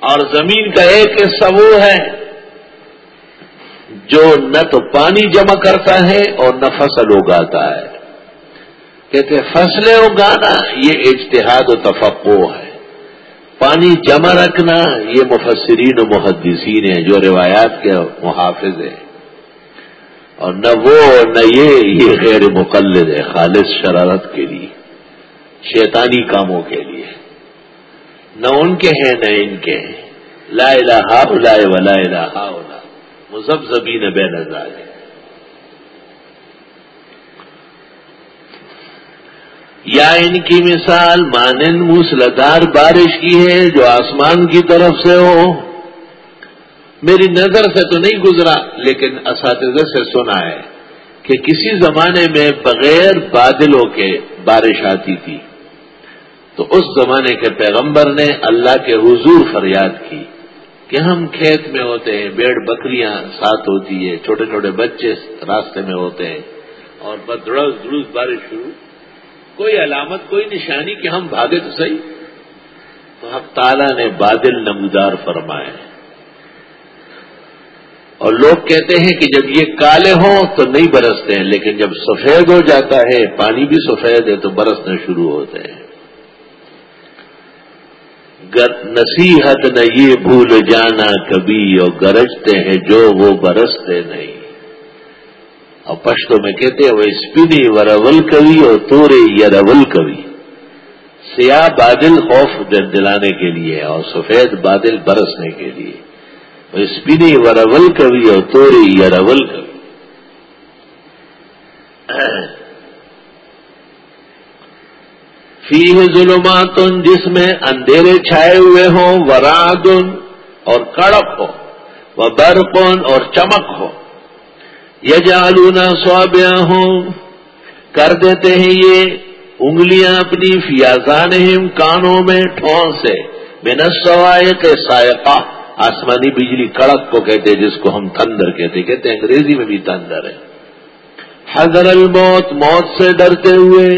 اور زمین کا ایک حصہ وہ ہے جو نہ تو پانی جمع کرتا ہے اور نہ فصل اگاتا ہے۔ کہتے فصلیں اگانا، یہ اجتہاد و تفقو ہے۔ پانی جمع رکھنا، یہ مفسرین و محدثین ہیں جو روایات کے محافظ ہیں۔ اور نہ وہ نہ یہ یہ غیر مقلد ہے، خالص شرارت کے لیے، شیطانی کاموں کے لیے۔ نہ ان کے ہیں، نہ ان کے ہیں۔ لا الہ الا ولا الہ الا مذہب زبین بے نظار ہے یا ان کی مثال مانند موسلادھار بارش کی ہے جو آسمان کی طرف سے ہو۔ میری نظر سے تو نہیں گزرا، لیکن اساتذہ سے سنا ہے کہ کسی زمانے میں بغیر بادلوں کے بارش آتی تھی۔ تو اس زمانے کے پیغمبر نے اللہ کے حضور فریاد کی کہ ہم کھیت میں ہوتے ہیں، بیڑ بکریاں ساتھ ہوتی ہے، چھوٹے چھوٹے بچے راستے میں ہوتے ہیں اور بدرس درست بارش شروع کوئی علامت، کوئی نشانی کہ ہم بھاگے تو صحیح؟ تو اب تالا نے بادل نمودار فرمائے۔ اور لوگ کہتے ہیں کہ جب یہ کالے ہوں تو نہیں برستے ہیں، لیکن جب سفید ہو جاتا ہے، پانی بھی سفید ہے تو برسنے شروع ہوتے ہیں۔ نصیحت نہ یہ بھول جانا کبھی، اور گرجتے ہیں جو وہ برستے نہیں۔ اور پشتوں میں کہتے ہیں وہ اسپنی ورول کبھی اور تورے یرول کبھی سیاہ بادل خوف دلانے کے لیے اور سفید بادل برسنے کے لیے۔ وہ اسپنی ورول کبھی اور تورے یرول کبھی فی ظلمات جس میں اندھیرے چھائے ہوئے ہوں وراد اور کڑک ہو وہ برقن اور چمک ہو۔ یہ جالونا سوابیاں ہوں کر دیتے ہیں یہ انگلیاں اپنی فیاضان کانوں میں ٹھون سے۔ بنا سوائے سائقہ۔ آسمانی بجلی کڑک کو کہتے جس کو ہم تندر کہتے کہتے ہیں انگریزی میں بھی تندر ہے۔ حضر الموت، موت سے ڈرتے ہوئے۔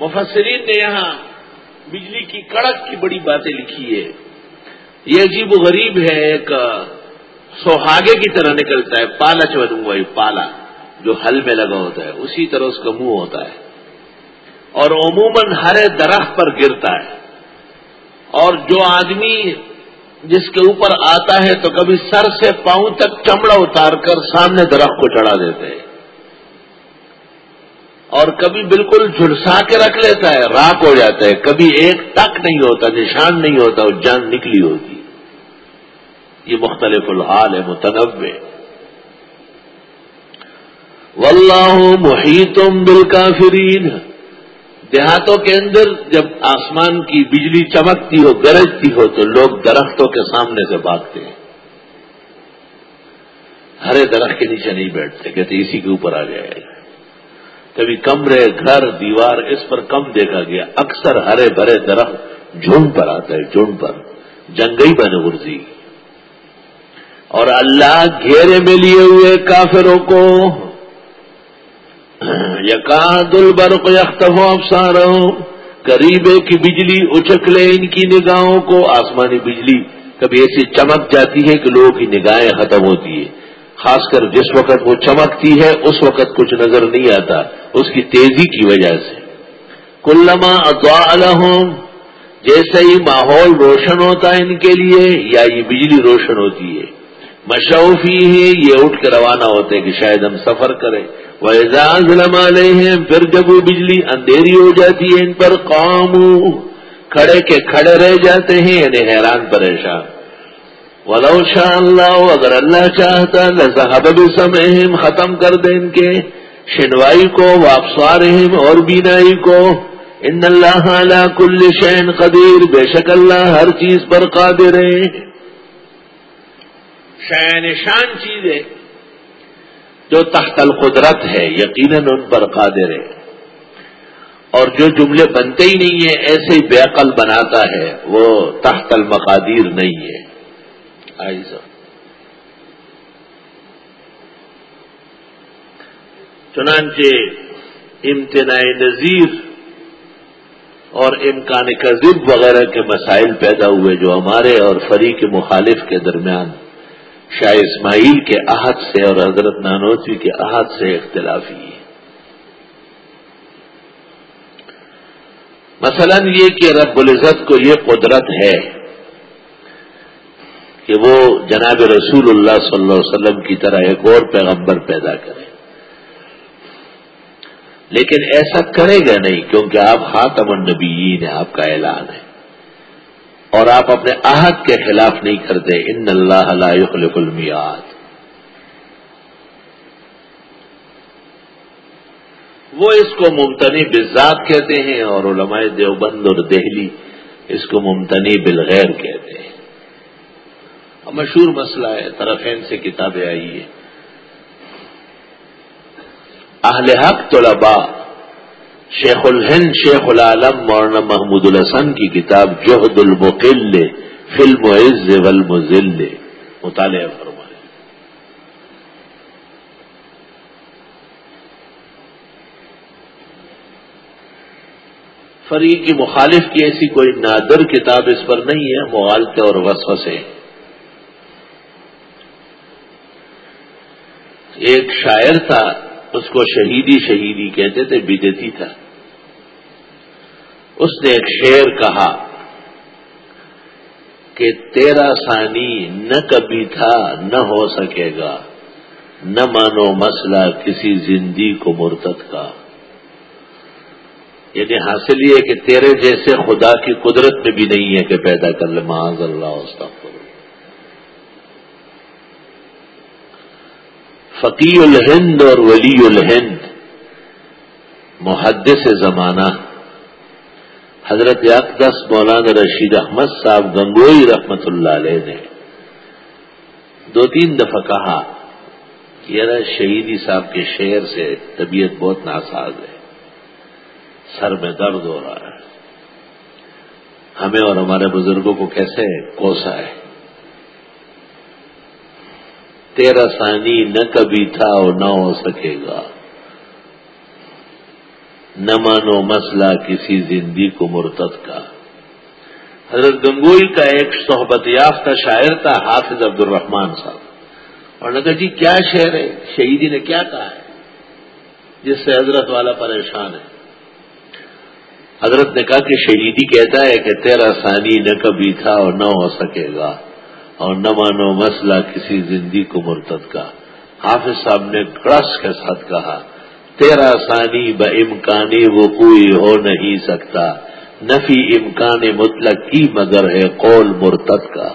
مفسرین نے یہاں بجلی کی کڑک کی بڑی باتیں لکھی ہے یہ عجیب و غریب ہے، ایک سوہاگے کی طرح نکلتا ہے، پالا چودوں پالا جو ہل میں لگا ہوتا ہے، اسی طرح اس کا منہ ہوتا ہے۔ اور عموماً ہر درخت پر گرتا ہے۔ اور جو آدمی جس کے اوپر آتا ہے تو کبھی سر سے پاؤں تک چمڑا اتار کر سامنے درخت کو چڑھا دیتے ہیں۔ اور کبھی بالکل جھلسا کے رکھ لیتا ہے راک ہو جاتا ہے۔ کبھی ایک تک نہیں ہوتا، نشان نہیں ہوتا وہ جان نکلی ہوتی یہ مختلف الحال ہے، متنوع۔ واللہ محیطم بالکافرین۔ دیہاتوں کے اندر جب آسمان کی بجلی چمکتی ہو، گرجتی ہو، تو لوگ درختوں کے سامنے سے بھاگتے ہیں۔ ہرے درخت کے نیچے نہیں بیٹھتے، کہتے اسی کے اوپر آ جائے گا کبھی کمرے، گھر، دیوار، اس پر کم دیکھا گیا۔ اکثر ہرے بھرے درخت جھنڈ پر آتا ہے جھنڈ پر۔ جنگئی بن ارزی اور اللہ گھیرے میں لیے ہوئے کافروں کو دل بر کو یختف افسار قریبے کی بجلی اچک لے ان کی نگاہوں کو، آسمانی بجلی کبھی ایسی چمک جاتی ہے کہ لوگوں کی نگاہیں ختم ہوتی ہے خاص کر جس وقت وہ چمکتی ہے، اس وقت کچھ نظر نہیں آتا، اس کی تیزی کی وجہ سے۔ کلما اطوا الحم جیسے ہی ماحول روشن ہوتا ہے ان کے لیے، یا یہ بجلی روشن ہوتی ہے۔ مشوفی ہے یہ اٹھ کے روانہ ہوتے کہ شاید ہم سفر کریں۔ وہ اعزاز لما لے ہیں پھر جب وہ بجلی اندھیری ہو جاتی ہے ان پر قوم کھڑے کے کھڑے رہ جاتے ہیں یعنی حیران پریشان۔ ولو شاء اللہ اگر اللہ چاہتا لذہب بسمعہم ختم کر دیں ان کے۔ شنوائی کو واپسوارہم اور بینائی کو۔ ان اللہ علی کل شین قدیر بے شک اللہ ہر چیز پر قادر ہے۔ شان چیز ہے جو تحت القدرت ہے، یقیناً ان پر قادر ہے۔ اور جو جملے بنتے ہی نہیں ہیں، ایسے ہی بے عقل بناتا ہے، وہ تحت المقادیر نہیں ہے۔ چنانچہ امتناع نظیر اور امکان کذب وغیرہ کے مسائل پیدا ہوئے جو ہمارے اور فریق مخالف کے درمیان شاہ اسماعیل کے عہد سے اور حضرت نانوتوی کے عہد سے اختلافی ہے۔ مثلا یہ کہ رب العزت کو یہ قدرت ہے کہ وہ جناب رسول اللہ صلی اللہ علیہ وسلم کی طرح ایک اور پیغمبر پیدا کرے۔ لیکن ایسا کرے گا نہیں کیونکہ آپ خاتم النبیین ہیں، آپ کا اعلان ہے۔ اور آپ اپنے عہد کے خلاف نہیں کرتے۔ ان اللہ لا يخلف المیاد وہ اس کو ممتنی بذات کہتے ہیں اور علماء دیوبند اور دہلی اس کو ممتنی بالغیر کہتے ہیں۔ مشہور مسئلہ ہے، طرفین سے کتابیں آئی ہے اہل حق طلباء شیخ الہند شیخ العالم مولانا محمود الحسن کی کتاب جوہد المقل فلم عز والمزل مطالعہ فرمائے. فریق کی مخالف کی ایسی کوئی نادر کتاب اس پر نہیں ہے، مغالطے اور وسوسے. ایک شاعر تھا، اس کو شہیدی شہیدی کہتے تھے بیجتی تھا. اس نے ایک شعر کہا کہ تیرا ثانی نہ کبھی تھا نہ ہو سکے گا، نہ مانو مسئلہ کسی زندگی کو مرتد کا۔ یعنی حاصل یہ کہ تیرے جیسے خدا کی قدرت میں بھی نہیں ہے کہ پیدا کر لے، معاذ اللہ، استغفر فقی الہند اور ولی الہند، محدث زمانہ۔ حضرت اقدس مولانا رشید احمد صاحب گنگوئی رحمت اللہ علیہ نے دو تین دفعہ کہا کہ یار شہیدی صاحب کے شعر سے طبیعت بہت ناساز ہے، سر میں درد ہو رہا ہے۔ ہمیں اور ہمارے بزرگوں کو کیسے کوسا ہے؟ تیرا ثانی نہ کبھی تھا اور نہ ہو سکے گا۔ نہ مانو مسئلہ کسی زندگی کو مرتد کا۔ حضرت گنگوئی کا ایک صحبت یافتہ شاعر تھا، حافظ عبد الرحمان صاحب۔ اور نے کہا جی کیا شعر ہے؟ شہیدی نے کیا کہا ہے؟ جس سے حضرت والا پریشان ہے۔ حضرت نے کہا کہ شہیدی کہتا ہے کہ تیرا ثانی نہ کبھی تھا اور نہ ہو سکے گا، اور نہ مانو مسئلہ کسی زندگی کو مرتد کا۔ حافظ صاحب نے کڑس کے ساتھ کہا تیرا ثانی ب امکانی وہ کوئی ہو نہیں سکتا۔ نفی امکان مطلق کی مگر ہے قول مرتد کا۔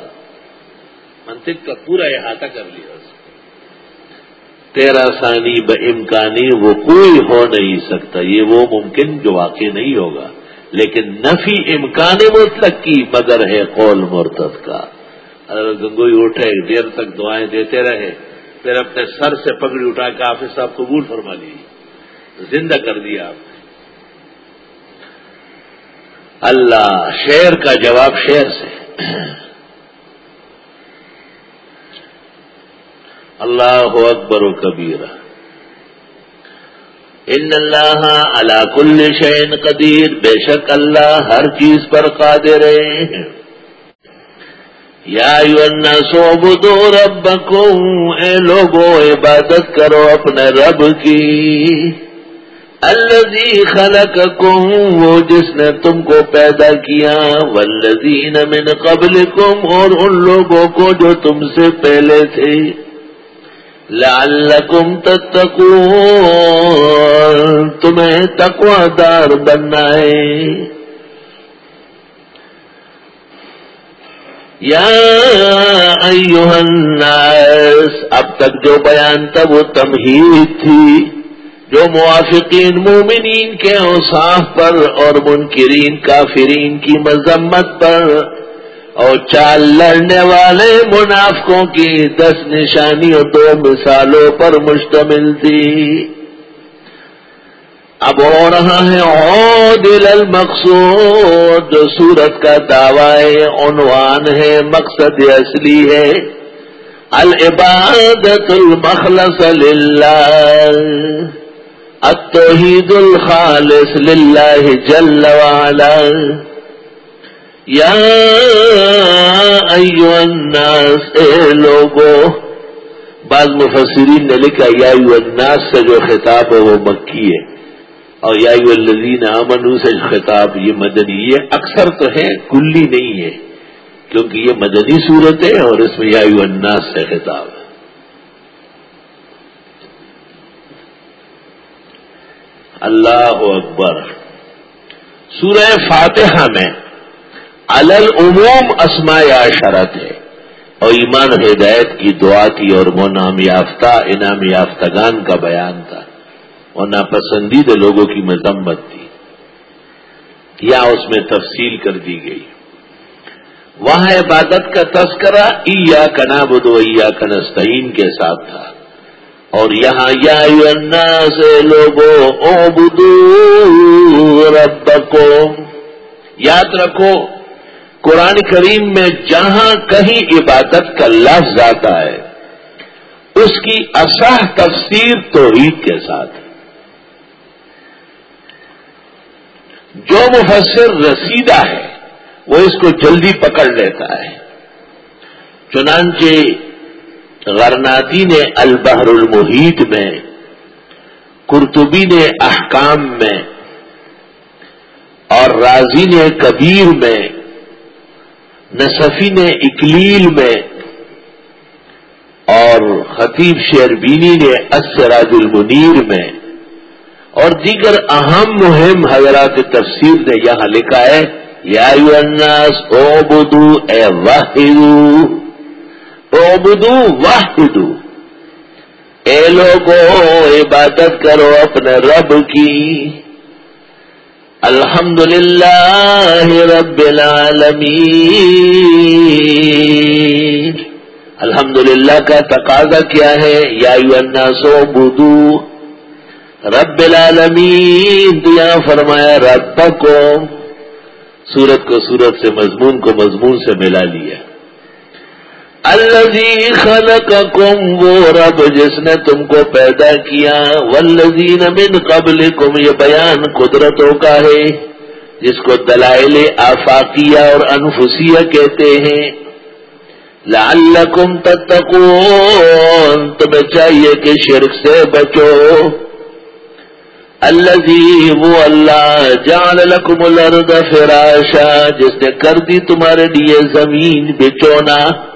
منطق کا پورا احاطہ کر لیا۔ تیرا ثانی ب امکانی وہ کوئی ہو نہیں سکتا۔ یہ وہ ممکن جو واقع نہیں ہوگا۔ لیکن نفی امکان مطلق کی مگر ہے قول مرتد کا۔ حضرت گنگوئی اٹھے، دیر تک دعائیں دیتے رہے۔ پھر اپنے سر سے پگڑی اٹھا کے آفس صاحب قبول فرما لی زندہ کر دیا آپ نے۔ اللہ شیر کا جواب شیر سے۔ اللہ اکبر و کبیر ان اللہ اللہ کل شین قدیر۔ بے شک اللہ ہر چیز پر قادر ہے۔ یا سو بدو رب اے لوگو، عبادت کرو اپنے رب کی۔ الزی خلق وہ جس نے تم کو پیدا کیا ولزین من قبل اور ان لوگوں کو جو تم سے پہلے تھے۔ لعلکم تتقون، تمہیں تقوی دار بننا ہے۔ یا ایوہ الناس، اب تک جو بیان تھا وہ تمہید تھی۔ جو موافقین مومنین کے اوصاف پر اور منکرین کافرین کی مذمت پر اور چال لڑنے والے منافقوں کی دس نشانیوں دو مثالوں پر مشتمل تھی۔ اب ہو رہا ہے او دل المقصود جو سورت کا دعوی عنوان ہے، مقصد اصلی ہے۔ العبادت المخلص للہ۔ التوحید الخالص للہ جل وعلا۔ یا ایو الناس، اے لوگو، بعض مفسرین نے لکھا، یا ایو الناس سے جو خطاب ہے وہ مکی ہے۔ اور یا الذین آمنو سے خطاب، یہ مدنی، یہ اکثر تو ہے کلی نہیں ہے، کیونکہ یہ مدنی صورت ہے اور اس میں یا الناس سے خطاب ہے۔ اللہ اکبر۔ سورہ فاتحہ میں العموم اسماء شرط ہے اور ایمان ہدایت کی دعا کی اور وہ نام یافتہ، انعام یافتگان کا بیان تھا۔ اور ناپسندیدہ لوگوں کی مذمت تھی۔ یا اس میں تفصیل کر دی گئی۔ وہاں عبادت کا تذکرہ ایا کنا بدو ایا کنستین کے ساتھ تھا۔ اور یہاں یا سے لوگو، او بدو رب یاد رکھو، قرآن کریم میں جہاں کہیں عبادت کا لفظ آتا ہے، اس کی اصح تفسیر توحید کے ساتھ۔ ہے جو مفسر رسیدہ ہے، وہ اس کو جلدی پکڑ لیتا ہے۔ چنانچہ غرناتی نے البحر المحیط میں کرتبی نے احکام میں، اور راضی نے کبیر میں نصفی نے اکلیل میں، اور خطیب شیربینی نے اسراج المنیر میں۔ اور دیگر اہم مہم حضرات تفسیر نے یہاں لکھا ہے، یا الناس او بدو اے واحدو بدو واحدو اے لوگو، عبادت کرو اپنے رب کی۔ الحمد للہ رب العالمین۔ الحمد للہ کا تقاضا کیا ہے، یا الناس او بدو رب العالمین دیا فرمایا رب کو سورت کو سورت سے، مضمون کو مضمون سے ملا لیا۔ الزی خلق کم وہ رب جس نے تم کو پیدا کیا ولزین من قبل کم یہ بیان قدرتوں کا ہے، جس کو دلائل آفاقیہ اور انفسیہ کہتے ہیں۔ لعلکم تتقون، تمہیں چاہیے کہ شرک سے بچو۔ الذي وہ اللہ جان لکم الارض فراشا، جس نے کر دی تمہارے لیے زمین بچونا۔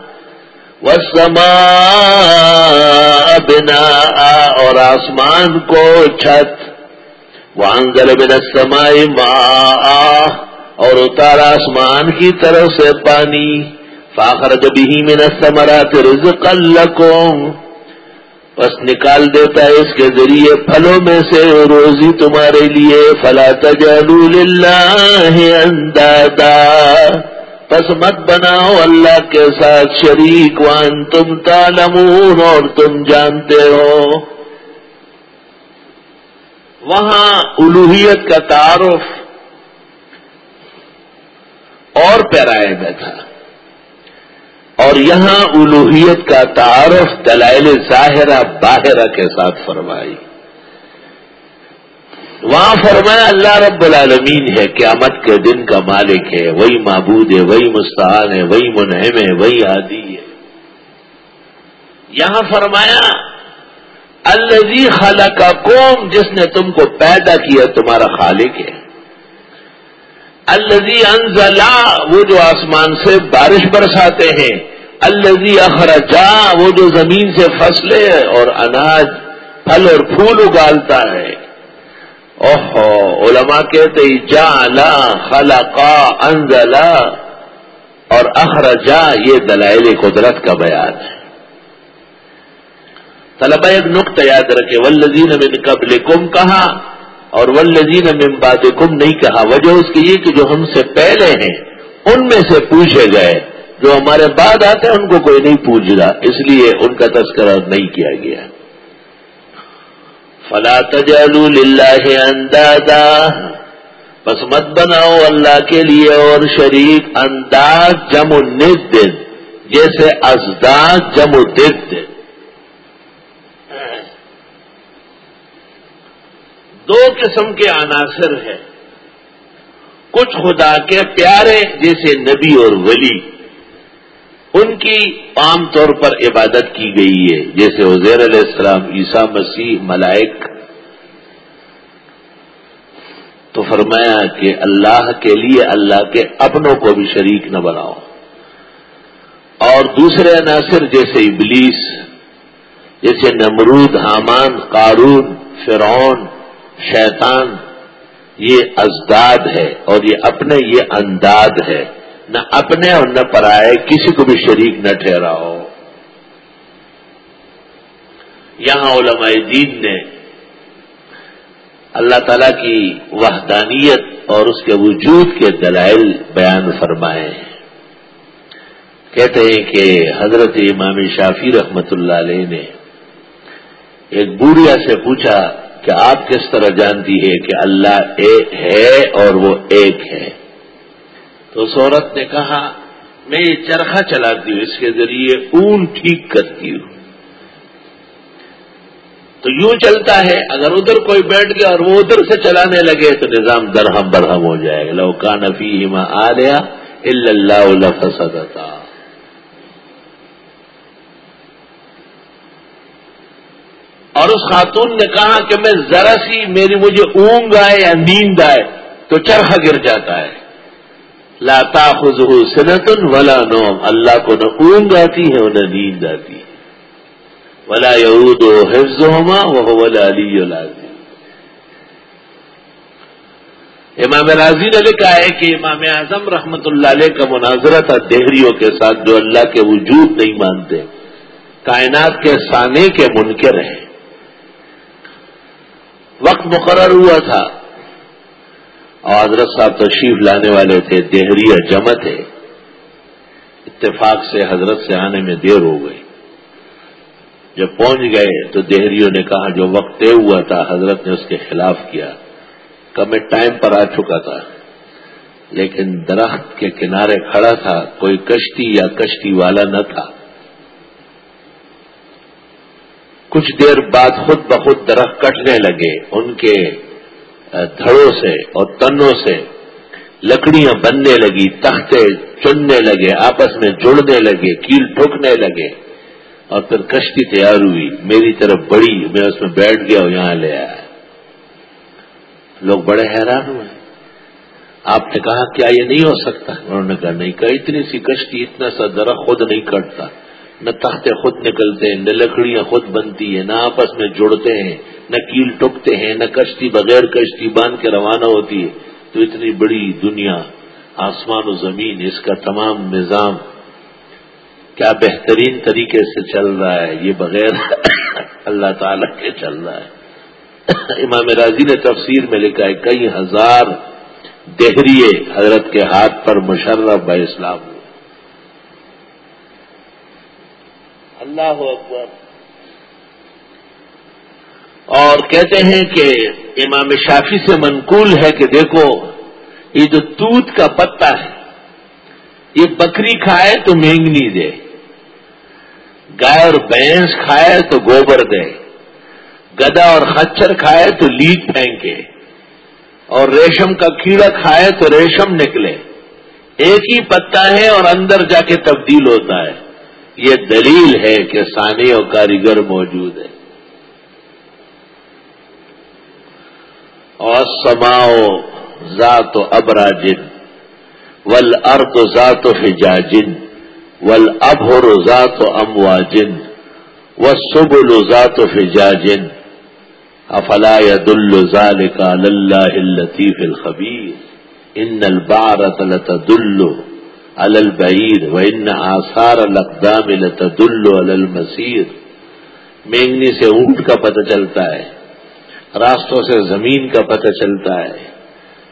والسماء بنا اور آسمان کو چھت وانزل من السماء ماء اور اتار آسمان کی طرف سے پانی فاخرج به من الثمرات رزقا لكم بس نکال دیتا ہے اس کے ذریعے پھلوں میں سے روزی تمہارے لیے۔ فلا تجالو للہ اندادا۔ بس مت بناؤ اللہ کے ساتھ شریک، وان تم تالمون اور تم جانتے ہو۔ وہاں الوحیت کا تعارف اور پیرائے میں تھا۔ اور یہاں الوحیت کا تعارف دلائل ظاہرہ باہرہ کے ساتھ فرمائی۔ وہاں فرمایا اللہ رب العالمین ہے، قیامت کے دن کا مالک ہے، وہی معبود ہے، وہی مستعان ہے، وہی منہم ہے، وہی عادی ہے۔ یہاں فرمایا الزی خالہ کا قوم، جس نے تم کو پیدا کیا، تمہارا خالق ہے۔ الزی انزلہ وہ جو آسمان سے بارش برساتے ہیں۔ الزی اخرجا وہ جو زمین سے فصلیں اور اناج، پھل اور پھول اگالتا ہے۔ اوہو، علماء کہتے جا لا خلقا انزلا اور اخرجا، یہ دلائل قدرت کا بیان ہے۔ طلبا ایک نقطہ یاد رکھے ولزین من قبل کم کہا اور ولزین من بعد کم نہیں کہا۔ وجہ اس کی یہ کہ جو ہم سے پہلے ہیں، ان میں سے پوچھے گئے۔ جو ہمارے بعد آتے ہیں، ان کو کوئی نہیں پوچھ رہا اس لیے ان کا تذکرہ نہیں کیا گیا۔ فلا تجالو للہ اندازا بس مت بناؤ اللہ کے لیے اور شریک انداز جم ند جیسے ازداز جم دد دو قسم کے عناصر ہیں۔ کچھ خدا کے پیارے جیسے نبی اور ولی۔ ان کی عام طور پر عبادت کی گئی ہے۔ جیسے حضیر علیہ السلام، عیسیٰ مسیح، ملائک۔ تو فرمایا کہ اللہ کے لیے اللہ کے اپنوں کو بھی شریک نہ بناؤ۔ اور دوسرے عناصر جیسے ابلیس، جیسے نمرود، حامان، قارون، فرعون، شیطان، یہ ازداد ہے اور یہ اپنے یہ انداد ہے۔ نہ اپنے اور نہ پرائے، کسی کو بھی شریک نہ ٹھہراؤ۔ یہاں علماء دین نے اللہ تعالی کی وحدانیت اور اس کے وجود کے دلائل بیان فرمائے ہیں۔ کہتے ہیں کہ حضرت امام شافی رحمت اللہ علیہ نے ایک بوڑھیا سے پوچھا کہ آپ کس طرح جانتی ہے کہ اللہ ایک ہے اور وہ ایک ہے؟ تو اس عورت نے کہا، میں یہ چرخا چلاتی ہوں، اس کے ذریعے اون ٹھیک کرتی ہوں۔ تو یوں چلتا ہے، اگر ادھر کوئی بیٹھ گیا اور وہ ادھر سے چلانے لگے تو نظام درہم برہم ہو جائے گا۔ لوکان فیما آ گیا اللہ فسدتا اور اس خاتون نے کہا کہ میں ذرا سی میری مجھے اونگ آئے یا نیند آئے تو چرخا گر جاتا ہے۔ لاتا خز سنتن ولا نوم. اللہ کو نہ اونگ آتی ہے نہ نیند آتی ہے. ولا یعود و حفظ ہوما وہ ولا علی امام راضی نے لکھا ہے کہ امام اعظم رحمت اللہ علیہ کا مناظرہ تھا دہریوں کے ساتھ جو اللہ کے وجود نہیں مانتے. کائنات کے سانے کے منکر ہیں. وقت مقرر ہوا تھا. اور حضرت صاحب تشریف لانے والے تھے، دہری جمع تھے۔ اتفاق سے حضرت سے آنے میں دیر ہو گئی۔ جب پہنچ گئے تو دہریوں نے کہا، جو وقت طے ہوا تھا، حضرت نے اس کے خلاف کیا۔ کہ میں ٹائم پر آ چکا تھا۔ لیکن درخت کے کنارے کھڑا تھا، کوئی کشتی یا کشتی والا نہ تھا۔ کچھ دیر بعد خود بخود درخت کٹنے لگے۔ ان کے دھڑوں سے اور تنوں سے لکڑیاں بننے لگی، تختے چننے لگے، آپس میں جڑنے لگے، کیل ٹھوکنے لگے۔ اور پھر کشتی تیار ہوئی، میری طرف بڑی میں اس میں بیٹھ گیا اور یہاں لے آیا۔ لوگ بڑے حیران ہوئے۔ آپ نے کہا، کیا یہ نہیں ہو سکتا؟ انہوں نے کہا، نہیں، کہا، اتنی سی کشتی، اتنا سا درخت خود نہیں کٹتا۔ نہ تختے خود نکلتے ہیں، نہ لکڑیاں خود بنتی ہیں، نہ آپس میں جڑتے ہیں، نہ کیل ٹکتے ہیں، نہ کشتی بغیر کشتی باندھ کے روانہ ہوتی ہے۔ تو اتنی بڑی دنیا، آسمان و زمین، اس کا تمام نظام کیا بہترین طریقے سے چل رہا ہے؟ یہ بغیر اللہ تعالی کے چل رہا ہے۔ امام راضی نے تفسیر میں لکھا ہے، کئی ہزار دہریے حضرت کے ہاتھ پر مشرف با اسلام ہوئے اللہ اکبر۔ اور کہتے ہیں کہ امام شافی سے منقول ہے کہ دیکھو، یہ جو توت کا پتا ہے، یہ بکری کھائے تو مہنگنی دے، گائے اور بھینس کھائے تو گوبر دے، گدا اور خچر کھائے تو لیگ پھینکے، اور ریشم کا کیڑا کھائے تو ریشم نکلے۔ ایک ہی پتا ہے اور اندر جا کے تبدیل ہوتا ہے۔ یہ دلیل ہے کہ سانی اور کاریگر موجود ہے اور سماؤ ذات و ابراجن ول ارد ذات و فجاجن ول اب ہو و امواجن و سب الزات و فجاجن افلا ید الزال کا اللہ الطیف الخبیر؟ ان البارت لتدل على البعیر و ان آثار الاقدام لتدل على المسیر مینگنی سے اونٹ کا پتہ چلتا ہے، راستوں سے زمین کا پتہ چلتا ہے۔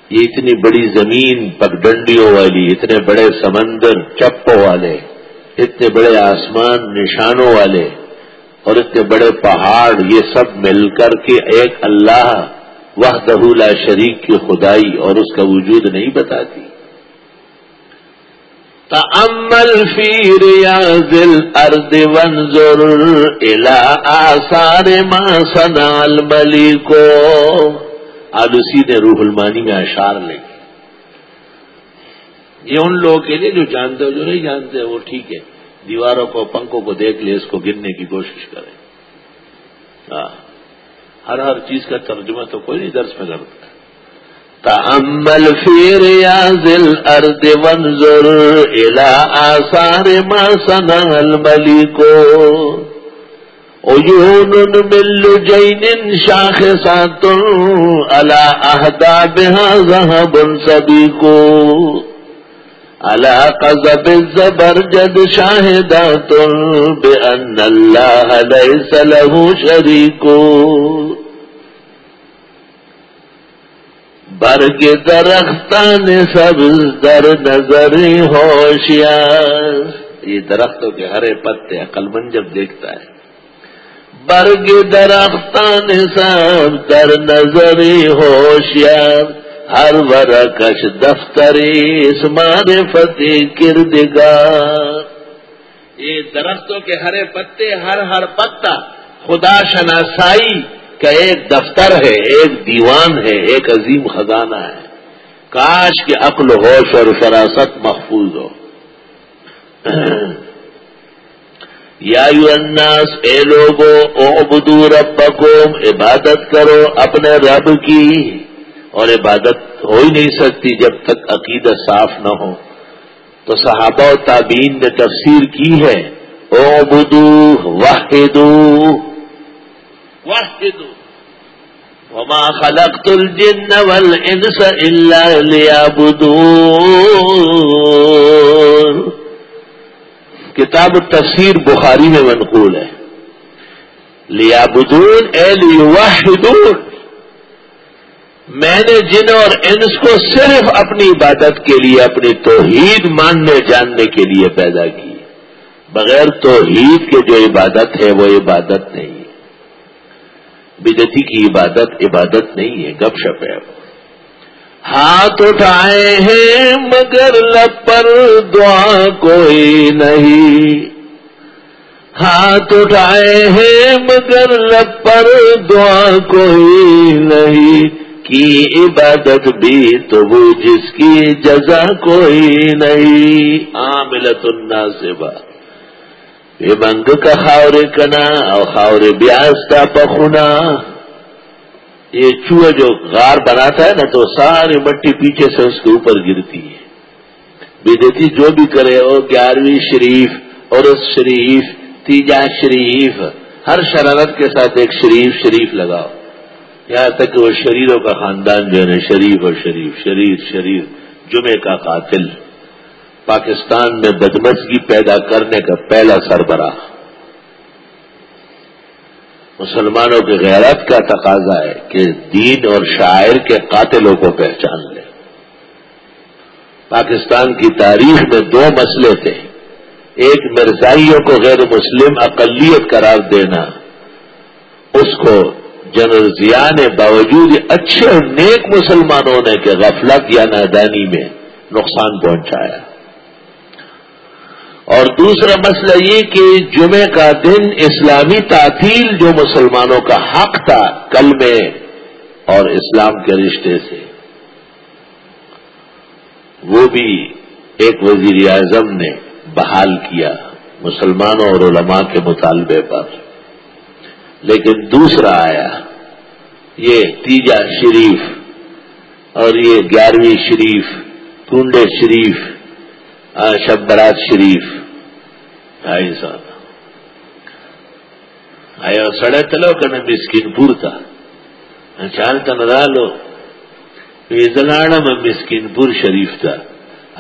یہ اتنی بڑی زمین پگڈنڈیوں والی، اتنے بڑے سمندر چپوں والے، اتنے بڑے آسمان نشانوں والے، اور اتنے بڑے پہاڑ، یہ سب مل کر کے ایک اللہ وہ دہلا شریک کی خدائی اور اس کا وجود نہیں بتاتی۔ تمل فیر یا دل ارد آثار ما سنال ملی کو آلوسی نے روح المانی میں اشار لگی یہ ان لوگوں کے لیے جو جانتے ہو، جو نہیں جانتے وہ ٹھیک ہے۔ دیواروں کو، پنکھوں کو دیکھ لے، اس کو گرنے کی کوشش کریں ہاں۔ ہر ہر چیز کا ترجمہ تو کوئی نہیں، درس میں کرتا تأمل في رياض الأرض وانظر إلى آثار ما صنع الملك. عيون من لجين شاخصات على أهدابها ذهب سبيك على قذب الزبرجد شاهدات بأن الله ليس له شريك. برگ درختان سبز در نظر ہوشیار۔ یہ درختوں کے ہرے پتے عقل مند جب دیکھتا ہے۔ برگ درختان سب در نظر ہوشیار۔ ہر ورکش دفتری اس فتح کردگار۔ یہ درختوں کے ہرے پتے، ہر ہر پتا خدا شناسائی۔ کا ایک دفتر ہے، ایک دیوان ہے، ایک عظیم خزانہ ہے۔ کاش کے عقل ہوش اور فراست محفوظ ہو۔ یا الناس، اے لوگو او بدو ربکم، عبادت کرو اپنے رب کی۔ اور عبادت ہو ہی نہیں سکتی جب تک عقیدت صاف نہ ہو۔ تو صحابہ و تابین نے تفسیر کی ہے او بدو واحدو وما خلقت الجن والانس الا ليعبدون. کتاب التفسیر بخاری میں منقول ہے. لیابدون اے لیوحدون میں نے جن اور انس کو صرف اپنی عبادت کے لیے، اپنی توحید ماننے، جاننے کے لیے پیدا کی۔ بغیر توحید کے جو عبادت ہے، وہ عبادت نہیں۔ بدتی کی عبادت عبادت نہیں ہے، گپ شپ ہے۔ ہاتھ اٹھائے ہیں مگر لب پر دعا کوئی نہیں۔ ہاتھ اٹھائے ہیں مگر لب پر دعا کوئی نہیں۔ کی عبادت بھی تو وہ جس کی جزا کوئی نہیں۔ عاملت الناصبہ۔ یہ کا خاور کنا اور خاور بیاستا پخنا یہ چوہا جو غار بناتا ہے نا تو ساری مٹی پیچھے سے اس کے اوپر گرتی ہے۔ بدتی جو بھی کرے وہ گیارہویں شریف، اور اس شریف، تیجا شریف، ہر شرارت کے ساتھ ایک شریف شریف لگاؤ۔ یہاں تک کہ وہ شریروں کا خاندان جو ہے، شریف اور شریف شریر شریر جمعے کا قاتل۔ پاکستان میں بدمزگی پیدا کرنے کا پہلا سربراہ۔ مسلمانوں کی غیرت کا تقاضا ہے کہ دین اور شاعر کے قاتلوں کو پہچان لے۔ پاکستان کی تاریخ میں دو مسئلے تھے۔ ایک، مرزائیوں کو غیر مسلم اقلیت قرار دینا۔ اس کو جنرل ضیاء نے باوجود اچھے اور نیک مسلمانوں نے کہ غفلت یا نادانی میں نقصان پہنچایا۔ اور دوسرا مسئلہ یہ کہ جمعے کا دن اسلامی تعطیل جو مسلمانوں کا حق تھا کل میں اور اسلام کے رشتے سے، وہ بھی ایک وزیر اعظم نے بحال کیا مسلمانوں اور علماء کے مطالبے پر۔ لیکن دوسرا آیا، یہ تیجا شریف اور یہ گیارہویں شریف کنڈے شریف شب برات شریف۔ آئی صاحب آیا سڑے تلو کنا مسکین پور تھا چالتا ندالو۔ ویزلانا میں مسکین پور شریف تھا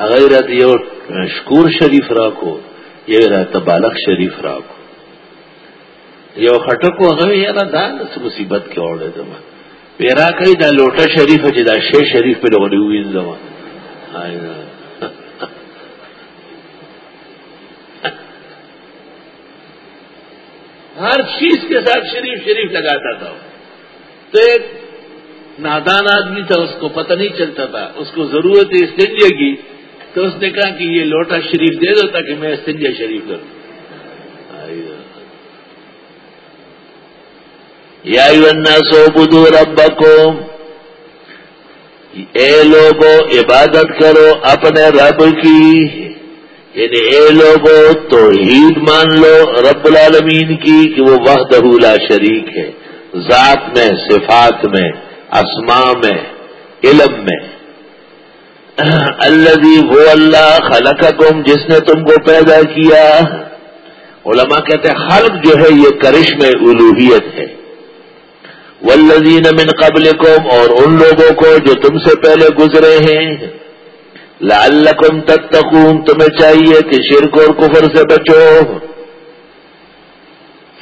اگر رات یہ شکور شریف راکو یہ رات بالک شریف راکو۔ یو خټکو هغه یې را دا مصیبت کې اورل دما پیرا کوي دا لوټه شریف چې جی، دا شی شریف په لوري وینځم ہر چیز کے ساتھ شریف شریف لگاتا تھا۔ تو ایک نادان آدمی تھا، اس کو پتہ نہیں چلتا تھا، اس کو ضرورت ہے استنجے کی۔ تو اس نے کہا کہ یہ لوٹا شریف دے دو تاکہ میں استنجا شریف کروں یا سو بدو رب اے لوگو، عبادت کرو اپنے رب کی۔ یعنی اے لوگو تو عید مان لو رب العالمین کی کہ وہ وحدہ لا شریک ہے، ذات میں، صفات میں اسما میں، علم میں۔ اللہ وہ اللہ خلق جس نے تم کو پیدا کیا۔ علماء کہتے ہیں، خلق جو ہے، یہ کرش میں الوحیت ہے۔ والذین من قبلکم، اور ان لوگوں کو جو تم سے پہلے گزرے ہیں۔ لعلکم تتقون تمہیں چاہیے کہ شرک اور کفر سے بچو۔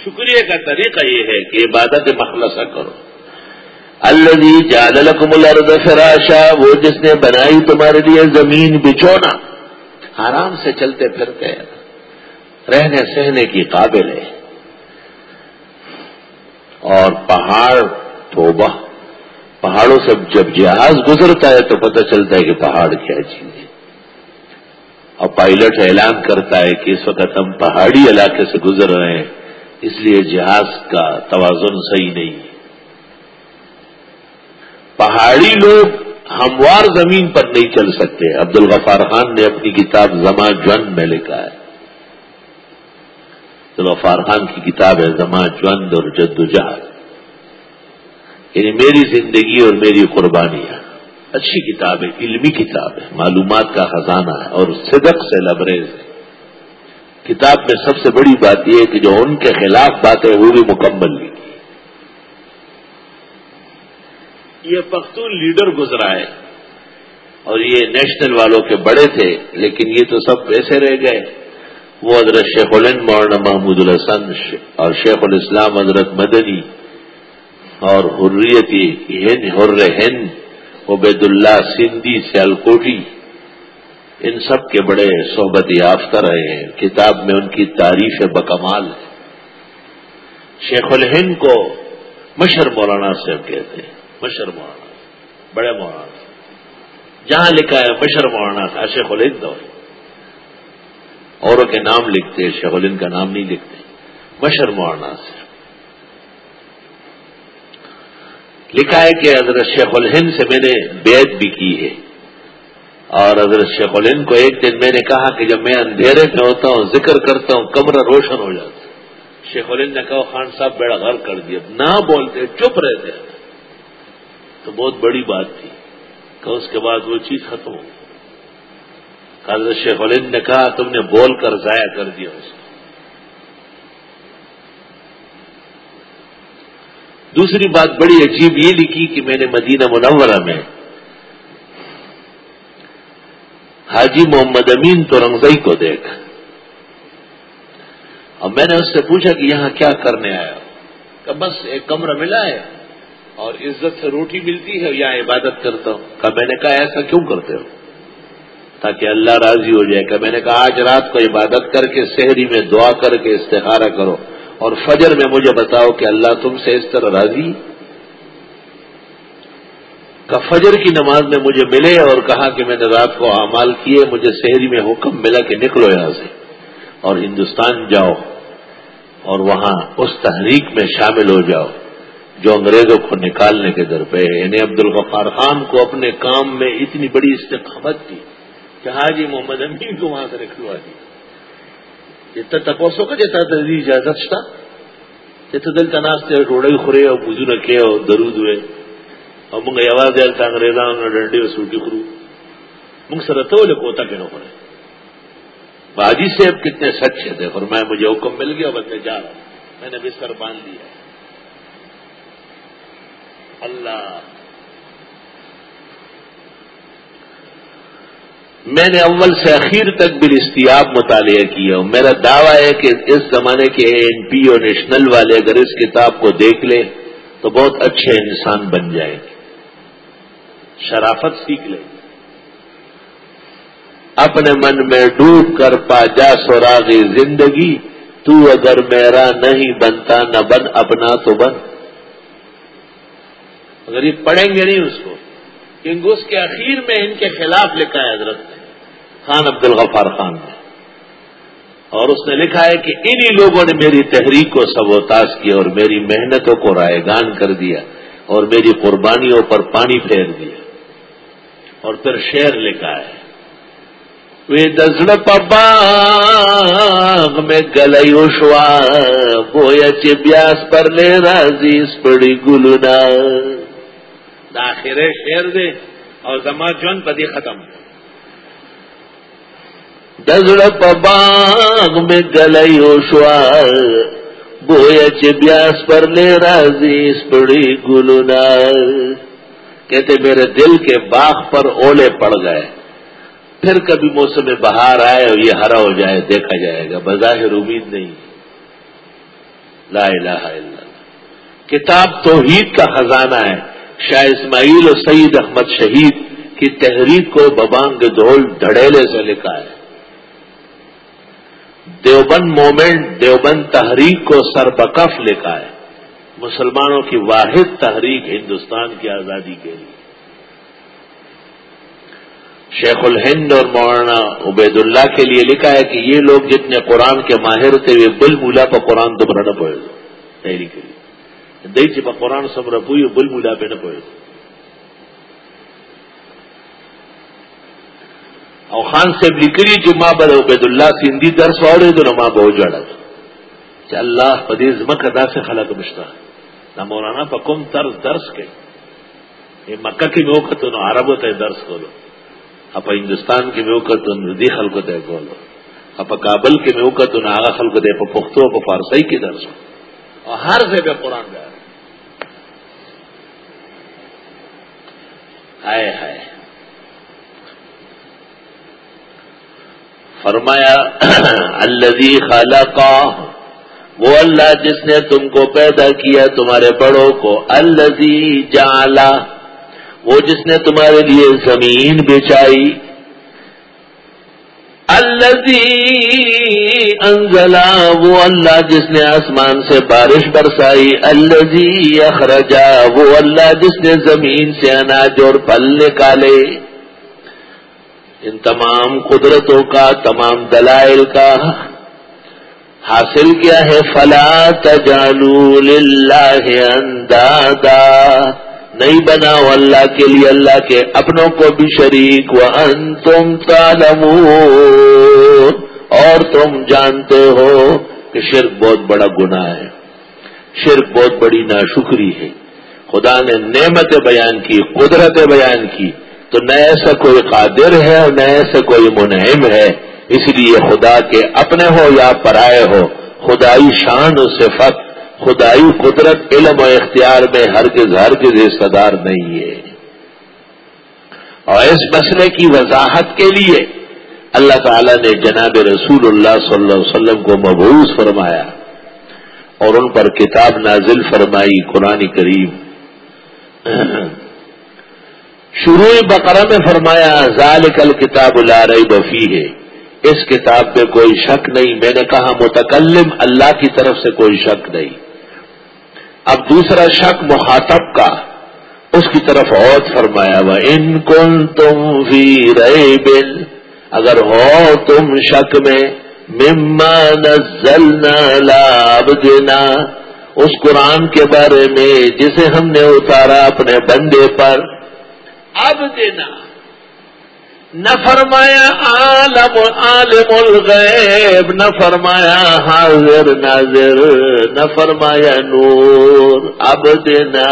شکریہ کا طریقہ یہ ہے کہ عبادت مخلصہ کرو۔ الذي جعل لكم الارض فراشا وہ جس نے بنائی تمہارے لیے زمین بچونا آرام سے چلتے پھرتے رہنے سہنے کی قابل ہے۔ اور پہاڑ توبہ۔ پہاڑوں سے جب جہاز گزرتا ہے تو پتہ چلتا ہے کہ پہاڑ کیا چیز ہے۔ اور پائلٹ اعلان کرتا ہے کہ اس وقت ہم پہاڑی علاقے سے گزر رہے ہیں، اس لیے جہاز کا توازن صحیح نہیں۔ پہاڑی لوگ ہموار زمین پر نہیں چل سکتے۔ عبد الغفار خان نے اپنی کتاب زما جن میں لکھا ہے۔ عبد الغفار خان کی کتاب ہے زما جند اور جد یعنی میری زندگی اور میری قربانیاں اچھی کتاب ہے، علمی کتاب ہے، معلومات کا خزانہ ہے اور صدق سے لبریز ہے۔ کتاب میں سب سے بڑی بات یہ ہے کہ جو ان کے خلاف باتیں وہ بھی مکمل لکھی یہ پختون لیڈر گزرا ہے اور یہ نیشنل والوں کے بڑے تھے، لیکن یہ تو سب ایسے رہ گئے۔ وہ حضرت شیخ الند مولانا محمود الحسن اور شیخ الاسلام حضرت مدنی اور حریتی ہند، حر ہند۔ عبید اللہ سندھی سیالکوٹی ان سب کے بڑے صحبت یافتہ رہے ہیں۔ کتاب میں ان کی تعریف بکمال ہے۔ شیخ الہند کو مشر مولانا صاحب کہتے ہیں۔ مشر مولانا بڑے مولانا جہاں لکھا ہے مشر مولانا تھا شیخ الہند اور اوروں کے نام لکھتے شیخ الہند کا نام نہیں لکھتے۔ مشر مولانا سے لکھا ہے کہ حضرت شیخ الہند سے میں نے بیعت بھی کی ہے۔ اور حضرت شیخ الہند کو ایک دن میں نے کہا کہ جب میں اندھیرے میں ہوتا ہوں، ذکر کرتا ہوں، کمرہ روشن ہو جاتا شیخ الہند نے کہا خان صاحب، بیڑا غر کر دیا۔ نہ بولتے، چپ رہتے۔ تو بہت بڑی بات تھی کہ اس کے بعد وہ چیز ختم ہو حضرت شیخ الند نے کہا، تم نے بول کر ضائع کر دیا اس کو۔ دوسری بات بڑی عجیب یہ لکھی کہ میں نے مدینہ منورہ میں حاجی محمد امین تو رنگزئی کو دیکھا۔ اور میں نے اس سے پوچھا کہ یہاں کیا کرنے آیا؟ کہ بس ایک کمرہ ملا ہے اور عزت سے روٹی ملتی ہے یا عبادت کرتا ہوں۔ کہ میں نے کہا، ایسا کیوں کرتے ہو؟ تاکہ اللہ راضی ہو جائے۔ کہ میں نے کہا، آج رات کو عبادت کر کے، شہری میں دعا کر کے، استخارہ کرو۔ اور فجر میں مجھے بتاؤ کہ اللہ تم سے اس طرح راضی کا فجر کی نماز میں مجھے ملے اور کہا کہ میں نے رات کو اعمال کیے، مجھے شہری میں حکم ملا کہ نکلو یہاں سے اور ہندوستان جاؤ اور وہاں اس تحریک میں شامل ہو جاؤ جو انگریزوں کو نکالنے کے در پہ یعنی عبد الغفار خان کو اپنے کام میں اتنی بڑی استقامت تھی کہ حاجی محمد امین کو وہاں سے رکھلوا دی جتنا تپوسو کا جتنا تجدید اجازت تھا جتنا دل تناس سے ڈوڑے خورے اور بزو رکھے اور درود ہوئے۔ اور منگا آواز آیا تھا انگریزاں ڈنڈے اور سوٹی خرو منگ سر تو لے کوتا کے باجی سے اب کتنے سچے تھے۔ اور میں مجھے حکم مل گیا بس میں جا۔ رہا میں نے بستر باندھ دیا اللہ میں نے اول سے اخیر تک بھی اشتیاب مطالعہ کیا۔ ہوں میرا دعویٰ ہے کہ اس زمانے کے این پی اور نیشنل والے اگر اس کتاب کو دیکھ لیں تو بہت اچھے انسان بن جائیں گے۔ شرافت سیکھ لیں۔ اپنے من میں ڈوب کر پا جا سوراغی زندگی، تو اگر میرا نہیں بنتا نہ بن، اپنا تو بن۔ اگر یہ پڑھیں گے نہیں اس کو۔ کیونکہ اس کے اخیر میں ان کے خلاف لکھا ہے حضرت نے خان عبد الغفار خان نے۔ اور اس نے لکھا ہے کہ انہی لوگوں نے میری تحریک کو سبوتاز کیا اور میری محنتوں کو رائے گان کر دیا اور میری قربانیوں پر پانی پھیر دیا۔ اور پھر شیر لکھا ہے۔ وی دزڑ پبا میں گلئی اشوا بویا چیاس پر لے راضی پڑی گلنا داخرے شیر دے اور زما جون پدی ختم. دزڑ پباغ میں گلئی اشوا بویا چیاس پر لے راضی پڑی گلنا کہتے میرے دل کے باغ پر اولے پڑ گئے، پھر کبھی موسم بہار آئے اور یہ ہرا ہو جائے، دیکھا جائے گا، بظاہر امید نہیں۔ لا الہ الا اللہ۔ کتاب توحید کا خزانہ ہے۔ شاہ اسماعیل اور سعید احمد شہید کی تحریک کو ببانگ دھول دھڑیلے سے لکھا ہے۔ دیوبند مومنٹ، دیوبند تحریک کو سربکف لکھا ہے۔ مسلمانوں کی واحد تحریک ہندوستان کی آزادی کے لیے۔ شیخ الہند اور مولانا عبید اللہ کے لیے لکھا ہے کہ یہ لوگ جتنے قرآن کے ماہر تھے وہ بل مولا پہ قرآن تو نہ پڑے گا۔ تحری کے لیے۔ دئی چپا قرآن سب رپوئی بل مولا پہ نہ پڑے گا خان سے لکڑی جو ماں بر عبید اللہ سندھی درس اور تو ماں بہت جڑا کہ اللہ پدیز مک ادا سے خلق مشتا نہ مولانا پکم طرز درس کے یہ مکہ کی موقع تو نہ عرب ہوتا درس کو لو اپا ہندوستان کی موقع تو ندی خلق دے بولو اپا کابل کی موقع تو ناغا خلق دے پا پختو پا فارسی کی درس اور ہر جگہ قرآن گا آئے ہائے۔ فرمایا الذي خالق وہ اللہ جس نے تم کو پیدا کیا، تمہارے بڑوں کو۔ الذي جعل وہ جس نے تمہارے لیے زمین بچائی۔ الزی انزلا وہ اللہ جس نے آسمان سے بارش برسائی الزی اخرجا وہ اللہ جس نے زمین سے اناج اور پل نکالے۔ ان تمام قدرتوں کا، تمام دلائل کا حاصل کیا ہے۔ فلا تجالو للہ اندادا۔ نہیں بنا اللہ کے لیے اللہ کے اپنوں کو بھی شریک و ان تم اور تم جانتے ہو کہ شرک بہت بڑا گناہ ہے۔ شرک بہت بڑی ناشکری ہے۔ خدا نے نعمت بیان کی قدرت بیان کی۔ تو نہ ایسا کوئی قادر ہے اور نہ ایسا کوئی منہم ہے۔ اس لیے خدا کے اپنے ہو یا پرائے ہو، خدائی شان و صفت خدائی قدرت علم و اختیار میں ہر کے گھر حصہ دار نہیں ہے۔ اور اس مسئلے کی وضاحت کے لیے اللہ تعالی نے جناب رسول اللہ صلی اللہ علیہ وسلم کو مبوض فرمایا اور ان پر کتاب نازل فرمائی قرآن کریم۔ شروع بقرہ میں فرمایا، ذالک الکتاب لا ریب بفی ہے اس کتاب پہ کوئی شک نہیں، میں نے کہا متکلم اللہ کی طرف سے کوئی شک نہیں۔ اب دوسرا شک مخاطب کا اس کی طرف اور فرمایا ہوا ان کن تم فی رہے بل اگر ہو تم شک میں، مما نزلنا لاب دینا اس قرآن کے بارے میں جسے ہم نے اتارا اپنے بندے پر اب دینا نہ فرمایا عالم عالم الغیب، نہ فرمایا حاضر ناظر، نہ فرمایا نور اب دینا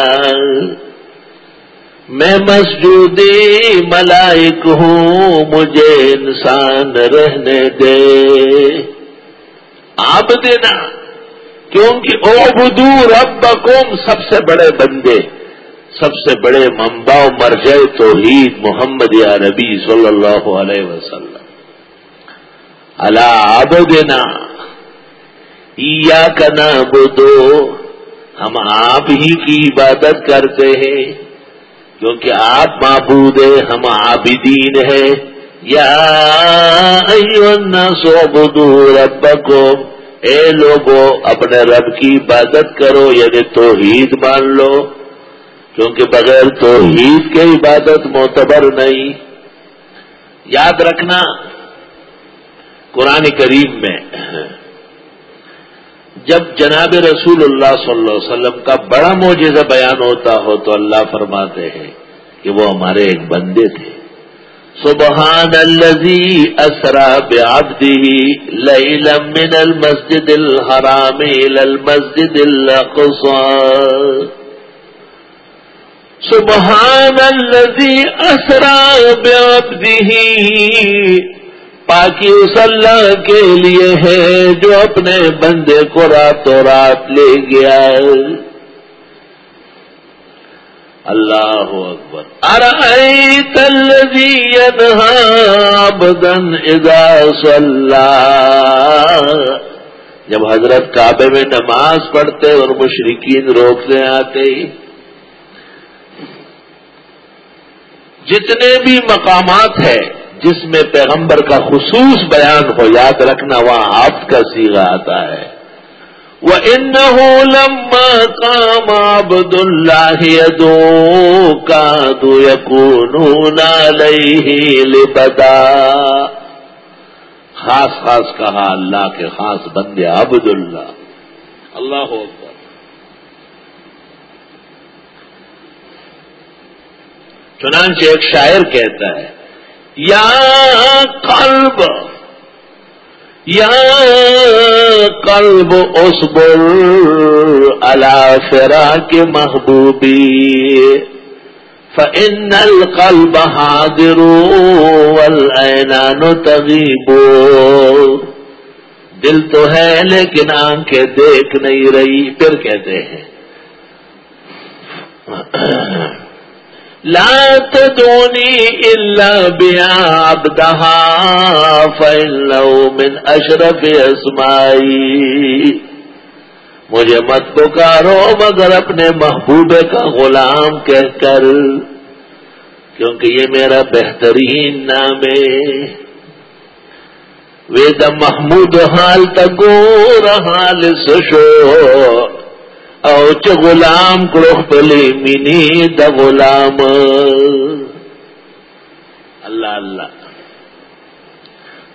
میں مسجودی ملائک ہوں، مجھے انسان رہنے دے۔ آپ دینا کیونکہ او بدو رب سب سے بڑے بندے۔ سب سے بڑے ممبا و مرجع توحید محمد یا نبی صلی اللہ علیہ وسلم۔ اللہ آبدنا یا کا بدو ہم آپ ہی کی عبادت کرتے ہیں۔ کیونکہ آپ معبود ہیں، ہم عابدین ہیں۔ یا سو بدو رب اے لوگوں اپنے رب کی عبادت کرو یعنی توحید مان لو۔ کیونکہ بغیر تو کے عبادت معتبر نہیں۔ یاد رکھنا، قرآن کریم میں جب جناب رسول اللہ صلی اللہ علیہ وسلم کا بڑا معجزہ بیان ہوتا ہو تو اللہ فرماتے ہیں کہ وہ ہمارے ایک بندے تھے۔ سبحان الذي أسرى بعبده ليلا من المسجد الحرام إلى المسجد الأقصى سبحان الذي أسرى بعبده. پاکی اس اللہ کے لیے ہے جو اپنے بندے کو راتوں رات لے گیا اللہ اکبر۔ ارائیت الذی ینہا عبدن اذا صلی جب حضرت کعبے میں نماز پڑھتے اور مشرقین روکنے آتے جتنے بھی مقامات ہیں جس میں پیغمبر کا خصوص بیان ہو، یاد رکھنا وہاں آپ کا سیگا آتا ہے۔ وَإِنَّهُ لَمَّا قَامَ عَبْدُ اللَّهِ يَدُو كَادُوا يَكُونُونَ عَلَيْهِ لِبَدَا۔ خاص خاص کہا اللہ کے خاص بندے عبد اللہ اللہ اکبر چنانچہ ایک شاعر کہتا ہے، یا قلب یا قلب اصبر على فراق محبوبی، فإن القلب حاضر والعینان تغیب۔ دل تو ہے لیکن آنکھیں دیکھ نہیں رہی، پھر کہتے ہیں۔ لا تدوني إلا بعبدها فإنه من أشرف أسمائي. مجھے مت پکارو مگر اپنے محبوب کا غلام کہہ کر، کیونکہ یہ میرا بہترین نام ہے۔ وید محمود حال تگو حال سشو او چ غلام کړو پلی مینی د غلام. الله الله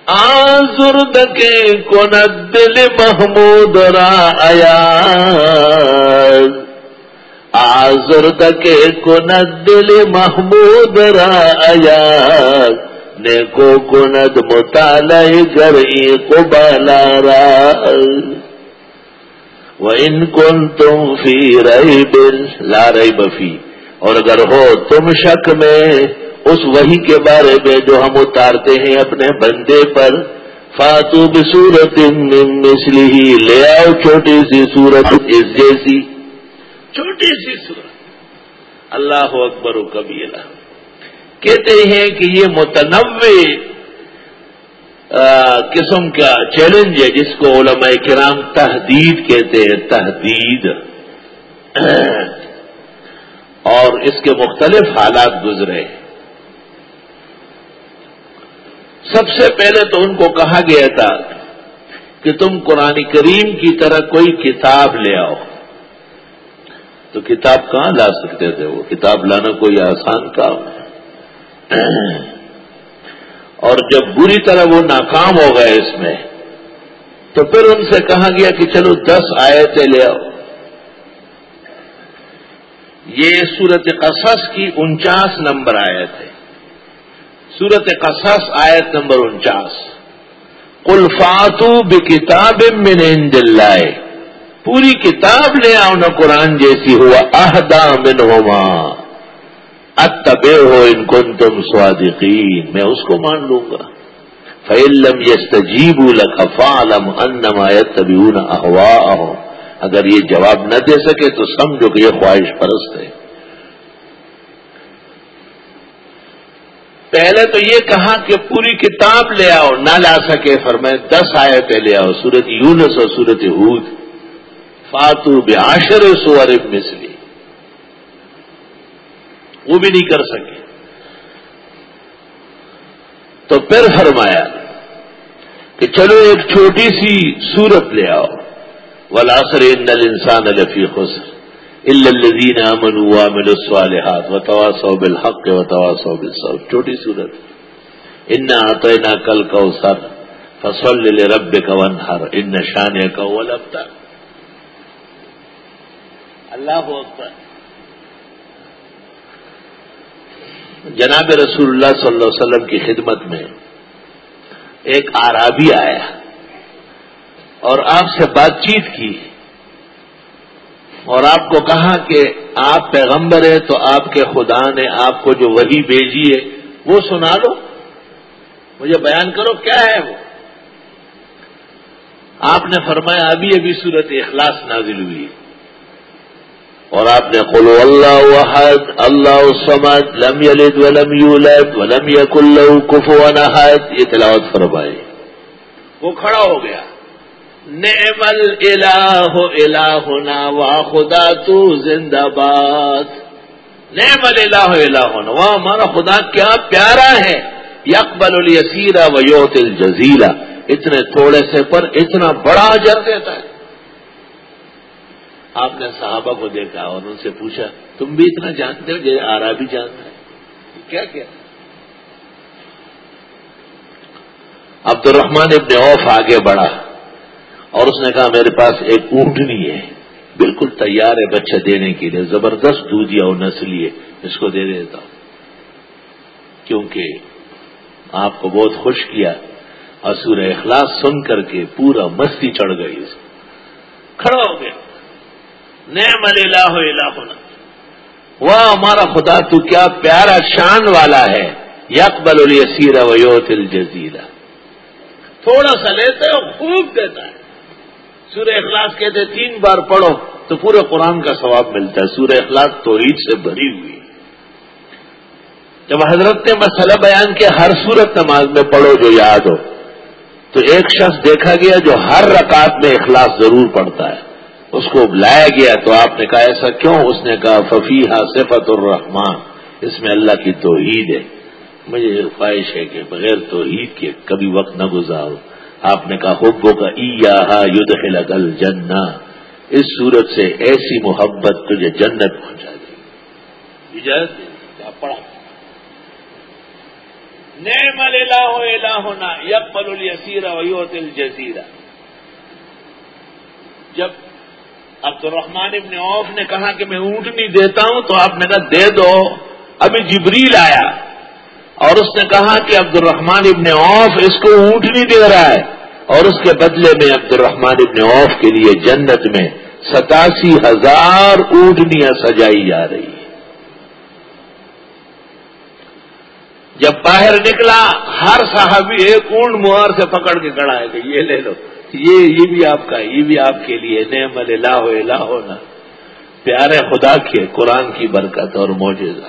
آزر دکے کند دل محمود را آیا آزر دکے کند دل محمود را آیا نیکو کند مطالعہ گرئی قبالا را. ان کن تم فی رہی بل لا رہی بفی اور اگر ہو تم شک میں، اس وہی کے بارے میں جو ہم اتارتے ہیں اپنے بندے پر، فاتو بصورت مسلی ہی لے آؤ چھوٹی سی صورت اس جیسی۔ چھوٹی سی صورت۔ اللہ اکبر و کبیلا کہتے ہیں کہ یہ متنوع قسم کا چیلنج ہے جس کو علماء کرام تحدید کہتے ہیں تحدید اور اس کے مختلف حالات گزرے سب سے پہلے تو ان کو کہا گیا تھا کہ تم قرآن کریم کی طرح کوئی کتاب لے آؤ۔ تو کتاب کہاں لا سکتے تھے؟ وہ کتاب لانا کوئی آسان کام ہے۔ اور جب بری طرح وہ ناکام ہو گئے اس میں، تو پھر ان سے کہا گیا کہ چلو دس آیتیں لے آؤ۔ یہ سورت قصص کی انچاس نمبر آیت ہے۔ سورت قصص آیت نمبر انچاس۔ کلفاتو بکتاب من عند اللہ۔ پوری کتاب لے آؤ، نہ قرآن جیسی ہوا اہدا من ہوما اتبے ہو ان کن تم سوادقین میں اس کو مان لوں گا. فعلم یس تجیب الفالم انمایت تبھی احوا اگر یہ جواب نہ دے سکے تو سمجھو کہ یہ خواہش پرست ہے. پہلے تو یہ کہا کہ پوری کتاب لے آؤ. نہ لا سکے. فرمائے دس آئے پہ لے آؤ. سورت یونس اور سورت ہود. فاتو باشر سور مسلی وہ بھی نہیں کر سکے۔ تو پھر فرمایا کہ چلو ایک چھوٹی سی صورت لے آؤ۔ ولاسر ان انسان الفی خسر الدین امن عامل الصالحات و توا بالحق و توا بالصبر۔ چھوٹی صورت۔ ان آتینا کل کو سر فصل رب کا ون ہر ان شان کا اللہ اکبر۔ جناب رسول اللہ صلی اللہ علیہ وسلم کی خدمت میں ایک آرابی آیا اور آپ سے بات چیت کی اور آپ کو کہا کہ آپ پیغمبر ہیں تو آپ کے خدا نے آپ کو جو وہی بھیجی ہے وہ سنا لو مجھے بیان کرو کیا ہے وہ۔ آپ نے فرمایا ابھی ابھی صورت اخلاص نازل ہوئی۔ اور آپ نے قلو اللہ وحد، اللہ سمد لم یلد ولم یولد، ولم یق اللہ کفو احد، یہ تلاوت فرمائی۔ وہ کھڑا ہو گیا۔ نعم الہ، الہنا وا خدا تو زندہ باد نعم الہ، الہنا۔ واہ، ہمارا خدا کیا پیارا ہے۔ یکبل الیسیرا ویوت الجزیرہ اتنے تھوڑے سے پر اتنا بڑا اجر دیتا ہے۔ آپ نے صحابہ کو دیکھا اور ان سے پوچھا، تم بھی اتنا جانتے ہو جیسے آرا بھی جانتا ہے؟ کیا کیا؟ عبد الرحمان ابن اوف آگے بڑھا اور اس نے کہا، میرے پاس ایک اونٹنی ہے، بالکل تیار ہے بچہ دینے کے لیے، زبردست دودھ یا نسلی ہے، اس کو دے دیتا ہوں۔ کیونکہ آپ کو بہت خوش کیا اور سورہ اخلاص سن کر کے پورا مستی چڑھ گئی۔ اس کھڑا ہو گیا نعم اللہ ہونا وہ ہمارا خدا تو کیا پیارا شان والا ہے۔ یکبل الیسیر ویوت الجزیرہ تھوڑا سا لیتے اور خوب دیتا ہے۔ سورہ اخلاص کہتے تین بار پڑھو تو پورے قرآن کا ثواب ملتا ہے۔ سورہ اخلاص تو عید سے بھری ہوئی۔ جب حضرت نے مسئلہ بیان کیا ہر صورت نماز میں پڑھو جو یاد ہو۔ تو ایک شخص دیکھا گیا جو ہر رکعت میں اخلاص ضرور پڑتا ہے۔ اس کو لایا گیا تو آپ نے کہا، ایسا کیوں؟ اس نے کہا ففیحہ صفت الرحمان اس میں اللہ کی توحید ہے۔ مجھے خواہش ہے کہ بغیر توحید کے کبھی وقت نہ گزارو۔ آپ نے کہا حبو کا ای گل جنا اس صورت سے ایسی محبت تجھے جنت پہنچا دے اجازت پڑھا۔ نعم الہ الہنا یقبل الیسیر ویوت الجزیرہ جب عبد الرحمان ابن عوف نے کہا کہ میں اونٹنی دیتا ہوں تو آپ نے کہا دے دو۔ ابھی جبریل آیا اور اس نے کہا کہ عبد الرحمان ابن عوف اس کو اونٹنی دے رہا ہے اور اس کے بدلے میں عبد الرحمان ابن عوف کے لیے جنت میں ستاسی ہزار اونٹنیاں سجائی جا رہی ہیں۔ جب باہر نکلا، ہر صاحبی ایک اونٹ مہار سے پکڑ کے کڑا ہے کہ یہ لے لو۔ یہ یہ بھی آپ کا یہ بھی آپ کے لیے نعم اللہ الہ ہونا پیارے خدا کے قرآن کی برکت اور موجودہ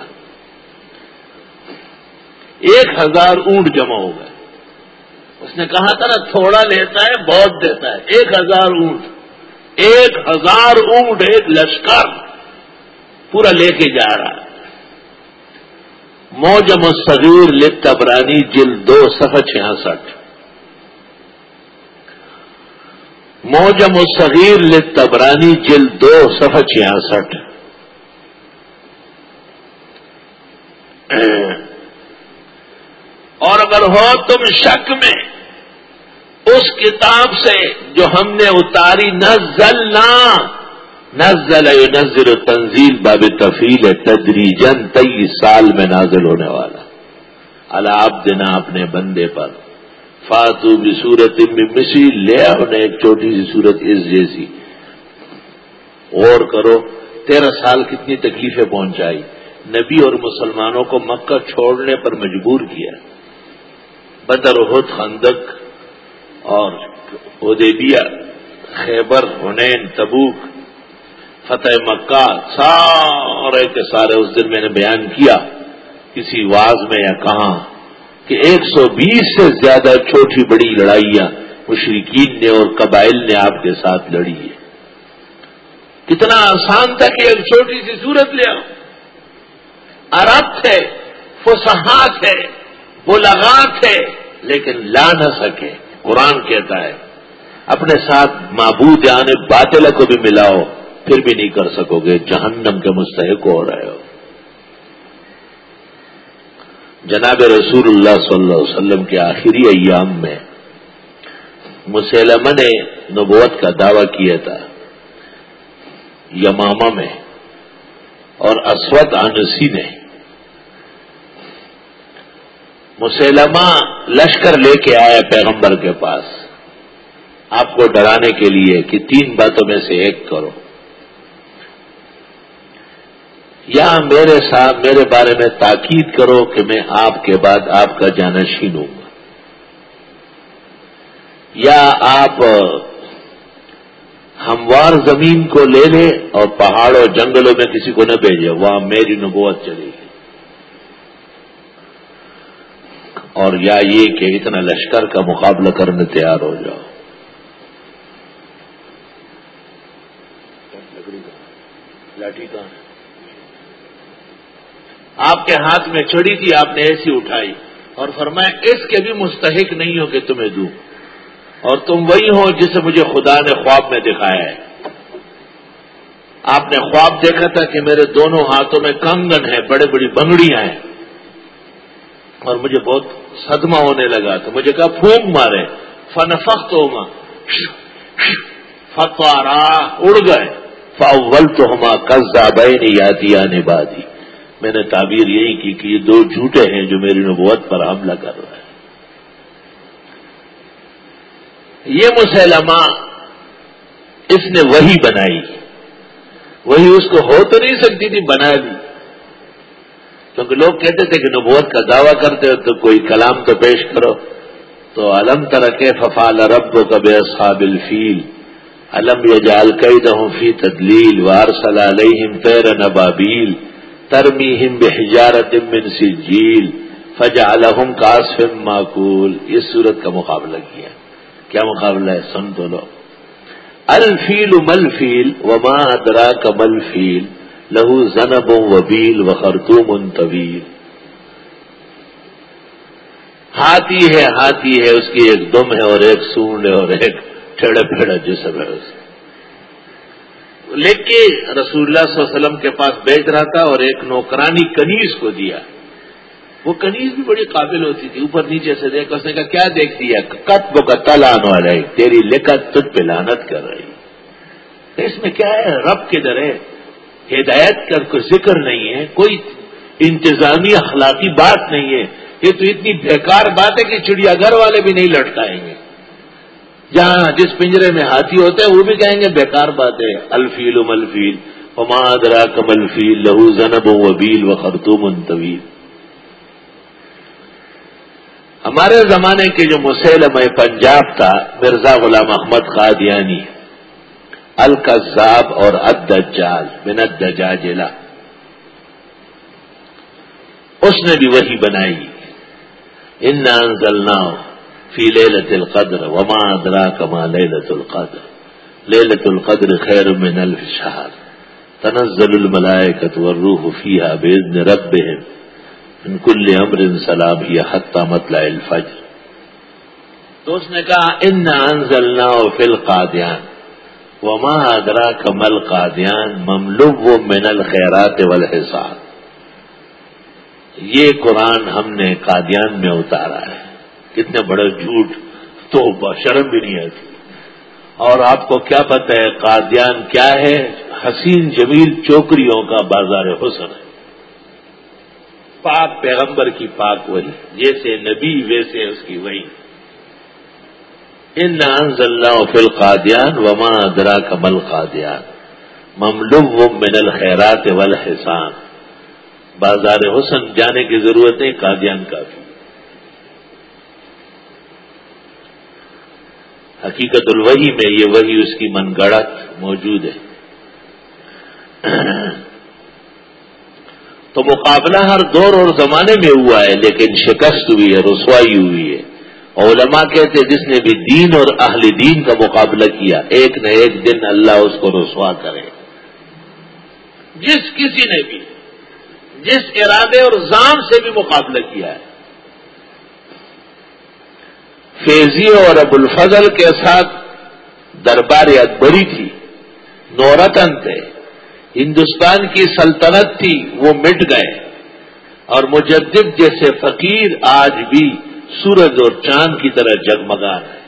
ایک ہزار اونٹ جمع ہو گئے۔ اس نے کہا تھا نا، تھوڑا لیتا ہے، بہت دیتا ہے۔ ایک ہزار اونٹ۔ ایک ہزار اونٹ، ایک لشکر۔ پورا لے کے جا رہا ہے۔ موجم الصغیر لکھ تبرانی جل دو سفر چھیاسٹھ۔ موجم الصغیر لبرانی جل دو سفر چھیاسٹھ۔ اور اگر ہو تم شک میں، اس کتاب سے جو ہم نے اتاری نزل نزل نزل تنزیل باب تفیل تدریجن تئی سال میں نازل ہونے والا۔ اللہ آپ دینا اپنے بندے پر۔ فاتو بھی سورت مسی لے انہیں ایک چھوٹی سی سورت اس جیسی۔ اور کرو، تیرہ سال کتنی تکلیفیں پہنچائی۔ نبی اور مسلمانوں کو مکہ چھوڑنے پر مجبور کیا۔ بدر ہد خندق اور ادیبیا خیبر ہنین تبوک، فتح مکہ، سارے کے سارے اس دن میں نے بیان کیا، کسی واز میں یا کہاں۔ کہ ایک سو بیس سے زیادہ چھوٹی بڑی لڑائیاں مشرقین نے اور قبائل نے آپ کے ساتھ لڑی ہے کتنا آسان تھا کہ ایک چھوٹی سی صورت لیا عرب تھے فسحات ہے بلغات ہے لیکن لا نہ سکے۔ قرآن کہتا ہے، اپنے ساتھ معبود یعنی باطل کو بھی ملاؤ، پھر بھی نہیں کر سکو گے، جہنم کے مستحق ہو رہے ہو۔ جناب رسول اللہ صلی اللہ علیہ وسلم کے آخری ایام میں مسلمہ نے نبوت کا دعویٰ کیا تھا، یمامہ میں، اور اسود انسی نے مسلمہ لشکر لے کے آیا پیغمبر کے پاس۔ آپ کو ڈرانے کے لیے کہ تین باتوں میں سے ایک کرو۔ یا میرے ساتھ میرے بارے میں تاکید کرو کہ میں آپ کے بعد آپ کا جانشین ہوں۔ گا یا آپ ہموار زمین کو لے لے اور پہاڑوں جنگلوں میں کسی کو نہ بھیجے وہاں میری نبوت چلے گی۔ اور یا یہ کہ اتنا لشکر کا مقابلہ کرنے تیار ہو جاؤ۔ لاٹھی کہاں ہے آپ کے ہاتھ میں چڑی تھی، آپ نے ایسی اٹھائی۔ اور فرمایا، اس کے بھی مستحق نہیں ہو کہ تمہیں دوں۔ اور تم وہی ہو جسے مجھے خدا نے خواب میں دکھایا ہے۔ آپ نے خواب دیکھا تھا کہ میرے دونوں ہاتھوں میں کنگن ہیں بڑے بڑی بنگڑیاں ہیں۔ اور مجھے بہت صدمہ ہونے لگا تو مجھے کہا، پھونک مارے۔ فن فخت ہوگا فتوارا اڑ گئے۔ فاول تو ہما قزا بین یادی آنے بادی میں نے تعبیر یہی کی کہ یہ دو جھوٹے ہیں جو میری نبوت پر حملہ کر رہے ہیں۔ یہ مسلمہ اس نے وہی بنائی۔ وہی اس کو ہو تو نہیں سکتی تھی، بنا دی۔ کیونکہ لوگ کہتے تھے کہ نبوت کا دعویٰ کرتے ہو تو کوئی کلام تو پیش کرو۔ تو علم ترک ففال رب و کب اصحاب الفیل؟ علم یا جال کئی فی تدلیل وار علیہم پیر نبابیل؟ ترمی ہم بحجارت من سجیل فجا الحم کاسفم معقول اس صورت کا مقابلہ کیا کیا مقابلہ ہے؟ سن تو لو. الفیل مل فیل وما ادرا کا فیل لہو زنب وبیل و خرطوم طویل. ہاتھی ہے ہاتھی ہے، اس کی ایک دم ہے اور ایک سونڈ ہے اور ایک ٹھڑے پھیڑا جسم ہے اس لے کے رسول اللہ صلی اللہ علیہ وسلم کے پاس بیچ رہا تھا اور ایک نوکرانی کنیز کو دیا۔ وہ کنیز بھی بڑی قابل ہوتی تھی، اوپر نیچے سے دیکھ، اس نے کہا، کیا دیکھ دیا؟ کت وہ کتل آنے والا تیری لکھت تجھ پہ لانت کر رہی۔ اس میں کیا ہے؟ رب کے در ہے ہدایت کا کوئی ذکر نہیں ہے، کوئی انتظامی اخلاقی بات نہیں ہے۔ یہ تو اتنی بیکار بات ہے کہ چڑیا گھر والے بھی نہیں لٹکائیں گے۔ جہاں جس پنجرے میں ہاتھی ہوتا ہے، وہ بھی کہیں گے بیکار بات ہے۔ الفیل ملفیل ادرا کمل فیل لہو زنب و وبیل و خرطوم طویل۔ ہمارے زمانے کے جو مسلم پنجاب تھا، مرزا غلام احمد قادیانی، القذاب اور الدجال، من الدجاجلہ۔ اس نے بھی وہی بنائی۔ ان انزلنا فی لیلت القدر وما ادرا کما لیلت القدر. لیلت القدر خیر من الف شہر. تنزل الملائکت والروح فیہا باذن ربهم ان کل امر سلام یا حتہ مطلع الفجر. تو اس نے کہا ان انزلنا فل قادیان وما ادرا کمل قادیان مملوب و من الخیرات والحساب یہ قرآن ہم نے قادیان میں اتارا ہے۔ کتنے بڑے جھوٹ تو شرم بھی نہیں آتی۔ اور آپ کو کیا پتہ ہے، قادیان کیا ہے؟ حسین جمیل چوکریوں کا بازار حسن ہے۔ پاک پیغمبر کی پاک وہی، جیسے نبی، ویسے اس کی وہی۔ ان اللہ فل قادیان وما ادرا کمل قادیان مملوب من الخیرات والحسان بازار حسن جانے کی ضرورت ہے قادیان کافی۔ حقیقت الوحی میں یہ وہی اس کی من گڑت موجود ہے۔ تو مقابلہ ہر دور اور زمانے میں ہوا ہے، لیکن شکست ہوئی ہے، رسوائی ہوئی ہے۔ علماء کہتے جس نے بھی دین اور اہل دین کا مقابلہ کیا، ایک نہ ایک دن اللہ اس کو رسوا کرے۔ جس کسی نے بھی، جس ارادے اور زام سے بھی مقابلہ کیا ہے۔ فیضی اور ابو الفضل کے ساتھ دربار اکبری تھی، نورتن تھے۔ ہندوستان کی سلطنت تھی، وہ مٹ گئے۔ اور مجدد جیسے فقیر آج بھی سورج اور چاند کی طرح جگمگا رہے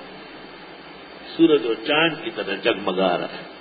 سورج اور چاند کی طرح جگمگا رہے